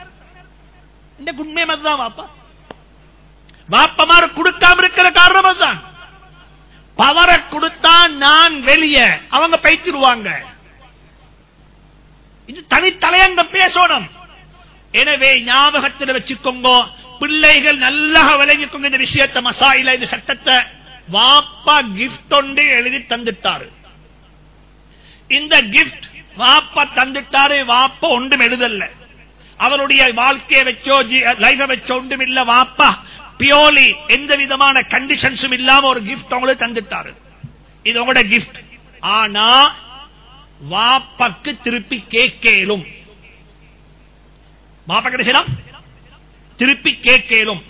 இந்த உண்மை அதுதான் வாப்பா. வாப்பமாறு கொடுக்காம இருக்கிற காரணம் அதுதான். பவரை கொடுத்தா நான் வெளியே அவங்க பைத்திடுவாங்க. இது தனித்தலையங்க பேசணும். எனவே ஞாபகத்தில் வச்சுக்கோங்க பிள்ளைகள் நல்லா விளங்கிக்கும் இந்த விஷயத்தை மசாயில இந்த சட்டத்தை. வாப்பா கிஃப்ட் ஒன்று எழுதி தந்துட்டாரு. இந்த கிஃப்ட் வாப்பா தந்துட்டாரு வாப்பா ஒன்றும் எழுதல்ல. அவருடைய வாழ்க்கையை வச்சோ லைஃப வச்சோ ஒன்றும் இல்ல வாப்பா. பியோலி எந்த விதமான கண்டிஷன்ஸும் இல்லாம ஒரு கிஃப்ட் உங்களுக்கு தந்துட்டாரு. இது உங்களோட கிஃப்ட் ஆனா வாப்பக்கு திருப்பி கேட்கலும் வாப்பா கிடைச்சலாம் திருப்பி கேட்கலும்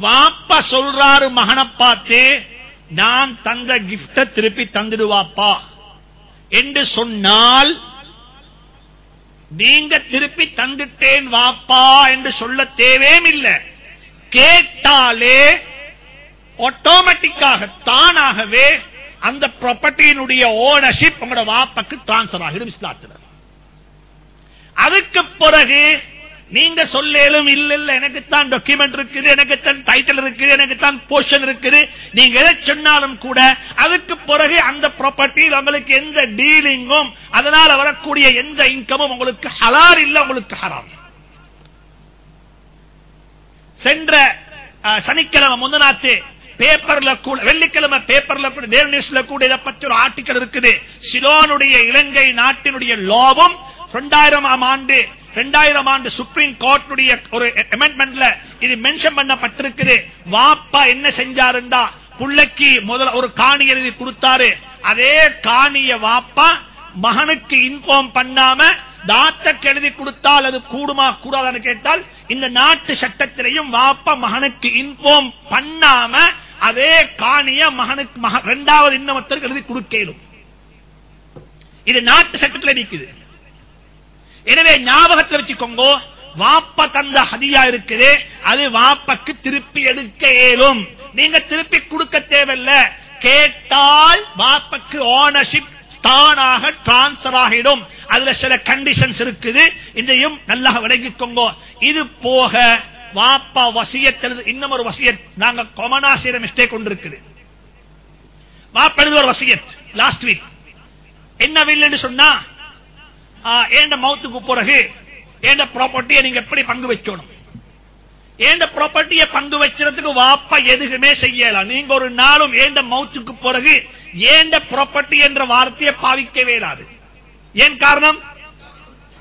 வாப்பா சொல்றாரு மகனை பார்த்து நான் தந்த கிப்ட திருப்பி தந்துடுவாப்பா. என்று சொன்னால் நீங்க திருப்பி தந்துட்டேன் வாப்பா என்று சொல்ல தேவையும் இல்லை கேட்டாலே ஆட்டோமேட்டிக்காக தானாகவே அந்த ப்ராப்பர்ட்டியினுடைய ஓனர்ஷிப் உங்களோட வாப்பக்கு டிரான்ஸ்பர் ஆகிடும் இஸ்லாத்தில். அதுக்கு பிறகு நீங்க சொல்லேலும் இல்ல இல்ல எனக்குத்தான் டாக்குமெண்ட் இருக்குது எனக்குத்தான் டைட்டில் இருக்குது எனக்கு தான் போர்ஷன் இருக்குது. நீங்க எதை சொன்னாலும் கூட அதுக்கு பிறகு அந்த ப்ராப்பர்ட்டியில் உங்களுக்கு எந்த டீலிங்கும் அதனால வரக்கூடிய எந்த இன்கமும் உங்களுக்கு ஹலார் இல்ல உங்களுக்கு ஹராம் சென்ற சனிக்கிழமை முந்தநாத்து பேப்பர்ல கூட வெள்ளிக்கிழமை பேப்பர்ல கூட டேல் நியூஸ்ல கூட இதை பற்றி ஒரு ஆர்டிக்கல் இருக்குது. சிலோனுடைய இலங்கை நாட்டினுடைய லாபம் இரண்டாயிரம் ஆண்டு இரண்டாயிரம் ஆண்டு சுப்ரீம் கோர்ட்டுடைய ஒரு அமெண்ட்மெண்ட்ல இது மென்ஷன் பண்ணப்பட்டிருக்குது. வாப்பா என்ன செஞ்சாருண்டா? புள்ளைக்கு முதல்ல ஒரு காணி எழுதி கொடுத்தாரு. அதே காணிய வாப்பா மகனுக்கு இன்ஃபார்ம் பண்ணாம தாத்தக்கு எழுதி கொடுத்தால் அது கூடுமா கூடாதான்னு கேட்டால் இந்த நாட்டு சட்டத்திலையும் வாப்பா மகனுக்கு இன்ஃபார்ம் பண்ணாம அதே காணிய மகனுக்கு இரண்டாவது இன்னமத்திற்கு எழுதி கொடுக்கலும். இது நாட்டு சட்டத்தில் நிற்குது எனவே ஞாபகத்தை வச்சுக்கோங்க. வாப்ப தந்த ஹதியா இருக்குது. அது வாப்பக்கு திருப்பி எடுக்க இயலும். நீங்க திருப்பி கொடுக்க தேவையில்ல. கேட்டால் வாப்பக்கு ஓனர்ஷிப் தானாக டிரான்ஸ்பர் ஆகிடும். அதுல சில கண்டிஷன்ஸ் இருக்குது. இதையும் நல்லா விளங்கிக்கோங்க. இது போக வாப்பா வசியத்தில் இன்னும் ஒரு வசியத். நாங்க கொமனா செய்யற மிஸ்டேக் கொண்டு இருக்குது. ஒரு வசியத் லாஸ்ட் வீக் என்ன வில்லுன்னு சொன்னா ஏண்ட மௌத்துக்கு பிறகு ஏண்ட ப்ராப்பர்ட்டியை நீங்க எப்படி பங்கு வச்சோணும்? ஏண்ட ப்ராப்பர்ட்டியை பங்கு வச்சுறதுக்கு வாப்பா எதுவுமே செய்யலாம் நீங்க ஒரு நாளும் ஏண்ட மௌத்துக்கு பிறகு ஏண்ட ப்ராப்பர்ட்டி என்ற வார்த்தையை பாவிக்கவே இல்லாது. ஏன் காரணம்?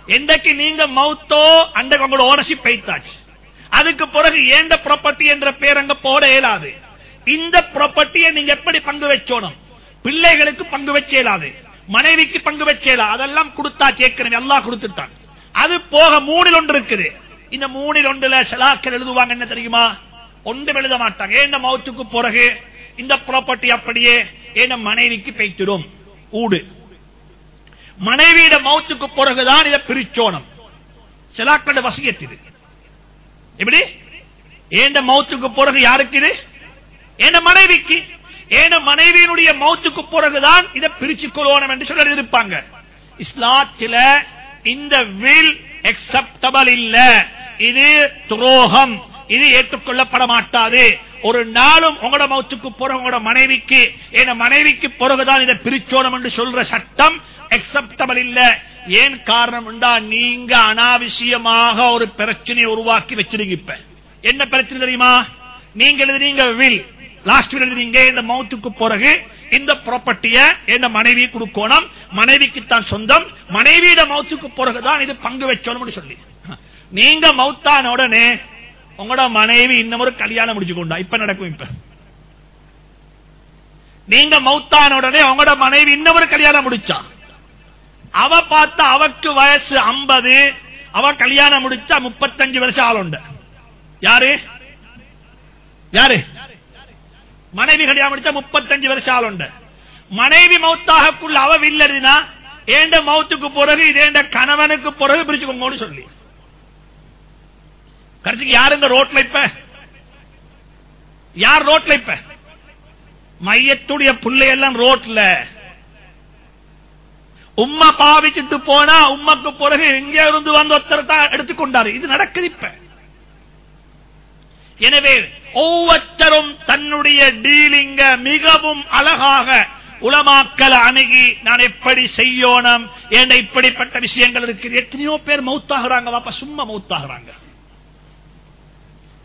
என்றைக்கு நீங்க மௌத்தோ அந்த உங்களோட ஓனர்ஷிப் வைத்தாச்சு அதுக்கு பிறகு ஏண்ட ப்ராப்பர்ட்டி என்ற பேர் அங்க போட இயலாது இந்த ப்ராப்பர்ட்டியை நீங்க எப்படி பங்கு வச்சோணும்? பிள்ளைகளுக்கு பங்கு வச்ச இயலாது மனைவிக்கு பங்கு வச்ச அதெல்லாம் கொடுத்தா கேட்கிறேன். எல்லாம் கொடுத்துட்டான். அது போக மூணில் ஒன்று இருக்குது. இந்த மூணில் ஒன்றுல செலாக்கள் எழுதுவாங்க என்ன தெரியுமா? ஒன்றும் எழுத மாட்டாங்க. ஏன்னா மௌத்துக்கு பிறகு இந்த ப்ராப்பர்ட்டி அப்படியே ஏன்னா மனைவிக்கு பெய்த்திடும்? ஊடு. மனைவியிட மௌத்துக்கு பிறகுதான் இதை பிரிச்சோணம். செலாக்களோட வசியத்து இது. எப்படி? ஏண்ட மௌத்துக்கு பிறகு யாருக்கு இது? ஏன மனைவிக்கு? ஏன மனைவியினுடைய மௌத்துக்கு பிறகுதான் இதை பிரிச்சு கொள்ளணும் என்று சொல்லி இருப்பாங்க. இஸ்லாத்தில இந்த வில் எக்ஸப்டபிள் இல்ல. இது துரோகம். இது ஏற்றுக்கொள்ளப்பட மாட்டாது. ஒரு நாளும் உங்களோட மௌத்துக்கு போற உங்களோட மனைவிக்கு என் மனைவிக்கு பிறகுதான் இதை பிரிச்சோணும் என்று சொல்ற சட்டம் எக்ஸப்டபிள் இல்ல. ஏன் காரணம் உண்டா? நீங்க அனாவசியமாக ஒரு பிரச்சனையை உருவாக்கி வச்சிருக்க என்ன பிரச்சனை தெரியுமா? நீங்க எழுதுறீங்க வில் லாஸ்ட் வில் எழுதுறீங்க இந்த மௌத்துக்கு பிறகு இந்த ப்ராப்பர்ட்டிய என்ன மனைவி கொடுக்கணும். மனைவிக்கு தான் சொந்தம் மனைவியிட மௌத்துக்கு பிறகுதான் இது பங்கு வச்சோம்னு சொல்லி. நீங்க மௌத்தான உடனே உங்களோட மனைவி இன்னும் ஒரு கல்யாணம் முடிச்சு கொண்டா இப்ப நடக்கும் இப்ப. நீங்க மௌத்தான உடனே உங்களோட மனைவி இன்னும் ஒரு கல்யாணம் முடிச்சா. அவ பார்த்தா அவக்கு வயசு ஐம்பது. அவ கல்யாணம் முடிச்சா முப்பத்தஞ்சு வருஷம் ஆளுண்ட. யாரு? யாரு? மனைவி கல்யாணம் முடிச்சா முப்பத்தஞ்சு வருஷம் ஆளுண்ட மனைவி மௌத்தாகக்குள்ள அவ வில்லறினா ஏண்ட மௌத்துக்கு பிறகு இதேண்ட கணவனுக்கு பிறகு பிரிச்சுக்கோங்கன்னு சொல்லி. கடைசிக்கு யாருங்க ரோட்ல இப்ப? யார் ரோட்ல இப்ப? மையத்துடைய பிள்ளையெல்லாம் ரோட்ல. உம்மா பாவிச்சுட்டு போனா உம்மக்கு பிறகு எங்க இருந்து வந்து ஒருத்தர் தான் எடுத்துக்கொண்டாரு. இது நடக்குது இப்ப. எனவே ஒவ்வொருத்தரும் தன்னுடைய டீலிங்க மிகவும் அழகாக உலமாக்கல அணுகி நான் எப்படி செய்யோனம் ஏன் இப்படிப்பட்ட விஷயங்கள் இருக்குது எத்தனையோ பேர் மௌத்தாகிறாங்க வாப்பா சும்மா மௌத்தாகிறாங்க.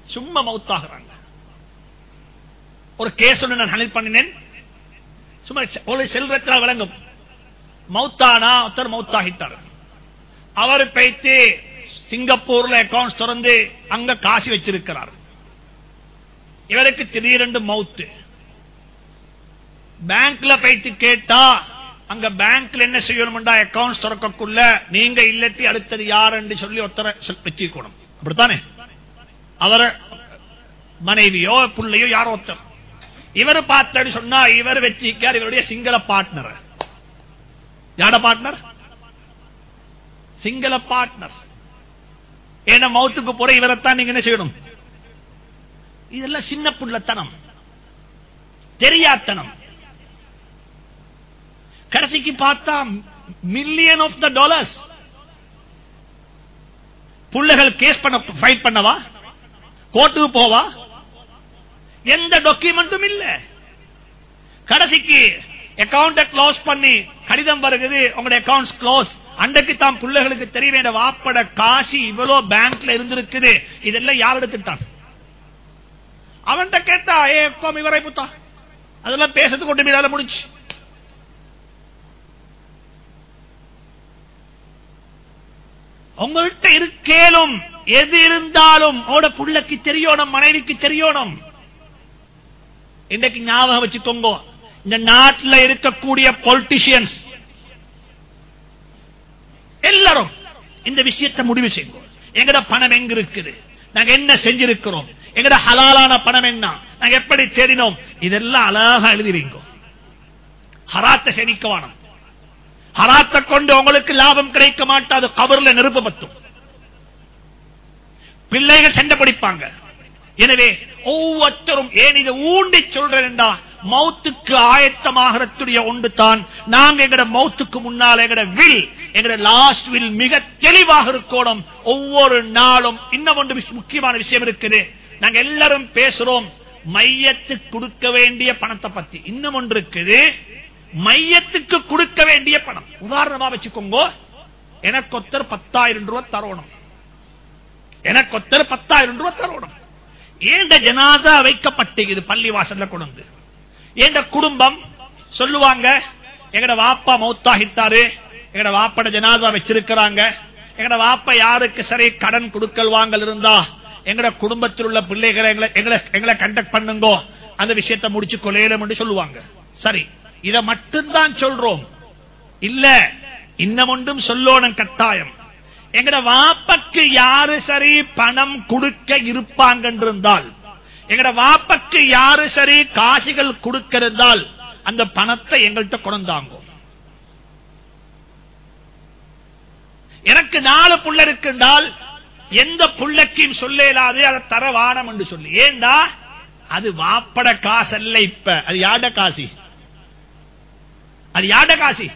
சும்மா மௌத்தாகிறாங்க. ஒரு கேஸ் ஒன்று நான் ஹேண்டில் பண்ணினேன். சும்மா ஒரு செல்வத்தில் விளங்கும். மௌத்தானா? ஒருத்தர் மௌத்தாகித்தார் அவர் பைத்து சிங்கப்பூர்ல அக்கௌண்ட் திறந்து அங்க காசு வச்சிருக்கிறார். இவருக்கு திடீரென்று மவுத்து. பேங்க்ல போயிட்டு கேட்டா அங்க பேங்க்ல என்ன செய்யணும்டா அக்கௌண்ட் திறக்கக்குள்ள நீங்க இல்லட்டி அடுத்தது யார் என்று சொல்லி ஒருத்தர வச்சுக்கணும். அப்படித்தானே? அவர் மனைவியோ பிள்ளையோ யாரோ ஒருத்தர். இவர் பார்த்து சொன்னா இவர் வச்சிருக்கார் இவருடைய சிங்கள பார்ட்னர் யார பார்ட்னர் சிங்கள பார்ட்னர் ஏன்னா மௌத்துக்கு போற இவரைத்தான் நீங்க என்ன செய்யணும்? இதெல்லாம் சின்ன புள்ளத்தனம். தெரியாத்தனம். கடைசிக்கு பார்த்தா மில்லியன் ஆஃப் த டாலர்ஸ் புள்ளைகள் கேஸ் பண்ண ஃபைட் பண்ணவா? கோர்ட்டுக்கு போவா? எந்த டாக்குமெண்ட்டும் இல்ல. கடைசிக்கு அக்கௌண்ட் க்ளோஸ் பண்ணி கடிதம் வருகிறது. உங்களுடைய அக்கௌண்ட் க்ளோஸ் அன்றைக்கு தான் பிள்ளைகளுக்கு தெரிய வேண்டிய வாப்பட காசு இவ்வளவு பேங்க்ல இருந்திருக்குது. இதெல்லாம் யார் எடுத்துட்டான் அவன்கிட்ட கேட்டா ஏ இவரை புத்தா. அதெல்லாம் பேசுறது கொண்டு மீதால முடிச்சு. உங்கள்கிட்ட இருக்கேலும் எது இருந்தாலும் உங்களோட புள்ளக்கு தெரியணும் மனைவிக்கு தெரியணும். இன்றைக்கு ஞாபகம் வச்சுக்கோங்க இந்த நாட்டில் இருக்கக்கூடிய பொலிட்டிஷியன்ஸ் எல்லாரும் இந்த விஷயத்தை முடிவு செய்வோம். எங்கட பணம் எங்க இருக்குது? நாங்க என்ன செஞ்சிருக்கிறோம்? எங்கட ஹலாலான பணம் என்ன? நாங்க எப்படி தேடினோம்? இதெல்லாம் அழகா எழுதி வைங்க ஹராத்த செணிக்கவானம் ஹராத்தை கொண்டு உங்களுக்கு லாபம் கிடைக்க மாட்டாது கவர்ல நெருப்பு பத்தும். பிள்ளைகள் சண்டை பிடிப்பாங்க. எனவே ஒவ்வொருத்தரும் ஏன் இதை ஊண்டி சொல்றேன்டா மௌத்துக்கு ஆயத்தமாகறதுடைய ஒன்று தான் நாங்க எங்கட மௌத்துக்கு முன்னால் எங்கட வில் எங்கட லாஸ்ட் வில் மிக தெளிவாக இருக்கணும். ஒவ்வொரு நாளும் இன்னும் ஒன்று முக்கியமான விஷயம் இருக்குது. நாங்க எல்லாரும் பேசுறோம். மையத்துக்கு கொடுக்க வேண்டிய பணத்தை பத்தி. இன்னும் ஒன்று இருக்குது. மையத்துக்கு கொடுக்க வேண்டிய பணம். உதாரணமா வச்சுக்கோங்க. எனக்கு ஒத்தர் பத்தாயிரம் ரூபாய் தரணும். எனக்கு ஒத்தர் பத்தாயிரம் ரூபாய் தரணும். ஏண்ட ஜனாதா வைக்கப்பட்டது பள்ளி வாசல்ல கொண்டு எங்க குடும்பம்? சொல்லுவாங்க எங்கட வாப்பா மௌத்தாகித்தாரு எங்கட வாப்பட ஜனாதா வச்சிருக்கிறாங்க எங்கட வாப்பா யாருக்கு சரி கடன் கொடுக்கல் வாங்கல் இருந்தா எங்கட குடும்பத்தில் உள்ள பிள்ளைகளை எங்களை- எங்களை எங்களை கண்டக்ட் பண்ணுங்கோ அந்த விஷயத்தை முடிச்சு கொலையிலும் என்று சொல்லுவாங்க. சரி இத மட்டும்தான் சொல்றோம். இல்ல இன்னும் ஒன்றும் சொல்லோனும் கட்டாயம். எங்கட வாப்பக்கு யாரு சரி பணம் கொடுக்க இருப்பாங்க இருந்தால் எங்கட வாப்பக்கு யாரு சரி காசுகள் கொடுக்கிறதால் அந்த பணத்தை எங்கள்கிட்ட கொண்டாங்க. எனக்கு நாலு புள்ள இருக்குண்டால் எந்த புள்ளக்கையும் சொல்லாது அதை தர வானம் என்று சொல்லி. ஏண்டா? அது வாப்பட காசு அல்ல இப்ப. அது யாட காசி? அது யாட காசி?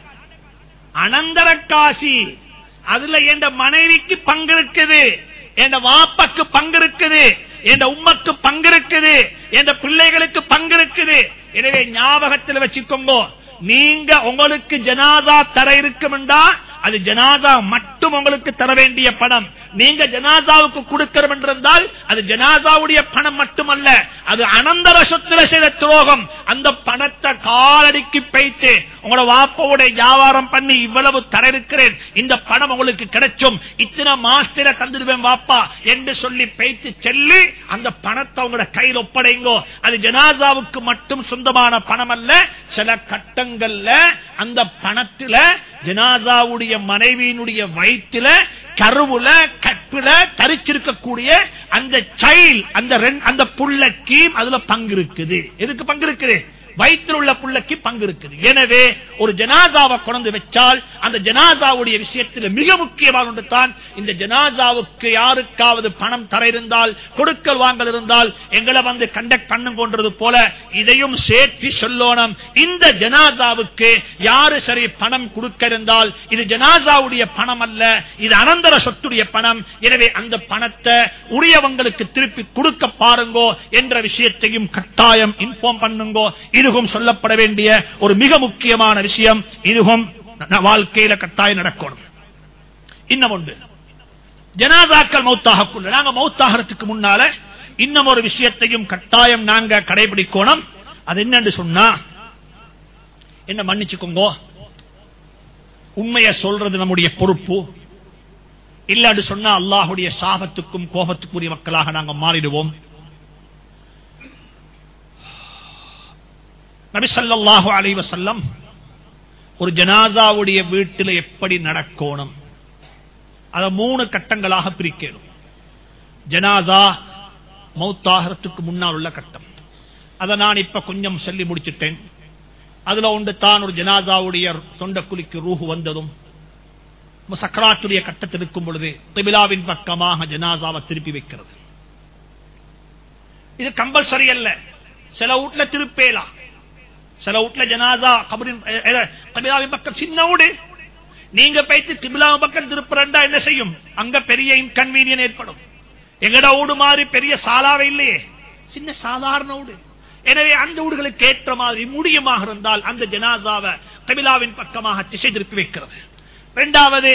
அனந்தர காசி. அதுல என் மனைவிக்கு பங்கு இருக்குது என் வாப்பக்கு பங்கு இருக்குது என் உம்மக்கு பங்கு இருக்குது என் பிள்ளைகளுக்கு பங்கு இருக்குது எனவே ஞாபகத்தில் வச்சுக்கோங்க நீங்க உங்களுக்கு ஜனாதா தர இருக்குமெண்டா அது ஜனாதா மட்டும் உங்களுக்கு தர வேண்டிய படம் நீங்க ஜனாசாவுக்கு கொடுக்கிறோம் என்றிருந்தால் அது ஜனாசாவுடைய பணம் மட்டுமல்ல அது அனந்த சொத்துல செய்த துரோகம். அந்த பணத்தை காலடிக்கு பைத்து உங்களோட வாப்போட வியாபாரம் பண்ணி இவ்வளவு தர இருக்கிறேன் இந்த பணம் உங்களுக்கு கிடைச்சும். இத்தனை மாசத்தில தந்துடுவேன் வாப்பா என்று சொல்லி பைத்து செல்லி அந்த பணத்தை உங்களோட கையில் ஒப்படைங்கோ. அது ஜனாசாவுக்கு மட்டும் சொந்தமான பணம் அல்ல சில கட்டங்கள்ல அந்த பணத்துல ஜனாசாவுடைய மனைவியினுடைய வயிற்றுல கருவுல கற்புல தரிச்சிருக்கக்கூடிய அந்த சைல்ட் அந்த ரெண்- அந்த கீம் அதுல பங்கு இருக்குது எதுக்கு பங்கு இருக்குது வயிற்றில் உள்ள புள்ளக்கு பங்கு இருக்குது. எனவே ஒரு ஜனாதாவை கொண்டு வச்சால் அந்த ஜனாதாவுடைய விஷயத்தில் மிக முக்கியமாக இந்த ஜனாதாவுக்கு யாருக்காவது பணம் தர இருந்தால் கொடுக்கல் வாங்கல் இருந்தால் எங்களை வந்து கண்டக்ட் பண்ணும் போன்றது போல இதையும் சேர்த்து சொல்லணும். இந்த ஜனாதாவுக்கு யாரு சரி பணம் கொடுக்க இருந்தால் இது ஜனாதாவுடைய பணம் அல்ல இது அனந்தர சொத்துடைய பணம். எனவே அந்த பணத்தை உரியவங்களுக்கு திருப்பி கொடுக்க பாருங்கோ என்ற விஷயத்தையும் கட்டாயம் இன்ஃபார்ம் பண்ணுங்கோ. இதுவும் சொல்லப்பட வேண்டிய ஒரு மிக முக்கியமான விஷயம் இதுவும் வாழ்க்கையில கட்டாயம் நடக்கணும். இன்னும் ஒன்று. ஜனாதாக்கள் மௌத்தாகக்குள்ள. நாங்க மௌத்தாகிறதுக்கு முன்னால இன்னும் ஒரு விஷயத்தையும் கட்டாயம் நாங்க கடைபிடிக்கணும். அது என்னன்னு சொன்னா என்ன மன்னிச்சுக்கோங்க. உண்மையை சொல்றது நம்முடைய பொறுப்பு. இல்லாண்டு சொன்னா அல்லாஹுடைய சாபத்துக்கும் கோபத்துக்குரிய மக்களாக நாங்கள் மாறிடுவோம். நபிசல்லாஹு ஸல்லல்லாஹு அலைஹி ஒரு ஜனாசாவுடைய வீட்டில் எப்படி நடக்கணும்? அதை மூணு கட்டங்களாக பிரிக்கணும். ஜனாசா மௌத்தாகிறதுக்கு முன்னால் உள்ள கட்டம். அதை நான் இப்ப கொஞ்சம் சொல்லி முடிச்சிட்டேன். அதுல ஒன்று தான் ஒரு ஜனாசாவுடைய தொண்டக்குழிக்கு ரூஹு வந்ததும் சக்கராத்துடைய கட்டத்தில் இருக்கும் பொழுது திபிலாவின் பக்கமாக ஜனாசாவை திருப்பி வைக்கிறது. இது கம்பல்சரி அல்ல. சில வீட்டில் திருப்பேலாம். சில வீட்டுல ஜனாசா கபரின் கபிலாவின் பக்கம் சின்ன வீடு நீங்க போயிட்டு திபிலாவின் பக்கம் திருப்புறண்டா என்ன செய்யும்? அங்க பெரிய இன்கன்வீனியன் ஏற்படும். எங்கட ஊடு மாதிரி பெரிய சாலாவை இல்லையே? சின்ன சாதாரண ஊடு. எனவே அந்த வீடுகளுக்கு ஏற்ற மாதிரி முடியுமாக இருந்தால் அந்த ஜனாசாவை கபிலாவின் பக்கமாக திசை திருப்பி வைக்கிறது. இரண்டாவது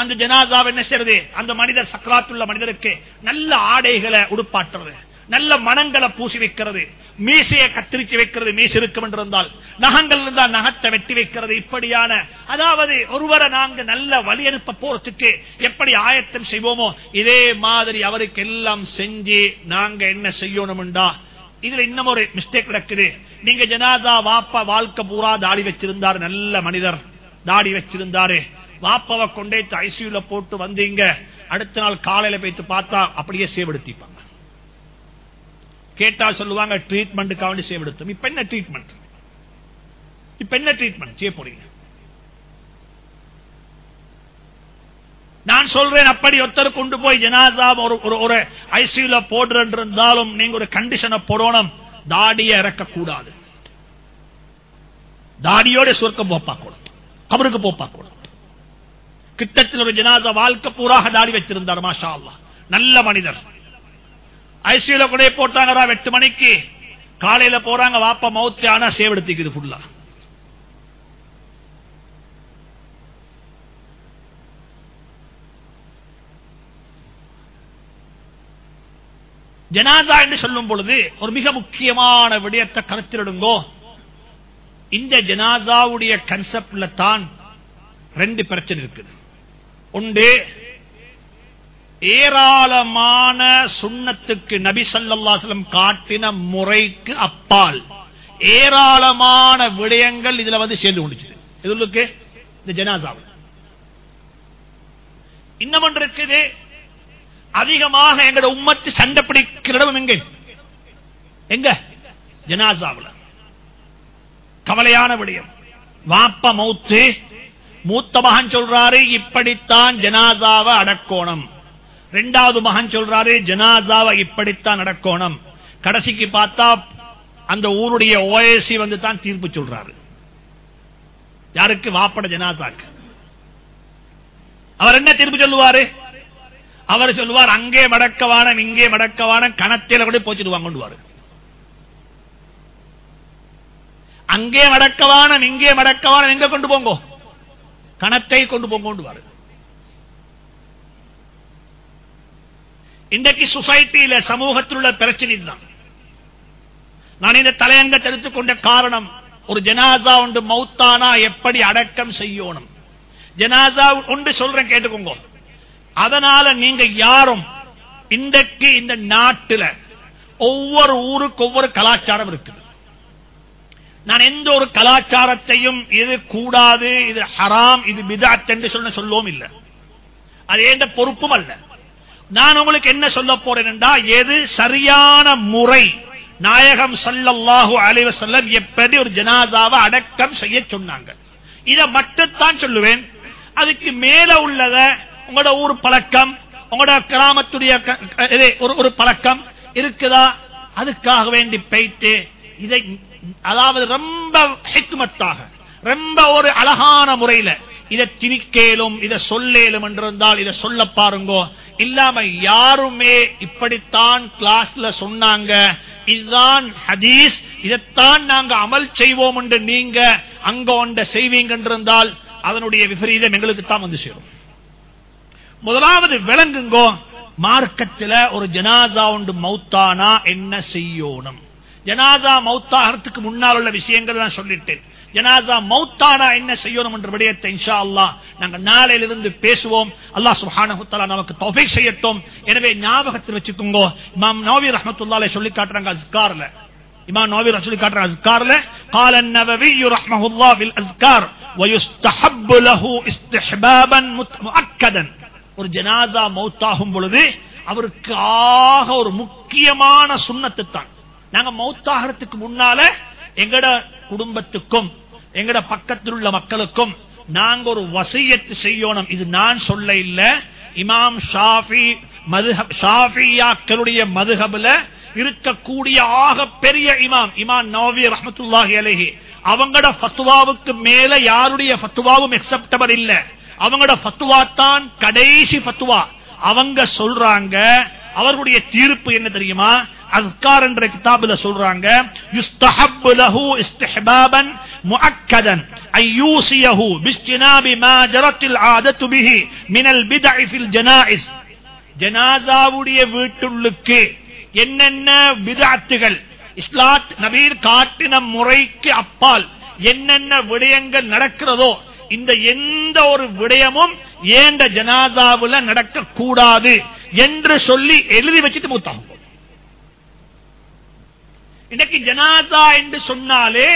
அந்த ஜனாசாவை என்ன செய்யறது? அந்த மனிதர் சக்கராத்துள்ள மனிதருக்கு நல்ல ஆடைகளை உடுப்பாற்றுறது நல்ல மனங்களை பூசி வைக்கிறது. மீசையை கத்திரிச்சு வைக்கிறது மீசு இருக்கும் என்றிருந்தால். நகங்கள் இருந்தால் நகத்தை வெட்டி வைக்கிறது. இப்படியான அதாவது ஒருவரை நாங்க நல்ல வழி அனுப்ப போறதுக்கு எப்படி ஆயத்தம் செய்வோமோ இதே மாதிரி அவருக்கு எல்லாம் செஞ்சு நாங்க என்ன செய்யணும்டா? இதுல இன்னும் ஒரு மிஸ்டேக் நடக்குது. நீங்க ஜனாதா வாப்பா வாழ்க்கை பூரா தாடி வச்சிருந்தாரு நல்ல மனிதர். தாடி வச்சிருந்தாரு. வாப்பாவை கொண்டே ஐசியூல போட்டு வந்தீங்க. அடுத்த நாள் காலையில போயிட்டு பார்த்தா அப்படியே சேவெடுத்திப்பாங்க கேட்டா சொல்லுவாங்க ட்ரீட்மெண்ட்டுக்காக வேண்டி சேவெடுத்தோம் இப்ப என்ன ட்ரீட்மெண்ட் இப்ப என்ன ட்ரீட்மெண்ட் செய்ய போறீங்க நான் சொல்றேன் அப்படி ஒருத்தர் கொண்டு போய் ஜனாசா ஒரு ஒரு ஐசியூல போடுறேன் இருந்தாலும் நீங்க ஒரு கண்டிஷனை போடணும். தாடியை இறக்க கூடாது தாடியோட சொர்க்கம் போப்பாக்கூடும் அவருக்கு போப்பாக்கூடும் கிட்டத்தில் ஒரு ஜனாசா வாழ்க்கை பூராக தாடி வச்சிருந்தார் மாஷா அல்லா நல்ல மனிதர். ஐசியூல கூட போட்டாங்கடா எட்டு மணிக்கு. காலையில போறாங்க வாப்பா மௌத்தி ஆனா சேவெடுத்திக்குது ஃபுல்லா ஜனாசா என்று சொல்லும் பொழுது ஒரு மிக முக்கியமான விடயத்தை கருத்திலிடுங்கோ. இந்த ஜனாசாவுடைய கன்செப்ட்ல தான் ரெண்டு பிரச்சனை இருக்குது. உண்டு ஏராளமான சுண்ணத்துக்கு நபி சல்லாஸ்லம் காட்டின முறைக்கு அப்பால் ஏராளமான விடயங்கள் இதுல வந்து சேர்ந்து கொண்டுச்சு. இதுக்கு இந்த ஜனாசாவில். இன்னும் ஒன்று இருக்குது. அதிகமாக எங்கட உம்மத்து சண்டை பிடிக்கிற இடம் எங்க? எங்க? ஜனாசாவில். கவலையான விடயம். வாப்ப மௌத்து மூத்த மகன் சொல்றாரு இப்படித்தான் ஜனாசாவை அடக்கோணம். ரெண்டாவது மகன் சொல்றாரு ஜனாசாவை இப்படித்தான் நடக்கணும். கடைசிக்கு பார்த்தா அந்த ஊருடைய ஓஎசி வந்து தான் தீர்ப்பு சொல்றாரு. யாருக்கு? வாப்பட ஜனாசாக்கு. அவர் என்ன தீர்ப்பு சொல்லுவாரு? அவர் சொல்லுவார் அங்கே மடக்கவானம் இங்கே மடக்கவானம் கணத்தில கூட போச்சுடுவாங்க அங்கே மடக்கவானம் இங்கே மடக்கவானம் எங்க கொண்டு போங்கோ? கணத்தை கொண்டு போங்க இன்றைக்கு சொசைட்டியில சமூகத்தில் உள்ள பிரச்சனை தான் நான் இந்த தலையங்கத்தை எடுத்துக்கொண்ட காரணம் ஒரு ஜனாசா ஒன்று மௌத்தானா எப்படி அடக்கம் செய்யணும்? ஜனாசா ஒன்று சொல்றேன் கேட்டுக்கோங்க. அதனால நீங்க யாரும் இன்றைக்கு இந்த நாட்டில் ஒவ்வொரு ஊருக்கு ஒவ்வொரு கலாச்சாரம் இருக்குது. நான் எந்த ஒரு கலாச்சாரத்தையும் இது கூடாது இது ஹராம் இது பிதாத் என்று சொல்ல சொல்லவும் இல்லை. அது எந்த பொறுப்பும் அல்ல. நான் உங்களுக்கு என்ன சொல்ல போறேன் என்றா எது சரியான முறை? நாயகம் சல்லல்லாஹு அலைவ செல்லம் எப்படி ஒரு ஜனாதாவை அடக்கம் செய்ய சொன்னாங்க. இதை மட்டும்தான் சொல்லுவேன். அதுக்கு மேல உள்ளத உங்களோட ஊர் பழக்கம் உங்களோட கிராமத்துடைய ஒரு பழக்கம் இருக்குதா? அதுக்காக வேண்டி போயிட்டு இதை அதாவது ரொம்ப ஹிக்மத்தாக ரொம்ப ஒரு அழகான முறையில. இதை திணிக்கேலும் இதை சொல்லேலும் என்றிருந்தால் இதை சொல்ல பாருங்கோ. இல்லாம யாருமே இப்படித்தான் கிளாஸ்ல சொன்னாங்க. இதுதான் ஹதீஸ். இதைத்தான் நாங்க அமல் செய்வோம் என்று நீங்க அங்க ஒன்ற செய்வீங்க என்றிருந்தால் அதனுடைய விபரீதம் எங்களுக்கு தான் வந்து சேரும். முதலாவது விளங்குங்கோ. மார்க்கத்தில் ஒரு ஜனாதா ஒன்று மௌத்தானா என்ன செய்யணும்? ஜனாதா மௌத்தாகிறதுக்கு முன்னால் உள்ள விஷயங்கள் நான் சொல்லிட்டேன். ஜனாசா மௌத்தானா என்ன செய்யணும் என்ற விடயத்தை இன்ஷா அல்லா நாங்க நாளையிலிருந்து பேசுவோம் அல்லா சுஹானஹுத்தலா நமக்கு தொகை செய்யட்டும் எனவே ஞாபகத்தில் வச்சுக்கோங்க இமாம் நோவி ரஹமத்துல்லாலே சொல்லி காட்டுறாங்க அஸ்கார்ல இமாம் நோவி சொல்லி காட்டுறாங்க அஸ்கார்ல قال النووي رحمه الله في الاذكار ويستحب له استحبابا مؤكدا ஒரு ஜனாசா மௌத்தாகும் பொழுது அவருக்கு ஆக ஒரு முக்கியமான சுண்ணத்து தான் நாங்க மௌத்தாகிறதுக்கு முன்னால எங்கட குடும்பத்துக்கும் எங்கட பக்கத்தில் உள்ள மக்களுக்கும் நாங்க ஒரு வசியத்து செய்யணும். இது நான் சொல்ல இல்ல. இமாம் ஷாஃபி மதுஹப் ஷாஃபியாக்களுடைய மதுஹபுல இருக்கக்கூடிய ஆக பெரிய இமாம் இமாம் நோவி ரஹமத்துல்லாஹி அலஹி. அவங்கட ஃபத்துவாவுக்கு மேல யாருடைய ஃபத்துவாவும் எக்ஸப்டபிள் இல்ல? அவங்களோட ஃபத்துவா தான் கடைசி ஃபத்துவா அவங்க சொல்றாங்க அவர்களுடைய தீர்ப்பு என்ன தெரியுமா? அஸ்கார் என்ற கிதாபுல சொல்றாங்க யுஸ்தஹப்பு லஹு இஸ்திஹ்பாபன் முஅக்கதன் ஐயூசியஹு பிஸ்தினாபி மா ஜரத்தில் ஆதத்து பிஹி மினல் பிதஇ ஃபில் ஜனாயிஸ். ஜனாசாவுடைய வீட்டுள்ளுக்கு என்னென்ன விதாத்துகள் இஸ்லாத் நபீர் காட்டின முறைக்கு அப்பால் என்னென்ன விடயங்கள் நடக்கிறதோ இந்த எந்த ஒரு விடயமும் ஏண்ட ஜனாதாவுல நடக்க கூடாது என்று சொல்லி எழுதி வச்சுட்டு மூத்தாகும் இன்னைக்கு ஜனாதா என்று சொன்னாலே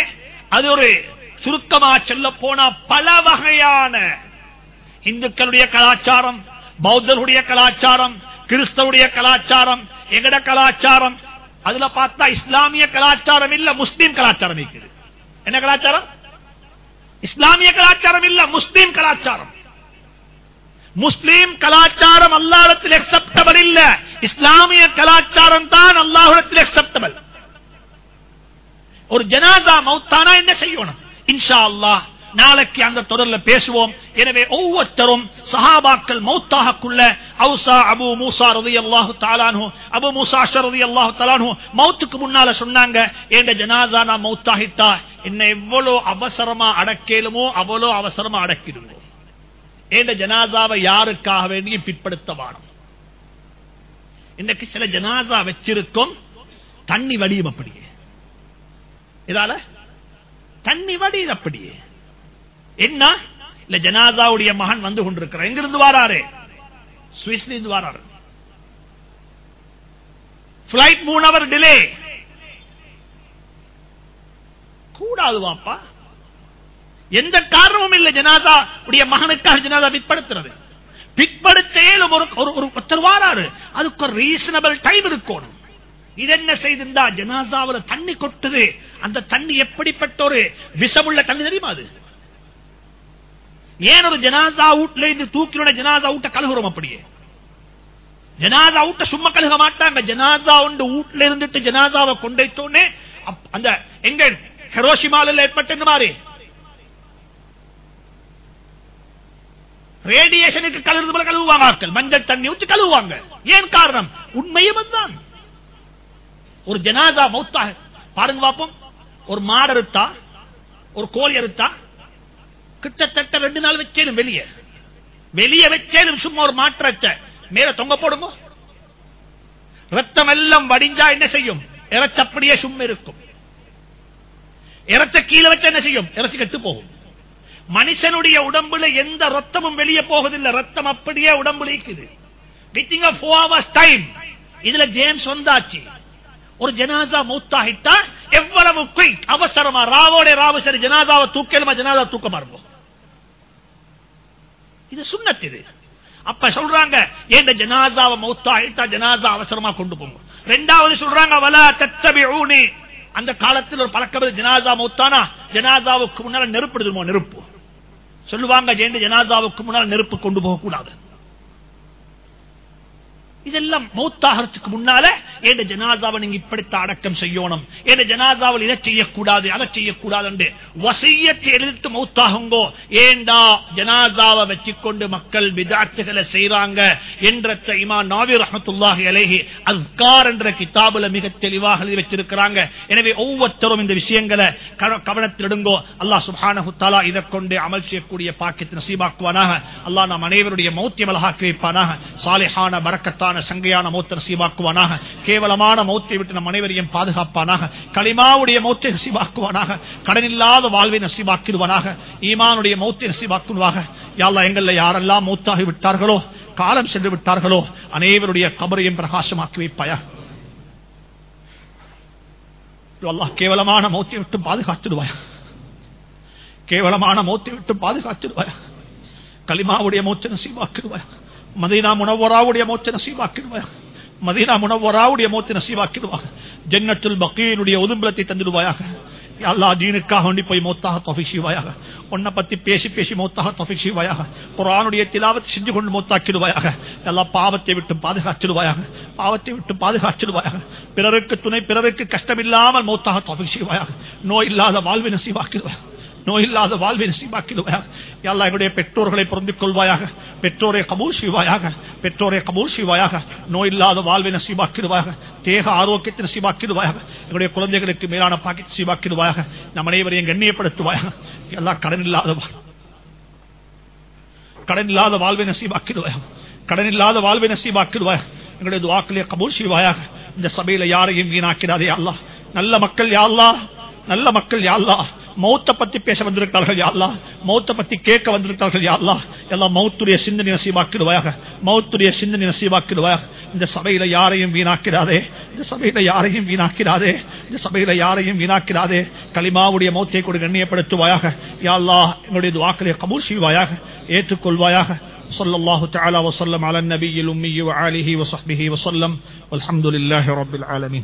அது ஒரு சுருக்கமா சொல்ல போனா பல வகையான இந்துக்களுடைய கலாச்சாரம் பௌத்தருடைய கலாச்சாரம் கிறிஸ்தவுடைய கலாச்சாரம் எங்கட கலாச்சாரம். அதுல பார்த்தா இஸ்லாமிய கலாச்சாரம் இல்ல முஸ்லீம் கலாச்சாரம் இருக்குது. என்ன கலாச்சாரம்? இஸ்லாமிய கலாச்சாரம் இல்ல முஸ்லீம் கலாச்சாரம். முஸ்லீம் கலாச்சாரம் அல்லாஹத்தில் அக்செப்டபிள் இல்ல. இஸ்லாமிய கலாச்சாரம் தான் அல்லாஹத்தில் அக்செப்டபிள் ஒரு ஜனாதா மௌத்தானா என்ன செய்யணும்? இன்ஷா அல்லாஹ் நாளைக்கு அந்த தொடர்ல பேசுவோம். எனவே ஒவ்வொருத்தரும் சஹாபாக்கள் மௌத்தாகக்குள்ள அவுசா அபு மூசா ரதி அல்லாஹு தாலானு அபு மூசா ரதி அல்லாஹு தாலானு மௌத்துக்கு முன்னால சொன்னாங்க என்ற ஜனாசா நான் மௌத்தாகிட்டா என்ன எவ்வளவு அவசரமா அடக்கேலுமோ அவ்வளோ அவசரமா அடக்கிடுவோம் என்ற ஜனாசாவை யாருக்காக வேண்டியும் பிற்படுத்த வாடும் இன்னைக்கு சில ஜனாசா வச்சிருக்கும் தண்ணி வடியும் அப்படியே. இதால? தண்ணி வடியும் அப்படியே. என்ன? இல்ல ஜனாதாவுடைய மகன் வந்து கொண்டிருக்கிறார். எங்கிருந்து வாராரு? சுவிஸ்ல இருந்து வாராரு. பிளைட் மூணு அவர் டிலே கூடாது வாப்பா. எந்த காரணமும் இல்லை ஜனாதா உடைய மகனுக்காக ஜனாதா பிற்படுத்துறது. பிற்படுத்தையிலும் ஒரு ஒரு ஒருத்தர் வாராரு. அதுக்கு ஒரு ரீசனபிள் டைம் இருக்கணும். இது என்ன செய்திருந்தா ஜனாசாவில தண்ணி கொட்டுது? அந்த தண்ணி எப்படிப்பட்ட ஒரு விஷமுள்ள தண்ணி தெரியுமா அது? ஏன் ஒரு ஜனாசா வீட்டுல இருந்து தூக்கிலோட ஜனாசா வீட்டை கழுகுறோம் அப்படியே? ஜனாசா வீட்டை சும்மா கழுக மாட்டாங்க. ஜனாசா உண்டு வீட்டுல இருந்துட்டு ஜனாசாவை கொண்டைத்தோடனே அந்த எங்க? ஹெரோஷிமால ஏற்பட்ட மாதிரி. ரேடியேஷனுக்கு கழுவுறது போல கழுவுவாங்க மஞ்சள் தண்ணி ஊற்றி கழுவுவாங்க. ஏன் காரணம்? உண்மையும் அதுதான். ஒரு ஜனாதா மௌத்தாக பாருங்க பார்ப்போம் ஒரு மாடு அறுத்தா ஒரு கோழி அறுத்தா கிட்டத்தட்ட ரெண்டு நாள் வச்சேனும் வெளியே. வெளியே வச்சேனும் சும்மா ஒரு மாற்ற மேல தொங்க போடுங்க. ரத்தம் எல்லாம் வடிஞ்சா என்ன செய்யும்? இறைச்ச அப்படியே சும்மா இருக்கும். இறைச்ச கீழே வச்சா என்ன செய்யும்? இறைச்சி கட்டு போகும். மனுஷனுடைய உடம்புல எந்த ரத்தமும் வெளியே போவதில்லை. ரத்தம் அப்படியே உடம்புல இருக்குது வித்திங் டைம் இதுல ஜேம்ஸ் வந்தாச்சு. ஒரு ஜனாசா மூத்தாகிட்டா எவ்வளவு குயிக் அவசரமா ராவோட ராவு சரி ஜனாதாவை தூக்கலுமா ஜனாதா தூக்கமா இருக்கும் இது சுண்ணத் இது. அப்ப சொல்றாங்க ஏண்ட ஜனாசாவை மௌத்தாயிட்டா ஜனாசா அவசரமா கொண்டு போங்க. ரெண்டாவது சொல்றாங்க வலா தத்தபிஊனி. அந்த காலத்தில் ஒரு பழக்கம் ஜனாசா மௌத்தானா? ஜனாசாவுக்கு முன்னால நெருப்பிடுதுமோ நெருப்பு. சொல்லுவாங்க ஜெயண்ட ஜனாசாவுக்கு முன்னால் நெருப்பு கொண்டு போக கூடாது இதெல்லாம் மௌத்தாகிறதுக்கு முன்னால என் ஜனாசாவை நீங்க இப்படித்தான் அடக்கம் செய்யணும்? என் ஜனாசாவில் இதை செய்யக்கூடாது அதை செய்யக்கூடாது என்று வசியத்தை எழுதிட்டு மௌத்தாகுங்கோ. ஏண்டா ஜனாசாவை வச்சுக்கொண்டு மக்கள் விதார்த்துகளை செய்யறாங்க என்ற இமா நாவி ரஹமத்துல்லாஹி அலேஹி அஸ்கார் என்ற கிதாபுல மிக தெளிவாக எழுதி வச்சிருக்கிறாங்க. எனவே ஒவ்வொருத்தரும் இந்த விஷயங்களை கவனத்தில் எடுங்கோ. அல்லாஹ் சுபானஹு இதை கொண்டு அமல் செய்யக்கூடிய பாக்கியத்தை நசீபாக்குவானாக. அல்லாஹ் நாம் அனைவருடைய மௌத்தியம் அழகாக்கி வைப்பானாக. சாலிஹான பரக்கத்தான மௌத்தான சங்கையான மௌத்த நசீபாக்குவானாக கேவலமான மௌத்தை விட்டு நம் அனைவரையும் பாதுகாப்பானாக. களிமாவுடைய மௌத்தை நசீபாக்குவானாக கடனில்லாத வாழ்வை நசீவாக்கிடுவானாக ஈமானுடைய மௌத்தை நசீவாக்குவாக யாழ்லா எங்கள்ல யாரெல்லாம் மௌத்தாகி விட்டார்களோ காலம் சென்று விட்டார்களோ அனைவருடைய கபரையும் பிரகாசமாக்கி வைப்பாயா? அல்லாஹ் கேவலமான மௌத்தை விட்டு பாதுகாத்துடுவாயா? கேவலமான மௌத்தை விட்டு பாதுகாத்துடுவாயா? களிமாவுடைய மௌத்தை நசீவாக்கிடுவாயா மதீனா முனவராவுடைய மௌத்த நசீவாக்கிடுவாயா மதீனா முனவராவுடைய மௌத்த நசீவாக்கிடுவாங்க ஜன்னத்துல் பக்கீனுடைய உதும்பலத்தை தந்துடுவாயாக. அல்லா தீனுக்காக வேண்டி போய் மௌத்தாக தொஃபிக் செய்வாயாக. உன்னை பத்தி பேசி பேசி மௌத்தாக தொஃபிக் செய்வாயாக. குரானுடைய திலாவத்தை செஞ்சு கொண்டு மௌத்தாக்கிடுவாயாக. எல்லா பாவத்தை விட்டு பாதுகாச்சிடுவாயாக பாவத்தை விட்டு பாதுகாச்சிடுவாயாக பிறருக்கு துணை பிறருக்கு கஷ்டமில்லாமல் மௌத்தாக தொஃபிக் செய்வாயாக. நோய் இல்லாத வாழ்வை நசீவாக்கிடுவாயாக நோயில்லாத வாழ்வை நசீபாக்கிடுவாயாக எல்லா எங்களுடைய பெற்றோர்களை பொருந்திக் கொள்வாயாக. பெற்றோரை கபூல் செய்வாயாக. பெற்றோரை கபூல் செய்வாயாக. நோயில்லாத வாழ்வை நசீபாக்கிடுவாயாக தேக ஆரோக்கியத்தை நசீபாக்கிடுவாயாக எங்களுடைய குழந்தைகளுக்கு மேலான பாக்கெட் நசீபாக்கிடுவாயாக நம் அனைவரையும் கண்ணியப்படுத்துவாயாக. எல்லா கடன் இல்லாத கடன் இல்லாத வாழ்வை நசீபாக்கிடுவாயாக கடன் இல்லாத வாழ்வை நசீபாக்கிடுவாயாக எங்களுடைய துவாக்களை கபூல் செய்வாயாக. இந்த சபையில யாரையும் வீணாக்கிறாதே அல்லா. நல்ல மக்கள் யாழ்லா நல்ல மக்கள் யாழ்லா மௌத்த பத்தி பேச வந்திருக்கிறார்கள் யா அல்லாஹ் மௌத்த பத்தி கேட்க வந்திருக்கிறார்கள் யா அல்லாஹ் எல்லாம் மௌத்துடைய சிந்தனை நசீபாக்கிடுவாயாக மௌத்துடைய சிந்தனை நசீபாக்கிடுவாயாக இந்த சபையில யாரையும் வீணாக்கிறாதே இந்த சபையில யாரையும் வீணாக்கிறாதே இந்த சபையில யாரையும் வீணாக்கிறாதே களிமாவுடைய மௌத்தை கூட கண்ணியப்படுத்துவாயாக யா அல்லாஹ் எங்களுடைய துவாக்களை கபூல் செய்வாயாக ஏற்றுக்கொள்வாயாக صلى الله تعالى وسلم على النبي الأمي وعاله وصحبه وسلم والحمد لله رب العالمين